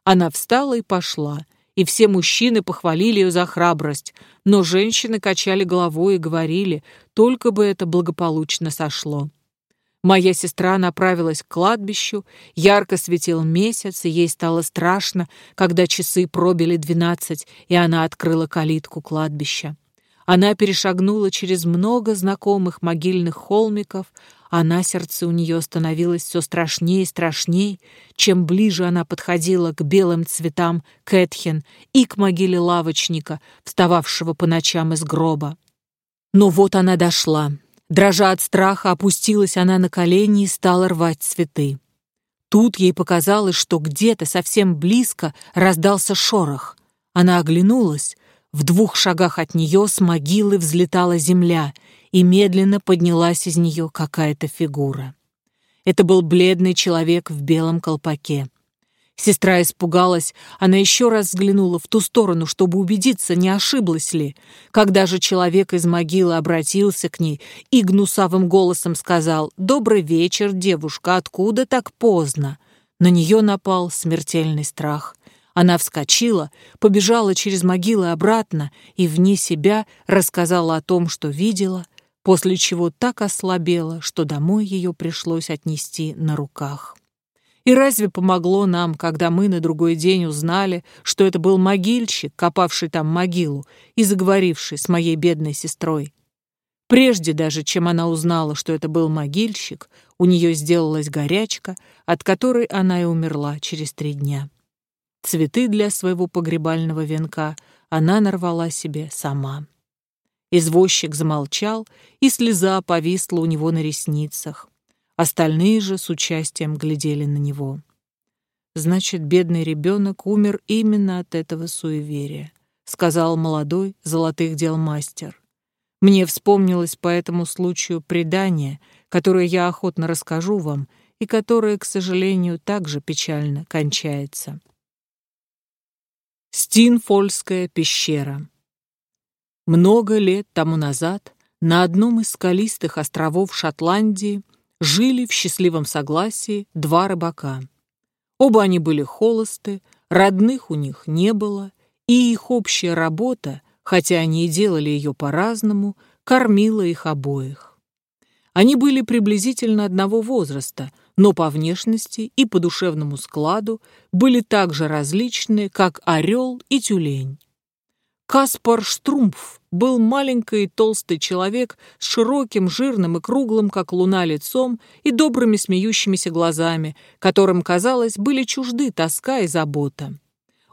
Она встала и пошла, и все мужчины похвалили ее за храбрость, но женщины качали головой и говорили, только бы это благополучно сошло. Моя сестра направилась к кладбищу, ярко светил месяц, и ей стало страшно, когда часы пробили двенадцать, и она открыла калитку кладбища. Она перешагнула через много знакомых могильных холмиков, а на сердце у нее становилось все страшнее и страшнее, чем ближе она подходила к белым цветам Кэтхен и к могиле лавочника, встававшего по ночам из гроба. Но вот она дошла. Дрожа от страха, опустилась она на колени и стала рвать цветы. Тут ей показалось, что где-то совсем близко раздался шорох. Она оглянулась. В двух шагах от нее с могилы взлетала земля, и медленно поднялась из нее какая-то фигура. Это был бледный человек в белом колпаке. Сестра испугалась, она еще раз взглянула в ту сторону, чтобы убедиться, не ошиблась ли. Когда же человек из могилы обратился к ней и гнусавым голосом сказал «Добрый вечер, девушка, откуда так поздно?» На нее напал смертельный страх. Она вскочила, побежала через могилы обратно и вне себя рассказала о том, что видела, после чего так ослабела, что домой ее пришлось отнести на руках. И разве помогло нам, когда мы на другой день узнали, что это был могильщик, копавший там могилу и заговоривший с моей бедной сестрой? Прежде даже, чем она узнала, что это был могильщик, у нее сделалась горячка, от которой она и умерла через три дня. Цветы для своего погребального венка она нарвала себе сама. Извозчик замолчал, и слеза повисла у него на ресницах. Остальные же с участием глядели на него. «Значит, бедный ребенок умер именно от этого суеверия», сказал молодой золотых дел мастер. «Мне вспомнилось по этому случаю предание, которое я охотно расскажу вам и которое, к сожалению, также печально кончается». Стинфольская пещера Много лет тому назад на одном из скалистых островов Шотландии жили в счастливом согласии два рыбака. Оба они были холосты, родных у них не было, и их общая работа, хотя они и делали ее по-разному, кормила их обоих. Они были приблизительно одного возраста, но по внешности и по душевному складу были так же различны, как орел и тюлень. Каспар Штрумф был маленький толстый человек с широким, жирным и круглым, как луна, лицом и добрыми смеющимися глазами, которым, казалось, были чужды тоска и забота.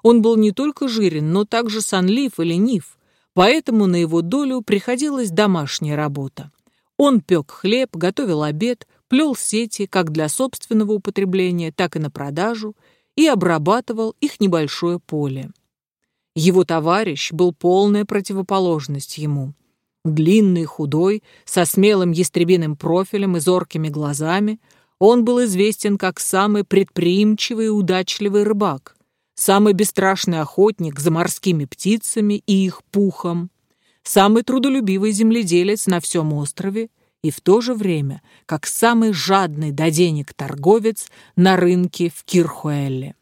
Он был не только жирен, но также сонлив и ленив, поэтому на его долю приходилась домашняя работа. Он пек хлеб, готовил обед, плел сети как для собственного употребления, так и на продажу, и обрабатывал их небольшое поле. Его товарищ был полная противоположность ему. Длинный, худой, со смелым ястребиным профилем и зоркими глазами, он был известен как самый предприимчивый и удачливый рыбак, самый бесстрашный охотник за морскими птицами и их пухом, самый трудолюбивый земледелец на всем острове и в то же время как самый жадный до денег торговец на рынке в Кирхуэлле.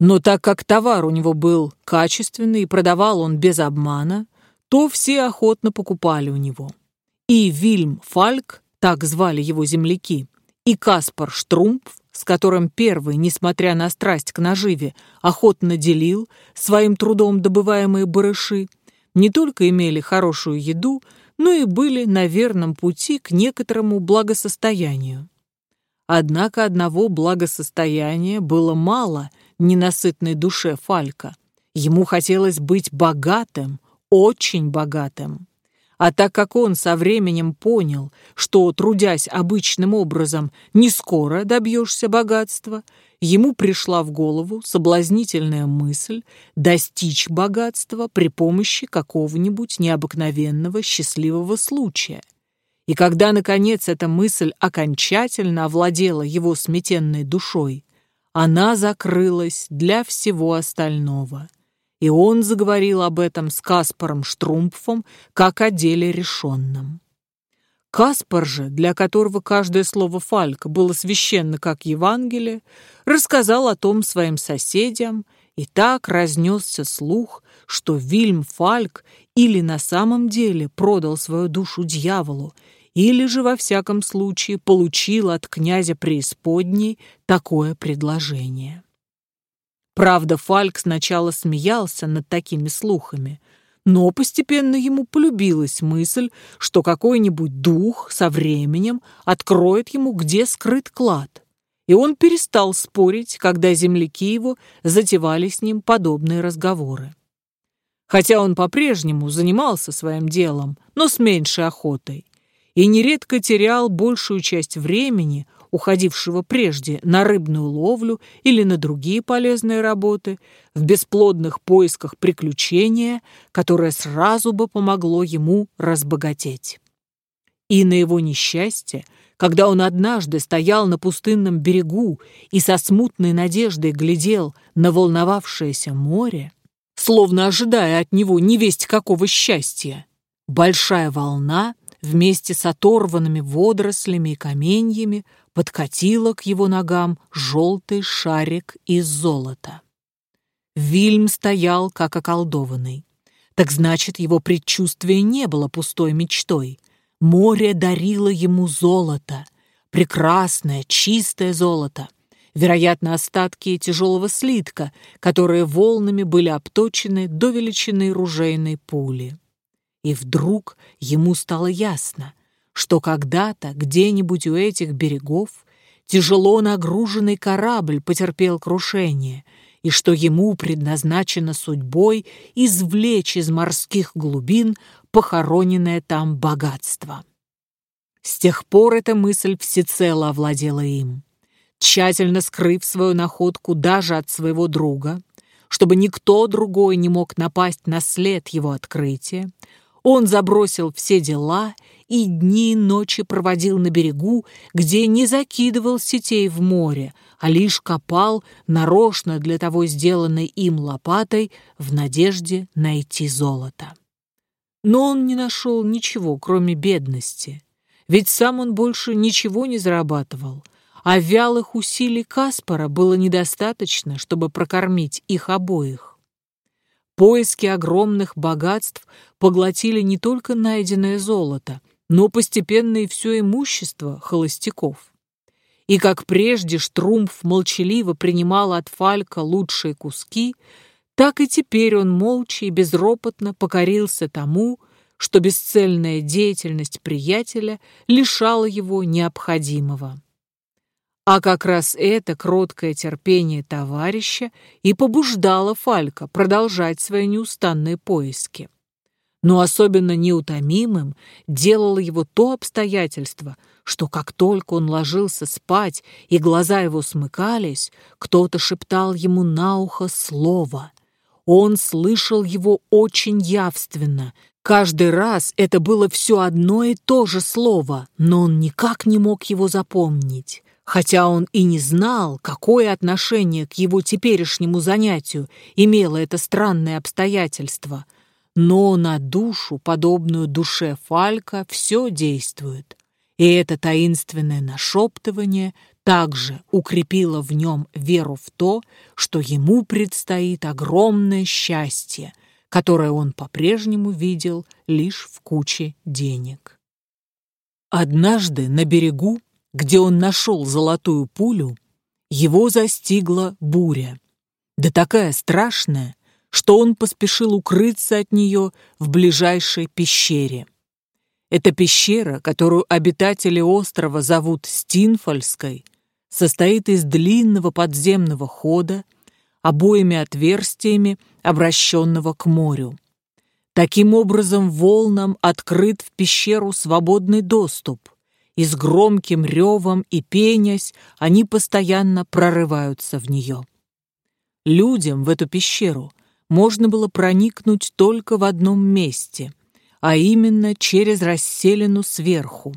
Но так как товар у него был качественный и продавал он без обмана, то все охотно покупали у него. И Вильм Фальк, так звали его земляки, и Каспар Штрумпф, с которым первый, несмотря на страсть к наживе, охотно делил своим трудом добываемые барыши, не только имели хорошую еду, но и были на верном пути к некоторому благосостоянию. Однако одного благосостояния было мало ненасытной душе Фалька. Ему хотелось быть богатым, очень богатым. А так как он со временем понял, что, трудясь обычным образом, не скоро добьешься богатства, ему пришла в голову соблазнительная мысль достичь богатства при помощи какого-нибудь необыкновенного счастливого случая. И когда, наконец, эта мысль окончательно овладела его сметенной душой, она закрылась для всего остального и он заговорил об этом с Каспаром Штрумпфом как о деле решенном. Каспар же, для которого каждое слово Фалька было священно как Евангелие, рассказал о том своим соседям, и так разнесся слух, что Вильм Фальк или на самом деле продал свою душу дьяволу, или же, во всяком случае, получил от князя преисподней такое предложение. Правда, Фальк сначала смеялся над такими слухами, но постепенно ему полюбилась мысль, что какой-нибудь дух со временем откроет ему, где скрыт клад. И он перестал спорить, когда земляки его затевали с ним подобные разговоры. Хотя он по-прежнему занимался своим делом, но с меньшей охотой, и нередко терял большую часть времени, уходившего прежде на рыбную ловлю или на другие полезные работы, в бесплодных поисках приключения, которое сразу бы помогло ему разбогатеть. И на его несчастье, когда он однажды стоял на пустынном берегу и со смутной надеждой глядел на волновавшееся море, словно ожидая от него невесть какого счастья, большая волна вместе с оторванными водорослями и каменьями подкатила к его ногам желтый шарик из золота. Вильм стоял, как околдованный. Так значит, его предчувствие не было пустой мечтой. Море дарило ему золото, прекрасное, чистое золото, вероятно, остатки тяжелого слитка, которые волнами были обточены до величины ружейной пули. И вдруг ему стало ясно, что когда-то где-нибудь у этих берегов тяжело нагруженный корабль потерпел крушение, и что ему предназначено судьбой извлечь из морских глубин похороненное там богатство. С тех пор эта мысль всецело овладела им. Тщательно скрыв свою находку даже от своего друга, чтобы никто другой не мог напасть на след его открытия, он забросил все дела и дни и ночи проводил на берегу, где не закидывал сетей в море, а лишь копал, нарочно для того сделанной им лопатой, в надежде найти золото. Но он не нашел ничего, кроме бедности, ведь сам он больше ничего не зарабатывал, а вялых усилий Каспара было недостаточно, чтобы прокормить их обоих. Поиски огромных богатств поглотили не только найденное золото, но постепенно и все имущество холостяков. И как прежде Штрумф молчаливо принимал от Фалька лучшие куски, так и теперь он молча и безропотно покорился тому, что бесцельная деятельность приятеля лишала его необходимого. А как раз это кроткое терпение товарища и побуждало Фалька продолжать свои неустанные поиски. Но особенно неутомимым делало его то обстоятельство, что как только он ложился спать и глаза его смыкались, кто-то шептал ему на ухо слово. Он слышал его очень явственно. Каждый раз это было все одно и то же слово, но он никак не мог его запомнить хотя он и не знал, какое отношение к его теперешнему занятию имело это странное обстоятельство, но на душу, подобную душе Фалька, все действует, и это таинственное нашептывание также укрепило в нем веру в то, что ему предстоит огромное счастье, которое он по-прежнему видел лишь в куче денег. Однажды на берегу где он нашел золотую пулю, его застигла буря. Да такая страшная, что он поспешил укрыться от нее в ближайшей пещере. Эта пещера, которую обитатели острова зовут Стинфольской, состоит из длинного подземного хода, обоими отверстиями, обращенного к морю. Таким образом, волнам открыт в пещеру свободный доступ, и с громким ревом и пенясь они постоянно прорываются в нее. Людям в эту пещеру можно было проникнуть только в одном месте, а именно через расселину сверху.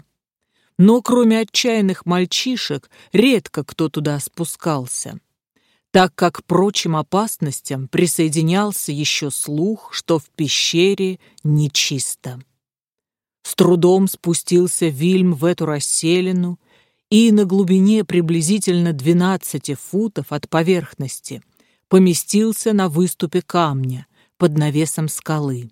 Но кроме отчаянных мальчишек редко кто туда спускался так как к прочим опасностям присоединялся еще слух, что в пещере нечисто. С трудом спустился Вильм в эту расселину и на глубине приблизительно 12 футов от поверхности поместился на выступе камня под навесом скалы.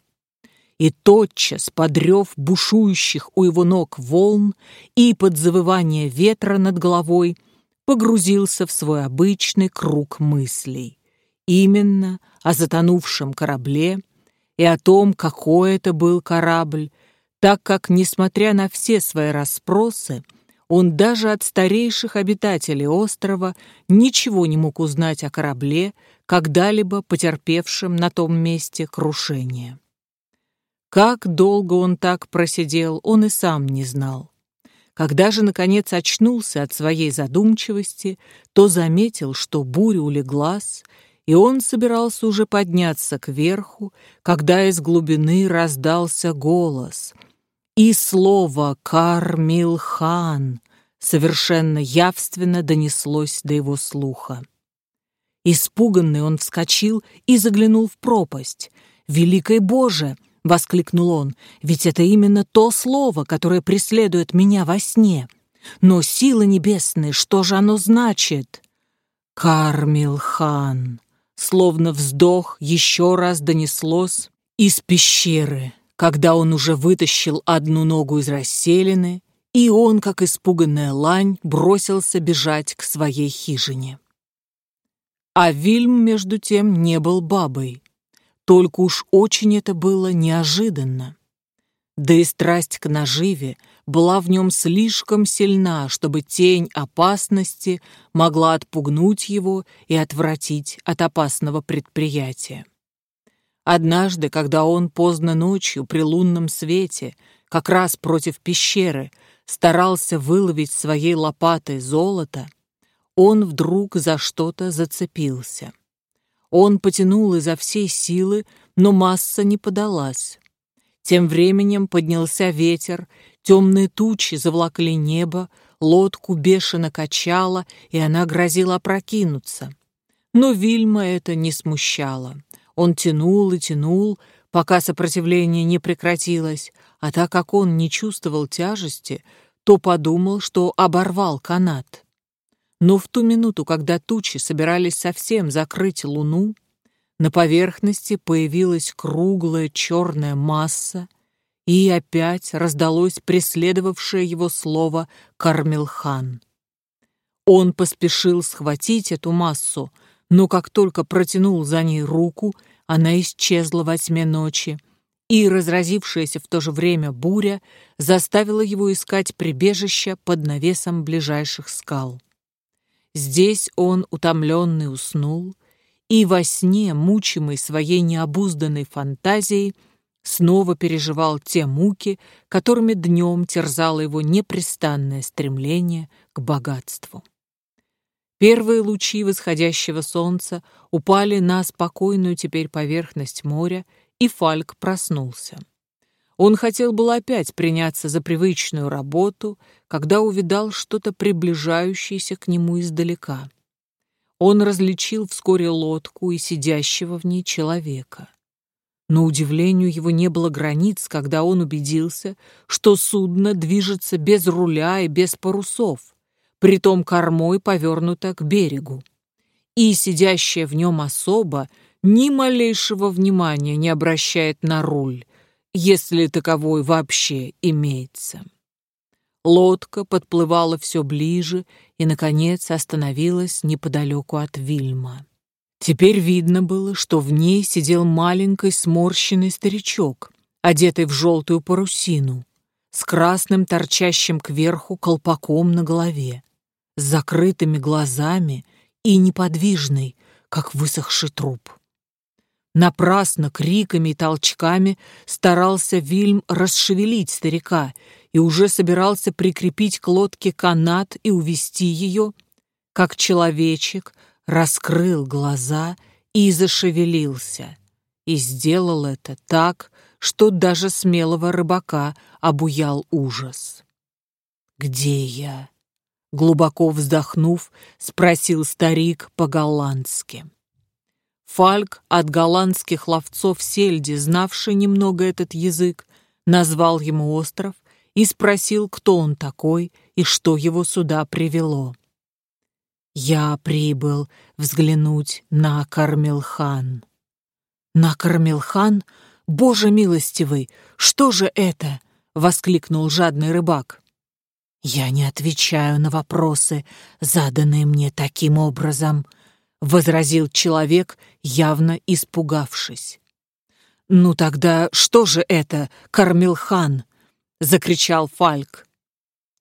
И тотчас, подрев бушующих у его ног волн и под завывание ветра над головой, погрузился в свой обычный круг мыслей. Именно о затонувшем корабле и о том, какой это был корабль, так как, несмотря на все свои расспросы, он даже от старейших обитателей острова ничего не мог узнать о корабле, когда-либо потерпевшем на том месте крушение. Как долго он так просидел, он и сам не знал. Когда же, наконец, очнулся от своей задумчивости, то заметил, что буря улеглась, и он собирался уже подняться кверху, когда из глубины раздался голос. И слово «Кармилхан» совершенно явственно донеслось до его слуха. Испуганный он вскочил и заглянул в пропасть. «Великой Боже!» — воскликнул он, — «ведь это именно то слово, которое преследует меня во сне. Но силы небесные, что же оно значит?» «Кармилхан», словно вздох, еще раз донеслось из пещеры, когда он уже вытащил одну ногу из расселины, и он, как испуганная лань, бросился бежать к своей хижине. А Вильм, между тем, не был бабой. Только уж очень это было неожиданно. Да и страсть к наживе была в нем слишком сильна, чтобы тень опасности могла отпугнуть его и отвратить от опасного предприятия. Однажды, когда он поздно ночью при лунном свете, как раз против пещеры, старался выловить своей лопатой золото, он вдруг за что-то зацепился. Он потянул изо всей силы, но масса не подалась. Тем временем поднялся ветер, темные тучи завлакли небо, лодку бешено качало, и она грозила опрокинуться. Но Вильма это не смущало. Он тянул и тянул, пока сопротивление не прекратилось, а так как он не чувствовал тяжести, то подумал, что оборвал канат. Но в ту минуту, когда тучи собирались совсем закрыть луну, на поверхности появилась круглая черная масса, и опять раздалось преследовавшее его слово «Кармелхан». Он поспешил схватить эту массу, но как только протянул за ней руку, она исчезла во тьме ночи, и разразившаяся в то же время буря заставила его искать прибежище под навесом ближайших скал. Здесь он, утомленный, уснул, и во сне, мучимый своей необузданной фантазией, снова переживал те муки, которыми днем терзало его непрестанное стремление к богатству. Первые лучи восходящего солнца упали на спокойную теперь поверхность моря, и Фальк проснулся. Он хотел было опять приняться за привычную работу, когда увидал что-то приближающееся к нему издалека. Он различил вскоре лодку и сидящего в ней человека. Но удивлению его не было границ, когда он убедился, что судно движется без руля и без парусов, притом кормой повернуто к берегу. И сидящая в нем особа ни малейшего внимания не обращает на руль, если таковой вообще имеется. Лодка подплывала все ближе и, наконец, остановилась неподалеку от Вильма. Теперь видно было, что в ней сидел маленький сморщенный старичок, одетый в желтую парусину, с красным торчащим кверху колпаком на голове, с закрытыми глазами и неподвижный, как высохший труп. Напрасно криками и толчками старался Вильм расшевелить старика и уже собирался прикрепить к лодке канат и увести ее, как человечек раскрыл глаза и зашевелился. И сделал это так, что даже смелого рыбака обуял ужас. «Где я?» Глубоко вздохнув, спросил старик по-голландски. Фальк от голландских ловцов сельди, знавший немного этот язык, назвал ему остров и спросил, кто он такой и что его сюда привело. «Я прибыл взглянуть на Кармелхан». «На Кармелхан? Боже милостивый, что же это?» — воскликнул жадный рыбак. «Я не отвечаю на вопросы, заданные мне таким образом», — возразил человек, явно испугавшись. «Ну тогда что же это, Кармилхан?» — закричал Фальк.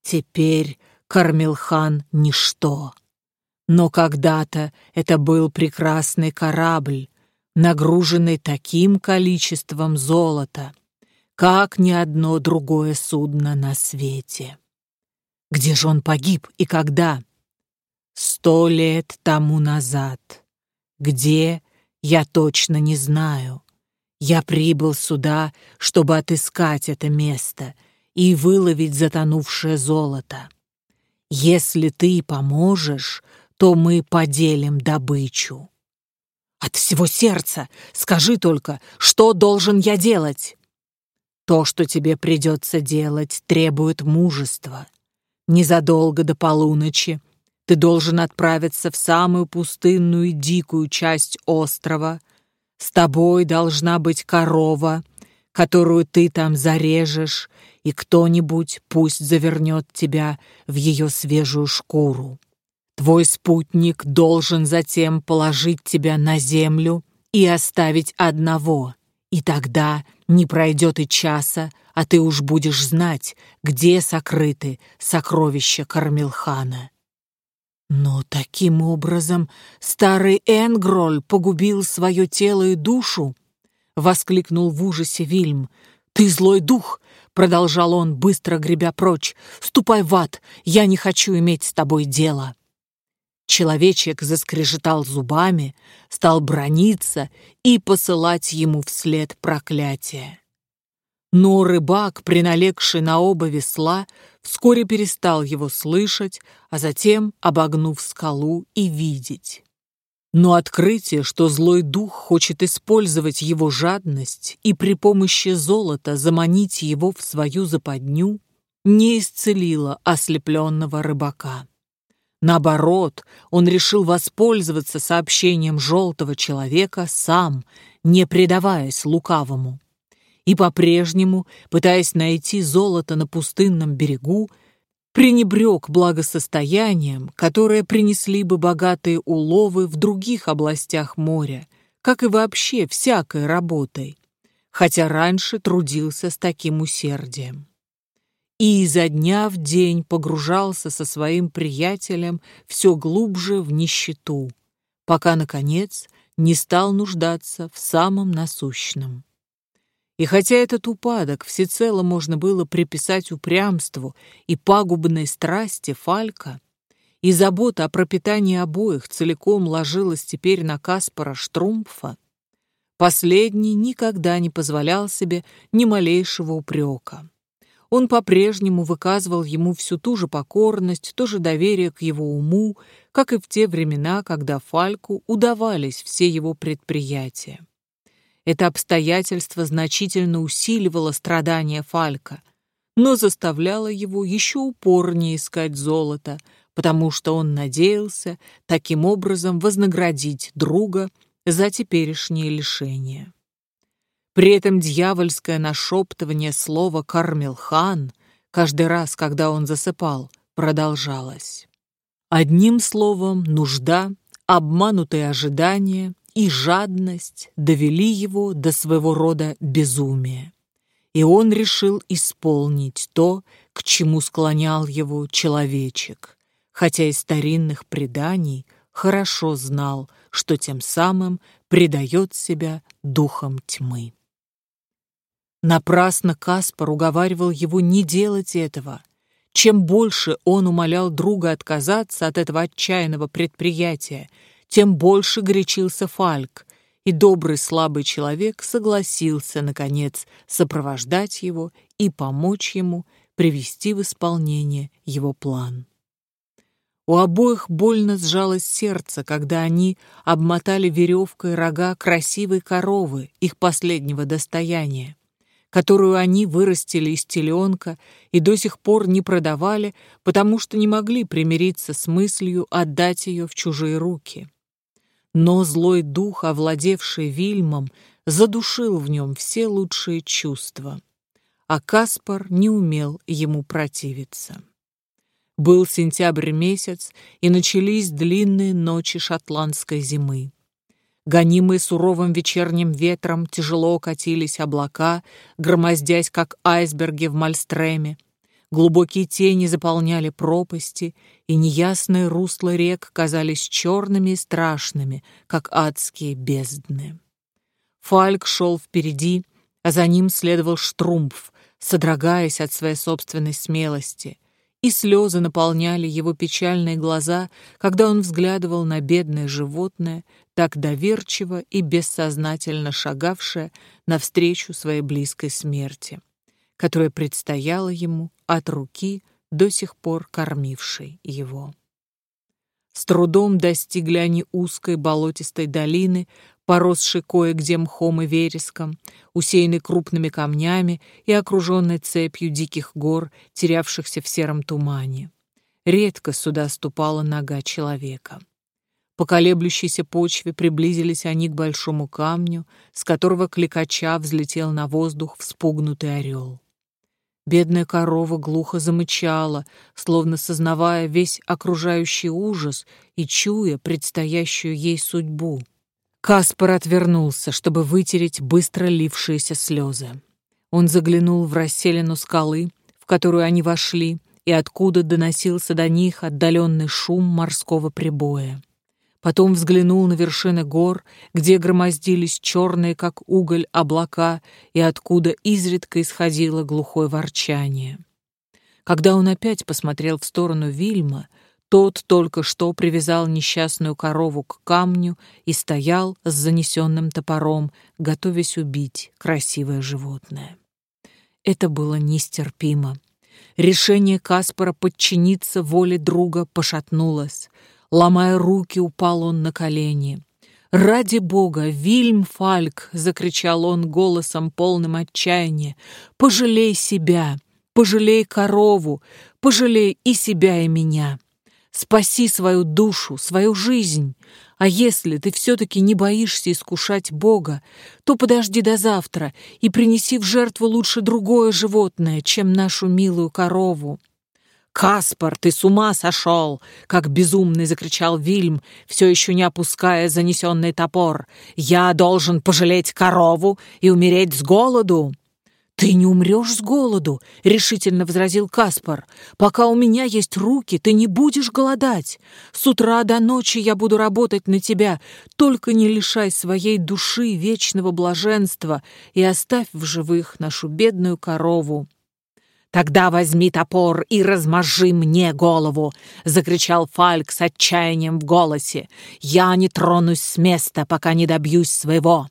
«Теперь Кармилхан — ничто. Но когда-то это был прекрасный корабль, нагруженный таким количеством золота, как ни одно другое судно на свете». Где же он погиб и когда? Сто лет тому назад. Где, я точно не знаю. Я прибыл сюда, чтобы отыскать это место и выловить затонувшее золото. Если ты поможешь, то мы поделим добычу. От всего сердца скажи только, что должен я делать? То, что тебе придется делать, требует мужества. Незадолго до полуночи ты должен отправиться в самую пустынную и дикую часть острова. С тобой должна быть корова, которую ты там зарежешь, и кто-нибудь пусть завернет тебя в ее свежую шкуру. Твой спутник должен затем положить тебя на землю и оставить одного, и тогда не пройдет и часа, а ты уж будешь знать, где сокрыты сокровища Кармилхана. Но таким образом старый Энгроль погубил свое тело и душу, воскликнул в ужасе Вильм. Ты злой дух, продолжал он, быстро гребя прочь. Ступай в ад, я не хочу иметь с тобой дело. Человечек заскрежетал зубами, стал брониться и посылать ему вслед проклятие. Но рыбак, приналегший на оба весла, вскоре перестал его слышать, а затем, обогнув скалу, и видеть. Но открытие, что злой дух хочет использовать его жадность и при помощи золота заманить его в свою западню, не исцелило ослепленного рыбака. Наоборот, он решил воспользоваться сообщением желтого человека сам, не предаваясь лукавому и по-прежнему, пытаясь найти золото на пустынном берегу, пренебрег благосостоянием, которое принесли бы богатые уловы в других областях моря, как и вообще всякой работой, хотя раньше трудился с таким усердием. И изо дня в день погружался со своим приятелем все глубже в нищету, пока, наконец, не стал нуждаться в самом насущном. И хотя этот упадок всецело можно было приписать упрямству и пагубной страсти Фалька, и забота о пропитании обоих целиком ложилась теперь на Каспара Штрумфа, последний никогда не позволял себе ни малейшего упрека. Он по-прежнему выказывал ему всю ту же покорность, то же доверие к его уму, как и в те времена, когда Фальку удавались все его предприятия. Это обстоятельство значительно усиливало страдания Фалька, но заставляло его еще упорнее искать золото, потому что он надеялся таким образом вознаградить друга за теперешнее лишение. При этом дьявольское нашептывание слова «Кармелхан» каждый раз, когда он засыпал, продолжалось. Одним словом, нужда, обманутые ожидания, и жадность довели его до своего рода безумия. И он решил исполнить то, к чему склонял его человечек, хотя из старинных преданий хорошо знал, что тем самым предает себя духом тьмы. Напрасно Каспар уговаривал его не делать этого. Чем больше он умолял друга отказаться от этого отчаянного предприятия, тем больше горячился Фальк, и добрый слабый человек согласился, наконец, сопровождать его и помочь ему привести в исполнение его план. У обоих больно сжалось сердце, когда они обмотали веревкой рога красивой коровы, их последнего достояния, которую они вырастили из теленка и до сих пор не продавали, потому что не могли примириться с мыслью отдать ее в чужие руки. Но злой дух, овладевший Вильмом, задушил в нем все лучшие чувства, а Каспар не умел ему противиться. Был сентябрь месяц, и начались длинные ночи шотландской зимы. Гонимые суровым вечерним ветром тяжело катились облака, громоздясь, как айсберги в Мальстреме. Глубокие тени заполняли пропасти, и неясные русла рек казались черными и страшными, как адские бездны. Фальк шел впереди, а за ним следовал Штрумф, содрогаясь от своей собственной смелости — и слезы наполняли его печальные глаза, когда он взглядывал на бедное животное, так доверчиво и бессознательно шагавшее навстречу своей близкой смерти, которая предстояла ему от руки, до сих пор кормившей его. С трудом достигли они узкой болотистой долины, поросший кое-где мхом и вереском, усеянный крупными камнями и окруженный цепью диких гор, терявшихся в сером тумане. Редко сюда ступала нога человека. По колеблющейся почве приблизились они к большому камню, с которого кликача взлетел на воздух вспугнутый орел. Бедная корова глухо замычала, словно сознавая весь окружающий ужас и чуя предстоящую ей судьбу. Каспар отвернулся, чтобы вытереть быстро лившиеся слезы. Он заглянул в расселину скалы, в которую они вошли, и откуда доносился до них отдаленный шум морского прибоя. Потом взглянул на вершины гор, где громоздились черные, как уголь, облака, и откуда изредка исходило глухое ворчание. Когда он опять посмотрел в сторону Вильма, тот только что привязал несчастную корову к камню и стоял с занесенным топором, готовясь убить красивое животное. Это было нестерпимо. Решение Каспара подчиниться воле друга пошатнулось. Ломая руки, упал он на колени. «Ради бога, Вильм Фальк!» — закричал он голосом, полным отчаяния. «Пожалей себя! Пожалей корову! Пожалей и себя, и меня!» Спаси свою душу, свою жизнь. А если ты все-таки не боишься искушать Бога, то подожди до завтра и принеси в жертву лучше другое животное, чем нашу милую корову. «Каспар, ты с ума сошел!» — как безумный закричал Вильм, все еще не опуская занесенный топор. «Я должен пожалеть корову и умереть с голоду!» «Ты не умрешь с голоду», — решительно возразил Каспар. «Пока у меня есть руки, ты не будешь голодать. С утра до ночи я буду работать на тебя. Только не лишай своей души вечного блаженства и оставь в живых нашу бедную корову». «Тогда возьми топор и размажи мне голову!» — закричал Фальк с отчаянием в голосе. «Я не тронусь с места, пока не добьюсь своего!»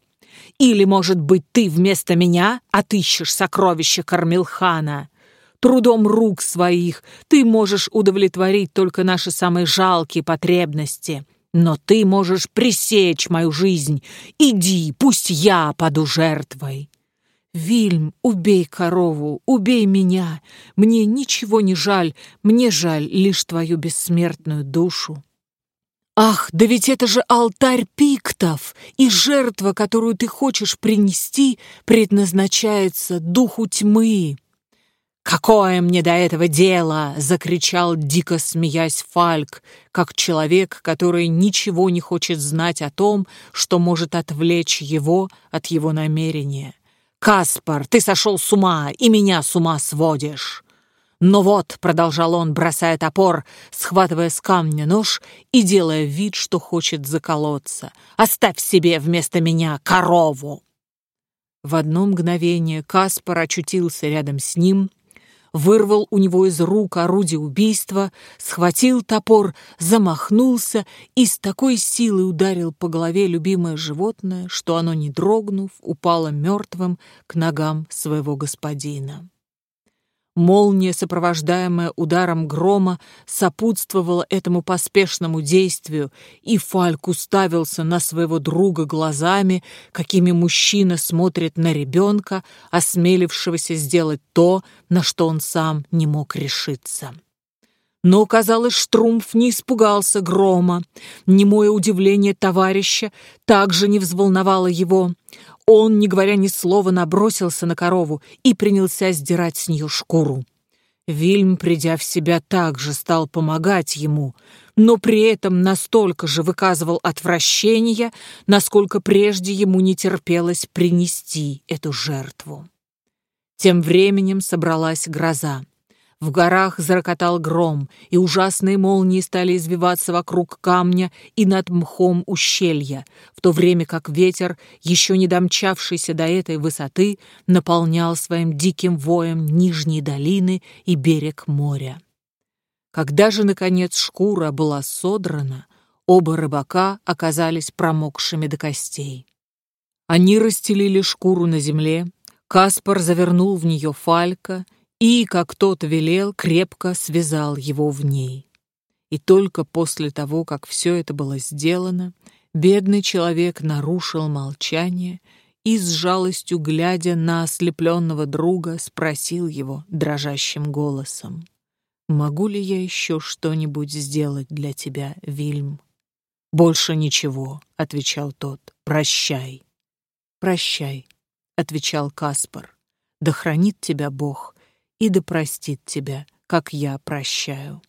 Или, может быть, ты вместо меня отыщешь сокровища Кармилхана? Трудом рук своих ты можешь удовлетворить только наши самые жалкие потребности. Но ты можешь пресечь мою жизнь. Иди, пусть я паду жертвой. Вильм, убей корову, убей меня. Мне ничего не жаль, мне жаль лишь твою бессмертную душу. Ах, да ведь это же алтарь пиктов, и жертва, которую ты хочешь принести, предназначается духу тьмы. «Какое мне до этого дело?» — закричал, дико смеясь Фальк, как человек, который ничего не хочет знать о том, что может отвлечь его от его намерения. «Каспар, ты сошел с ума и меня с ума сводишь!» Но вот, продолжал он, бросая топор, схватывая с камня нож и делая вид, что хочет заколоться. Оставь себе вместо меня корову. В одно мгновение Каспар очутился рядом с ним, вырвал у него из рук орудие убийства, схватил топор, замахнулся и с такой силой ударил по голове любимое животное, что оно, не дрогнув, упало мертвым к ногам своего господина. Молния, сопровождаемая ударом грома, сопутствовала этому поспешному действию, и Фальк уставился на своего друга глазами, какими мужчина смотрит на ребенка, осмелившегося сделать то, на что он сам не мог решиться. Но, казалось, Штрумф не испугался грома. Немое удивление товарища также не взволновало его. Он, не говоря ни слова, набросился на корову и принялся сдирать с нее шкуру. Вильм, придя в себя, также стал помогать ему, но при этом настолько же выказывал отвращение, насколько прежде ему не терпелось принести эту жертву. Тем временем собралась гроза. В горах зарокотал гром, и ужасные молнии стали извиваться вокруг камня и над мхом ущелья, в то время как ветер, еще не домчавшийся до этой высоты, наполнял своим диким воем нижние долины и берег моря. Когда же, наконец, шкура была содрана, оба рыбака оказались промокшими до костей. Они расстелили шкуру на земле, Каспар завернул в нее фалька — и, как тот велел, крепко связал его в ней. И только после того, как все это было сделано, бедный человек нарушил молчание и с жалостью, глядя на ослепленного друга, спросил его дрожащим голосом. «Могу ли я еще что-нибудь сделать для тебя, Вильм?» «Больше ничего», — отвечал тот. «Прощай». «Прощай», — отвечал Каспар. «Да хранит тебя Бог и да простит тебя, как я прощаю».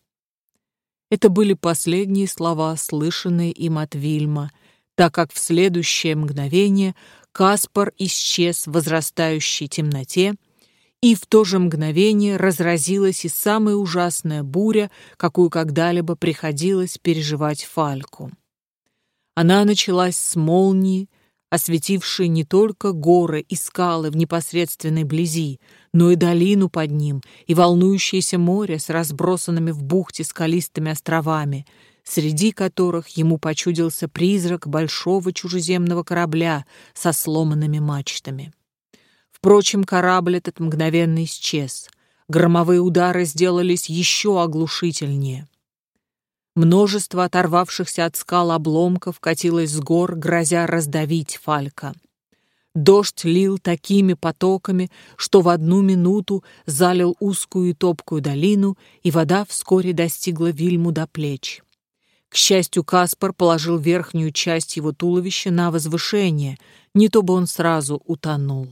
Это были последние слова, слышанные им от Вильма, так как в следующее мгновение Каспар исчез в возрастающей темноте, и в то же мгновение разразилась и самая ужасная буря, какую когда-либо приходилось переживать Фальку. Она началась с молнии, осветившей не только горы и скалы в непосредственной близи, но и долину под ним, и волнующееся море с разбросанными в бухте скалистыми островами, среди которых ему почудился призрак большого чужеземного корабля со сломанными мачтами. Впрочем, корабль этот мгновенно исчез. Громовые удары сделались еще оглушительнее. Множество оторвавшихся от скал обломков катилось с гор, грозя раздавить Фалька. Дождь лил такими потоками, что в одну минуту залил узкую и топкую долину, и вода вскоре достигла Вильму до плеч. К счастью, Каспар положил верхнюю часть его туловища на возвышение, не то бы он сразу утонул.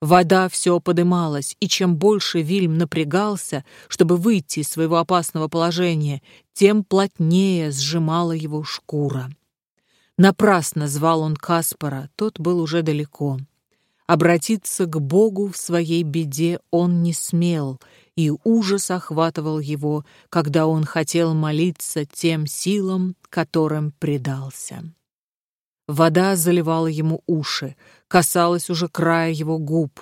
Вода все подымалась, и чем больше Вильм напрягался, чтобы выйти из своего опасного положения, тем плотнее сжимала его шкура. Напрасно звал он Каспара, тот был уже далеко. Обратиться к Богу в своей беде он не смел, и ужас охватывал его, когда он хотел молиться тем силам, которым предался. Вода заливала ему уши, касалась уже края его губ.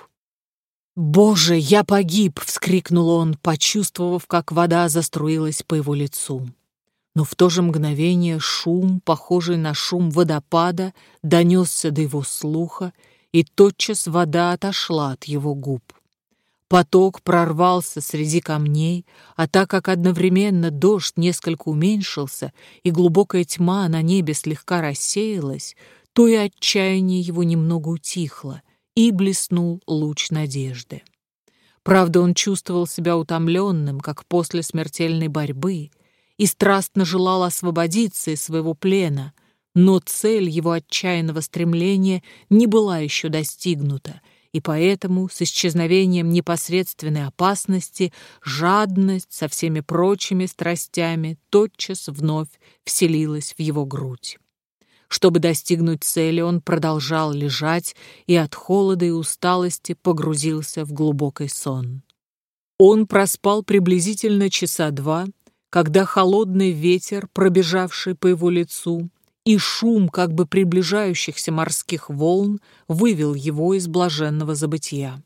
«Боже, я погиб!» — вскрикнул он, почувствовав, как вода заструилась по его лицу. Но в то же мгновение шум, похожий на шум водопада, донесся до его слуха, и тотчас вода отошла от его губ. Поток прорвался среди камней, а так как одновременно дождь несколько уменьшился и глубокая тьма на небе слегка рассеялась, то и отчаяние его немного утихло, и блеснул луч надежды. Правда, он чувствовал себя утомленным, как после смертельной борьбы, и страстно желал освободиться из своего плена, но цель его отчаянного стремления не была еще достигнута, и поэтому с исчезновением непосредственной опасности жадность со всеми прочими страстями тотчас вновь вселилась в его грудь. Чтобы достигнуть цели, он продолжал лежать и от холода и усталости погрузился в глубокий сон. Он проспал приблизительно часа два, когда холодный ветер, пробежавший по его лицу, и шум как бы приближающихся морских волн вывел его из блаженного забытия.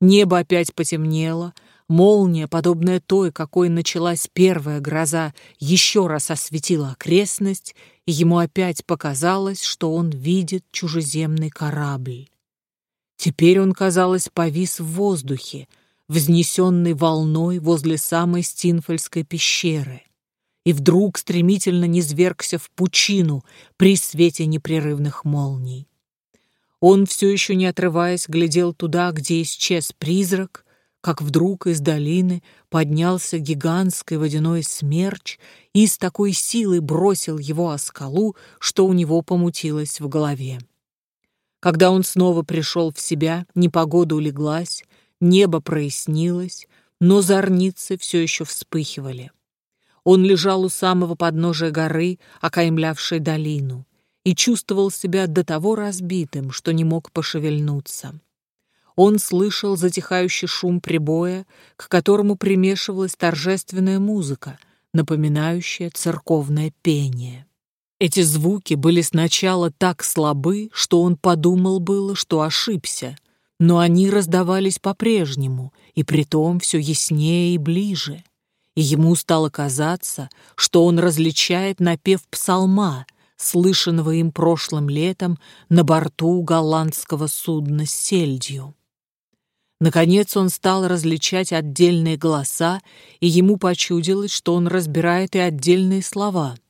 Небо опять потемнело, молния, подобная той, какой началась первая гроза, еще раз осветила окрестность, и ему опять показалось, что он видит чужеземный корабль. Теперь он, казалось, повис в воздухе, взнесенный волной возле самой Стинфольской пещеры, и вдруг стремительно низвергся в пучину при свете непрерывных молний. Он, все еще не отрываясь, глядел туда, где исчез призрак, как вдруг из долины поднялся гигантский водяной смерч и с такой силой бросил его о скалу, что у него помутилось в голове. Когда он снова пришел в себя, непогода улеглась, Небо прояснилось, но зорницы все еще вспыхивали. Он лежал у самого подножия горы, окаймлявшей долину, и чувствовал себя до того разбитым, что не мог пошевельнуться. Он слышал затихающий шум прибоя, к которому примешивалась торжественная музыка, напоминающая церковное пение. Эти звуки были сначала так слабы, что он подумал было, что ошибся — но они раздавались по-прежнему, и притом все яснее и ближе. И ему стало казаться, что он различает напев псалма, слышанного им прошлым летом на борту голландского судна с сельдью. Наконец он стал различать отдельные голоса, и ему почудилось, что он разбирает и отдельные слова —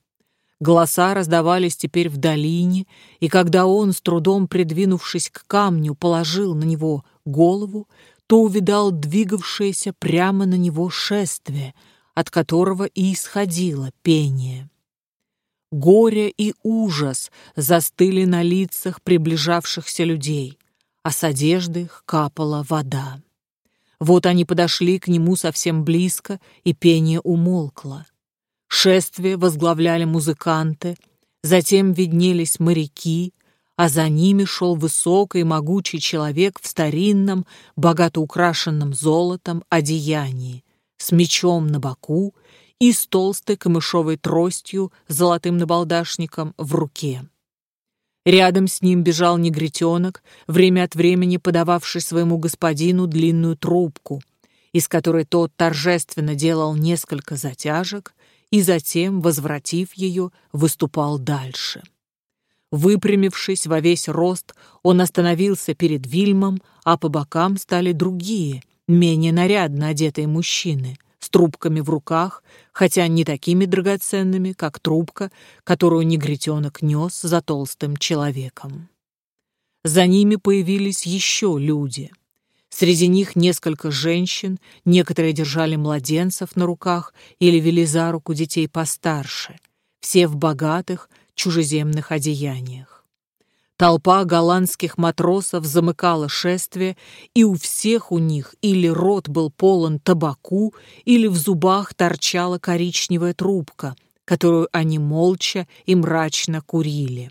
Голоса раздавались теперь в долине, и когда он, с трудом придвинувшись к камню, положил на него голову, то увидал двигавшееся прямо на него шествие, от которого и исходило пение. Горе и ужас застыли на лицах приближавшихся людей, а с одежды их капала вода. Вот они подошли к нему совсем близко, и пение умолкло. Шествие возглавляли музыканты, затем виднелись моряки, а за ними шел высокий могучий человек в старинном, богато украшенном золотом одеянии, с мечом на боку и с толстой камышовой тростью с золотым набалдашником в руке. Рядом с ним бежал негритенок, время от времени подававший своему господину длинную трубку, из которой тот торжественно делал несколько затяжек и затем, возвратив ее, выступал дальше. Выпрямившись во весь рост, он остановился перед Вильмом, а по бокам стали другие, менее нарядно одетые мужчины, с трубками в руках, хотя не такими драгоценными, как трубка, которую негритенок нес за толстым человеком. За ними появились еще люди — Среди них несколько женщин, некоторые держали младенцев на руках или вели за руку детей постарше, все в богатых чужеземных одеяниях. Толпа голландских матросов замыкала шествие, и у всех у них или рот был полон табаку, или в зубах торчала коричневая трубка, которую они молча и мрачно курили.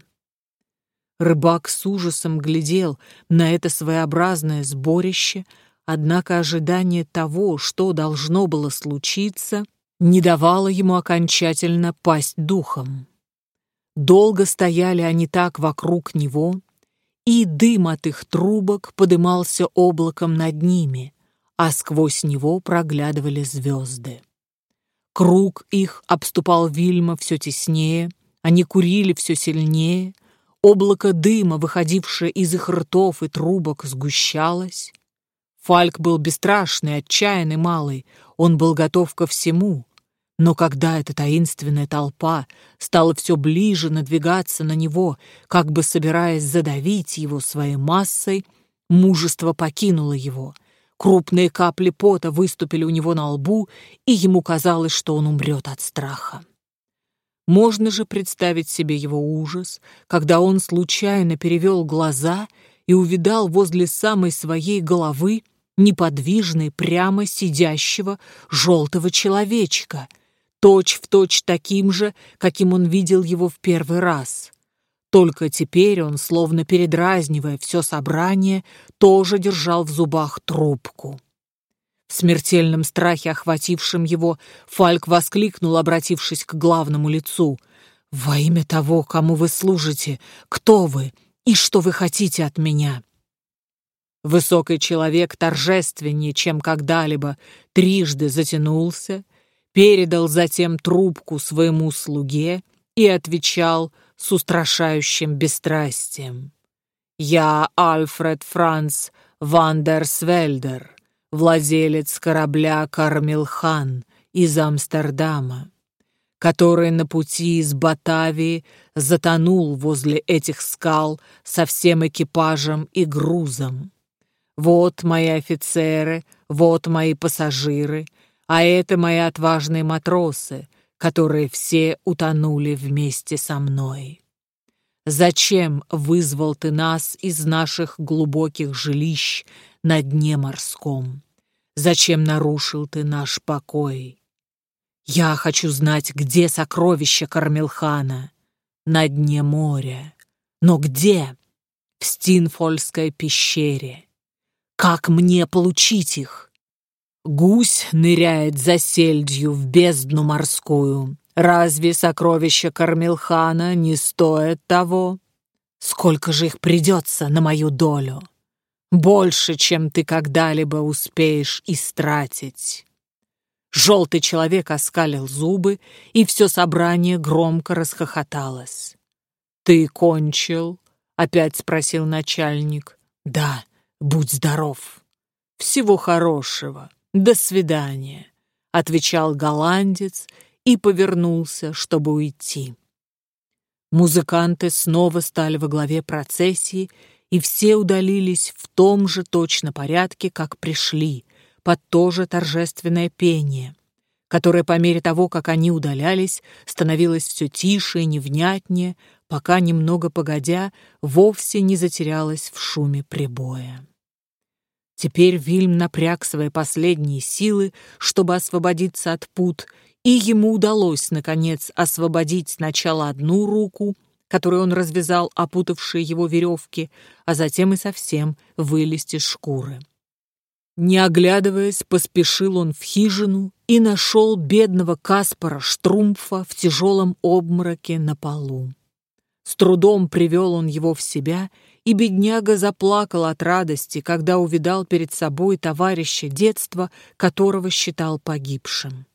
Рыбак с ужасом глядел на это своеобразное сборище, однако ожидание того, что должно было случиться, не давало ему окончательно пасть духом. Долго стояли они так вокруг него, и дым от их трубок подымался облаком над ними, а сквозь него проглядывали звезды. Круг их обступал Вильма все теснее, они курили все сильнее — Облако дыма, выходившее из их ртов и трубок, сгущалось. Фальк был бесстрашный, отчаянный малый, он был готов ко всему. Но когда эта таинственная толпа стала все ближе надвигаться на него, как бы собираясь задавить его своей массой, мужество покинуло его. Крупные капли пота выступили у него на лбу, и ему казалось, что он умрет от страха. Можно же представить себе его ужас, когда он случайно перевел глаза и увидал возле самой своей головы неподвижный, прямо сидящего желтого человечка, точь-в-точь точь таким же, каким он видел его в первый раз. Только теперь он, словно передразнивая все собрание, тоже держал в зубах трубку. В смертельном страхе, охватившем его, Фальк воскликнул, обратившись к главному лицу. «Во имя того, кому вы служите, кто вы и что вы хотите от меня?» Высокий человек торжественнее, чем когда-либо, трижды затянулся, передал затем трубку своему слуге и отвечал с устрашающим бесстрастием. «Я Альфред Франц Вандерсвельдер, владелец корабля «Кармелхан» из Амстердама, который на пути из Батавии затонул возле этих скал со всем экипажем и грузом. Вот мои офицеры, вот мои пассажиры, а это мои отважные матросы, которые все утонули вместе со мной. Зачем вызвал ты нас из наших глубоких жилищ на дне морском? Зачем нарушил ты наш покой? Я хочу знать, где сокровища Кармелхана. На дне моря. Но где? В Стинфольской пещере. Как мне получить их? Гусь ныряет за сельдью в бездну морскую. Разве сокровища Кармелхана не стоят того? Сколько же их придется на мою долю? Больше, чем ты когда-либо успеешь истратить. Желтый человек оскалил зубы, и все собрание громко расхохоталось. «Ты кончил?» — опять спросил начальник. «Да, Будь здоров. Всего хорошего. До свидания, отвечал голландец и повернулся, чтобы уйти. Музыканты снова стали во главе процессии, и все удалились в том же точно порядке, как пришли, под то же торжественное пение, которое по мере того, как они удалялись, становилось все тише и невнятнее, пока, немного погодя, вовсе не затерялось в шуме прибоя. Теперь Вильм напряг свои последние силы, чтобы освободиться от пут, и ему удалось, наконец, освободить сначала одну руку, которую он развязал опутавшие его веревки, а затем и совсем вылезть из шкуры. Не оглядываясь, поспешил он в хижину и нашел бедного Каспара Штрумфа в тяжелом обмороке на полу. С трудом привел он его в себя, и бедняга заплакал от радости, когда увидал перед собой товарища детства, которого считал погибшим.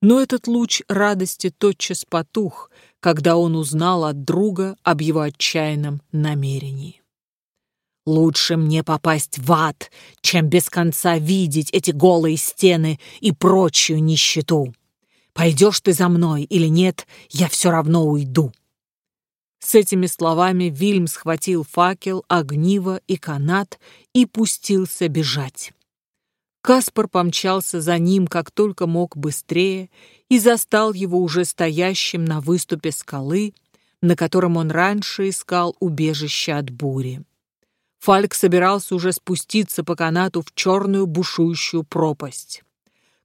Но этот луч радости тотчас потух, когда он узнал от друга об его отчаянном намерении. «Лучше мне попасть в ад, чем без конца видеть эти голые стены и прочую нищету. Пойдешь ты за мной или нет, я все равно уйду», с этими словами Вильм схватил факел, огниво и канат и пустился бежать. Каспар помчался за ним как только мог быстрее и застал его уже стоящим на выступе скалы, на котором он раньше искал убежище от бури. Фальк собирался уже спуститься по канату в черную бушующую пропасть.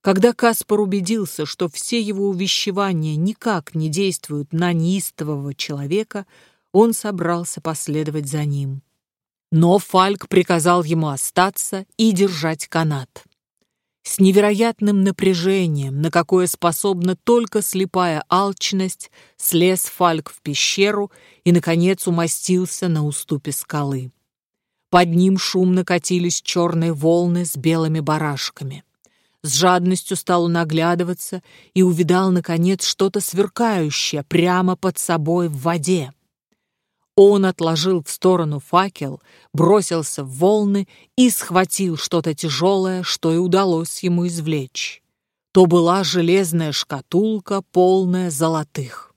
Когда Каспар убедился, что все его увещевания никак не действуют на неистового человека, он собрался последовать за ним. Но Фальк приказал ему остаться и держать канат. С невероятным напряжением, на какое способна только слепая алчность, слез Фальк в пещеру и, наконец, умостился на уступе скалы. Под ним шумно катились черные волны с белыми барашками с жадностью стал он оглядываться и увидал, наконец, что-то сверкающее прямо под собой в воде. Он отложил в сторону факел, бросился в волны и схватил что-то тяжелое, что и удалось ему извлечь. То была железная шкатулка, полная золотых.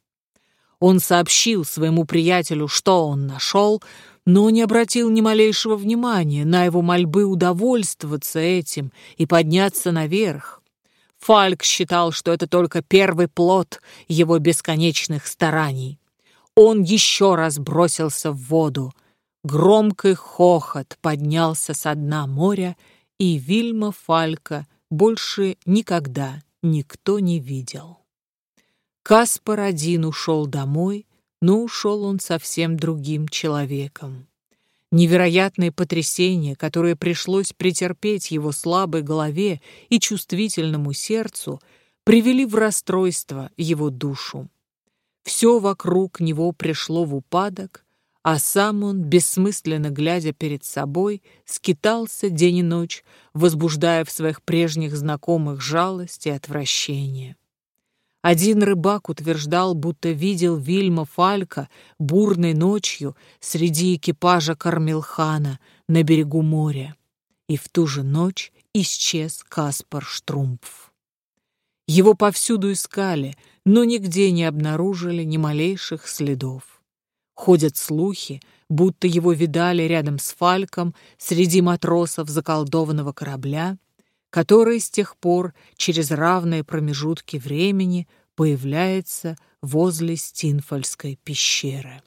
Он сообщил своему приятелю, что он нашел, но не обратил ни малейшего внимания на его мольбы удовольствоваться этим и подняться наверх. Фальк считал, что это только первый плод его бесконечных стараний. Он еще раз бросился в воду. Громкий хохот поднялся со дна моря, и Вильма Фалька больше никогда никто не видел. Каспар один ушел домой, но ушел он совсем другим человеком. Невероятные потрясения, которые пришлось претерпеть его слабой голове и чувствительному сердцу, привели в расстройство его душу. Все вокруг него пришло в упадок, а сам он, бессмысленно глядя перед собой, скитался день и ночь, возбуждая в своих прежних знакомых жалость и отвращение. Один рыбак утверждал, будто видел Вильма Фалька бурной ночью среди экипажа Кармелхана на берегу моря. И в ту же ночь исчез Каспар Штрумпф. Его повсюду искали, но нигде не обнаружили ни малейших следов. Ходят слухи, будто его видали рядом с Фальком среди матросов заколдованного корабля, который с тех пор через равные промежутки времени появляется возле Стинфольской пещеры.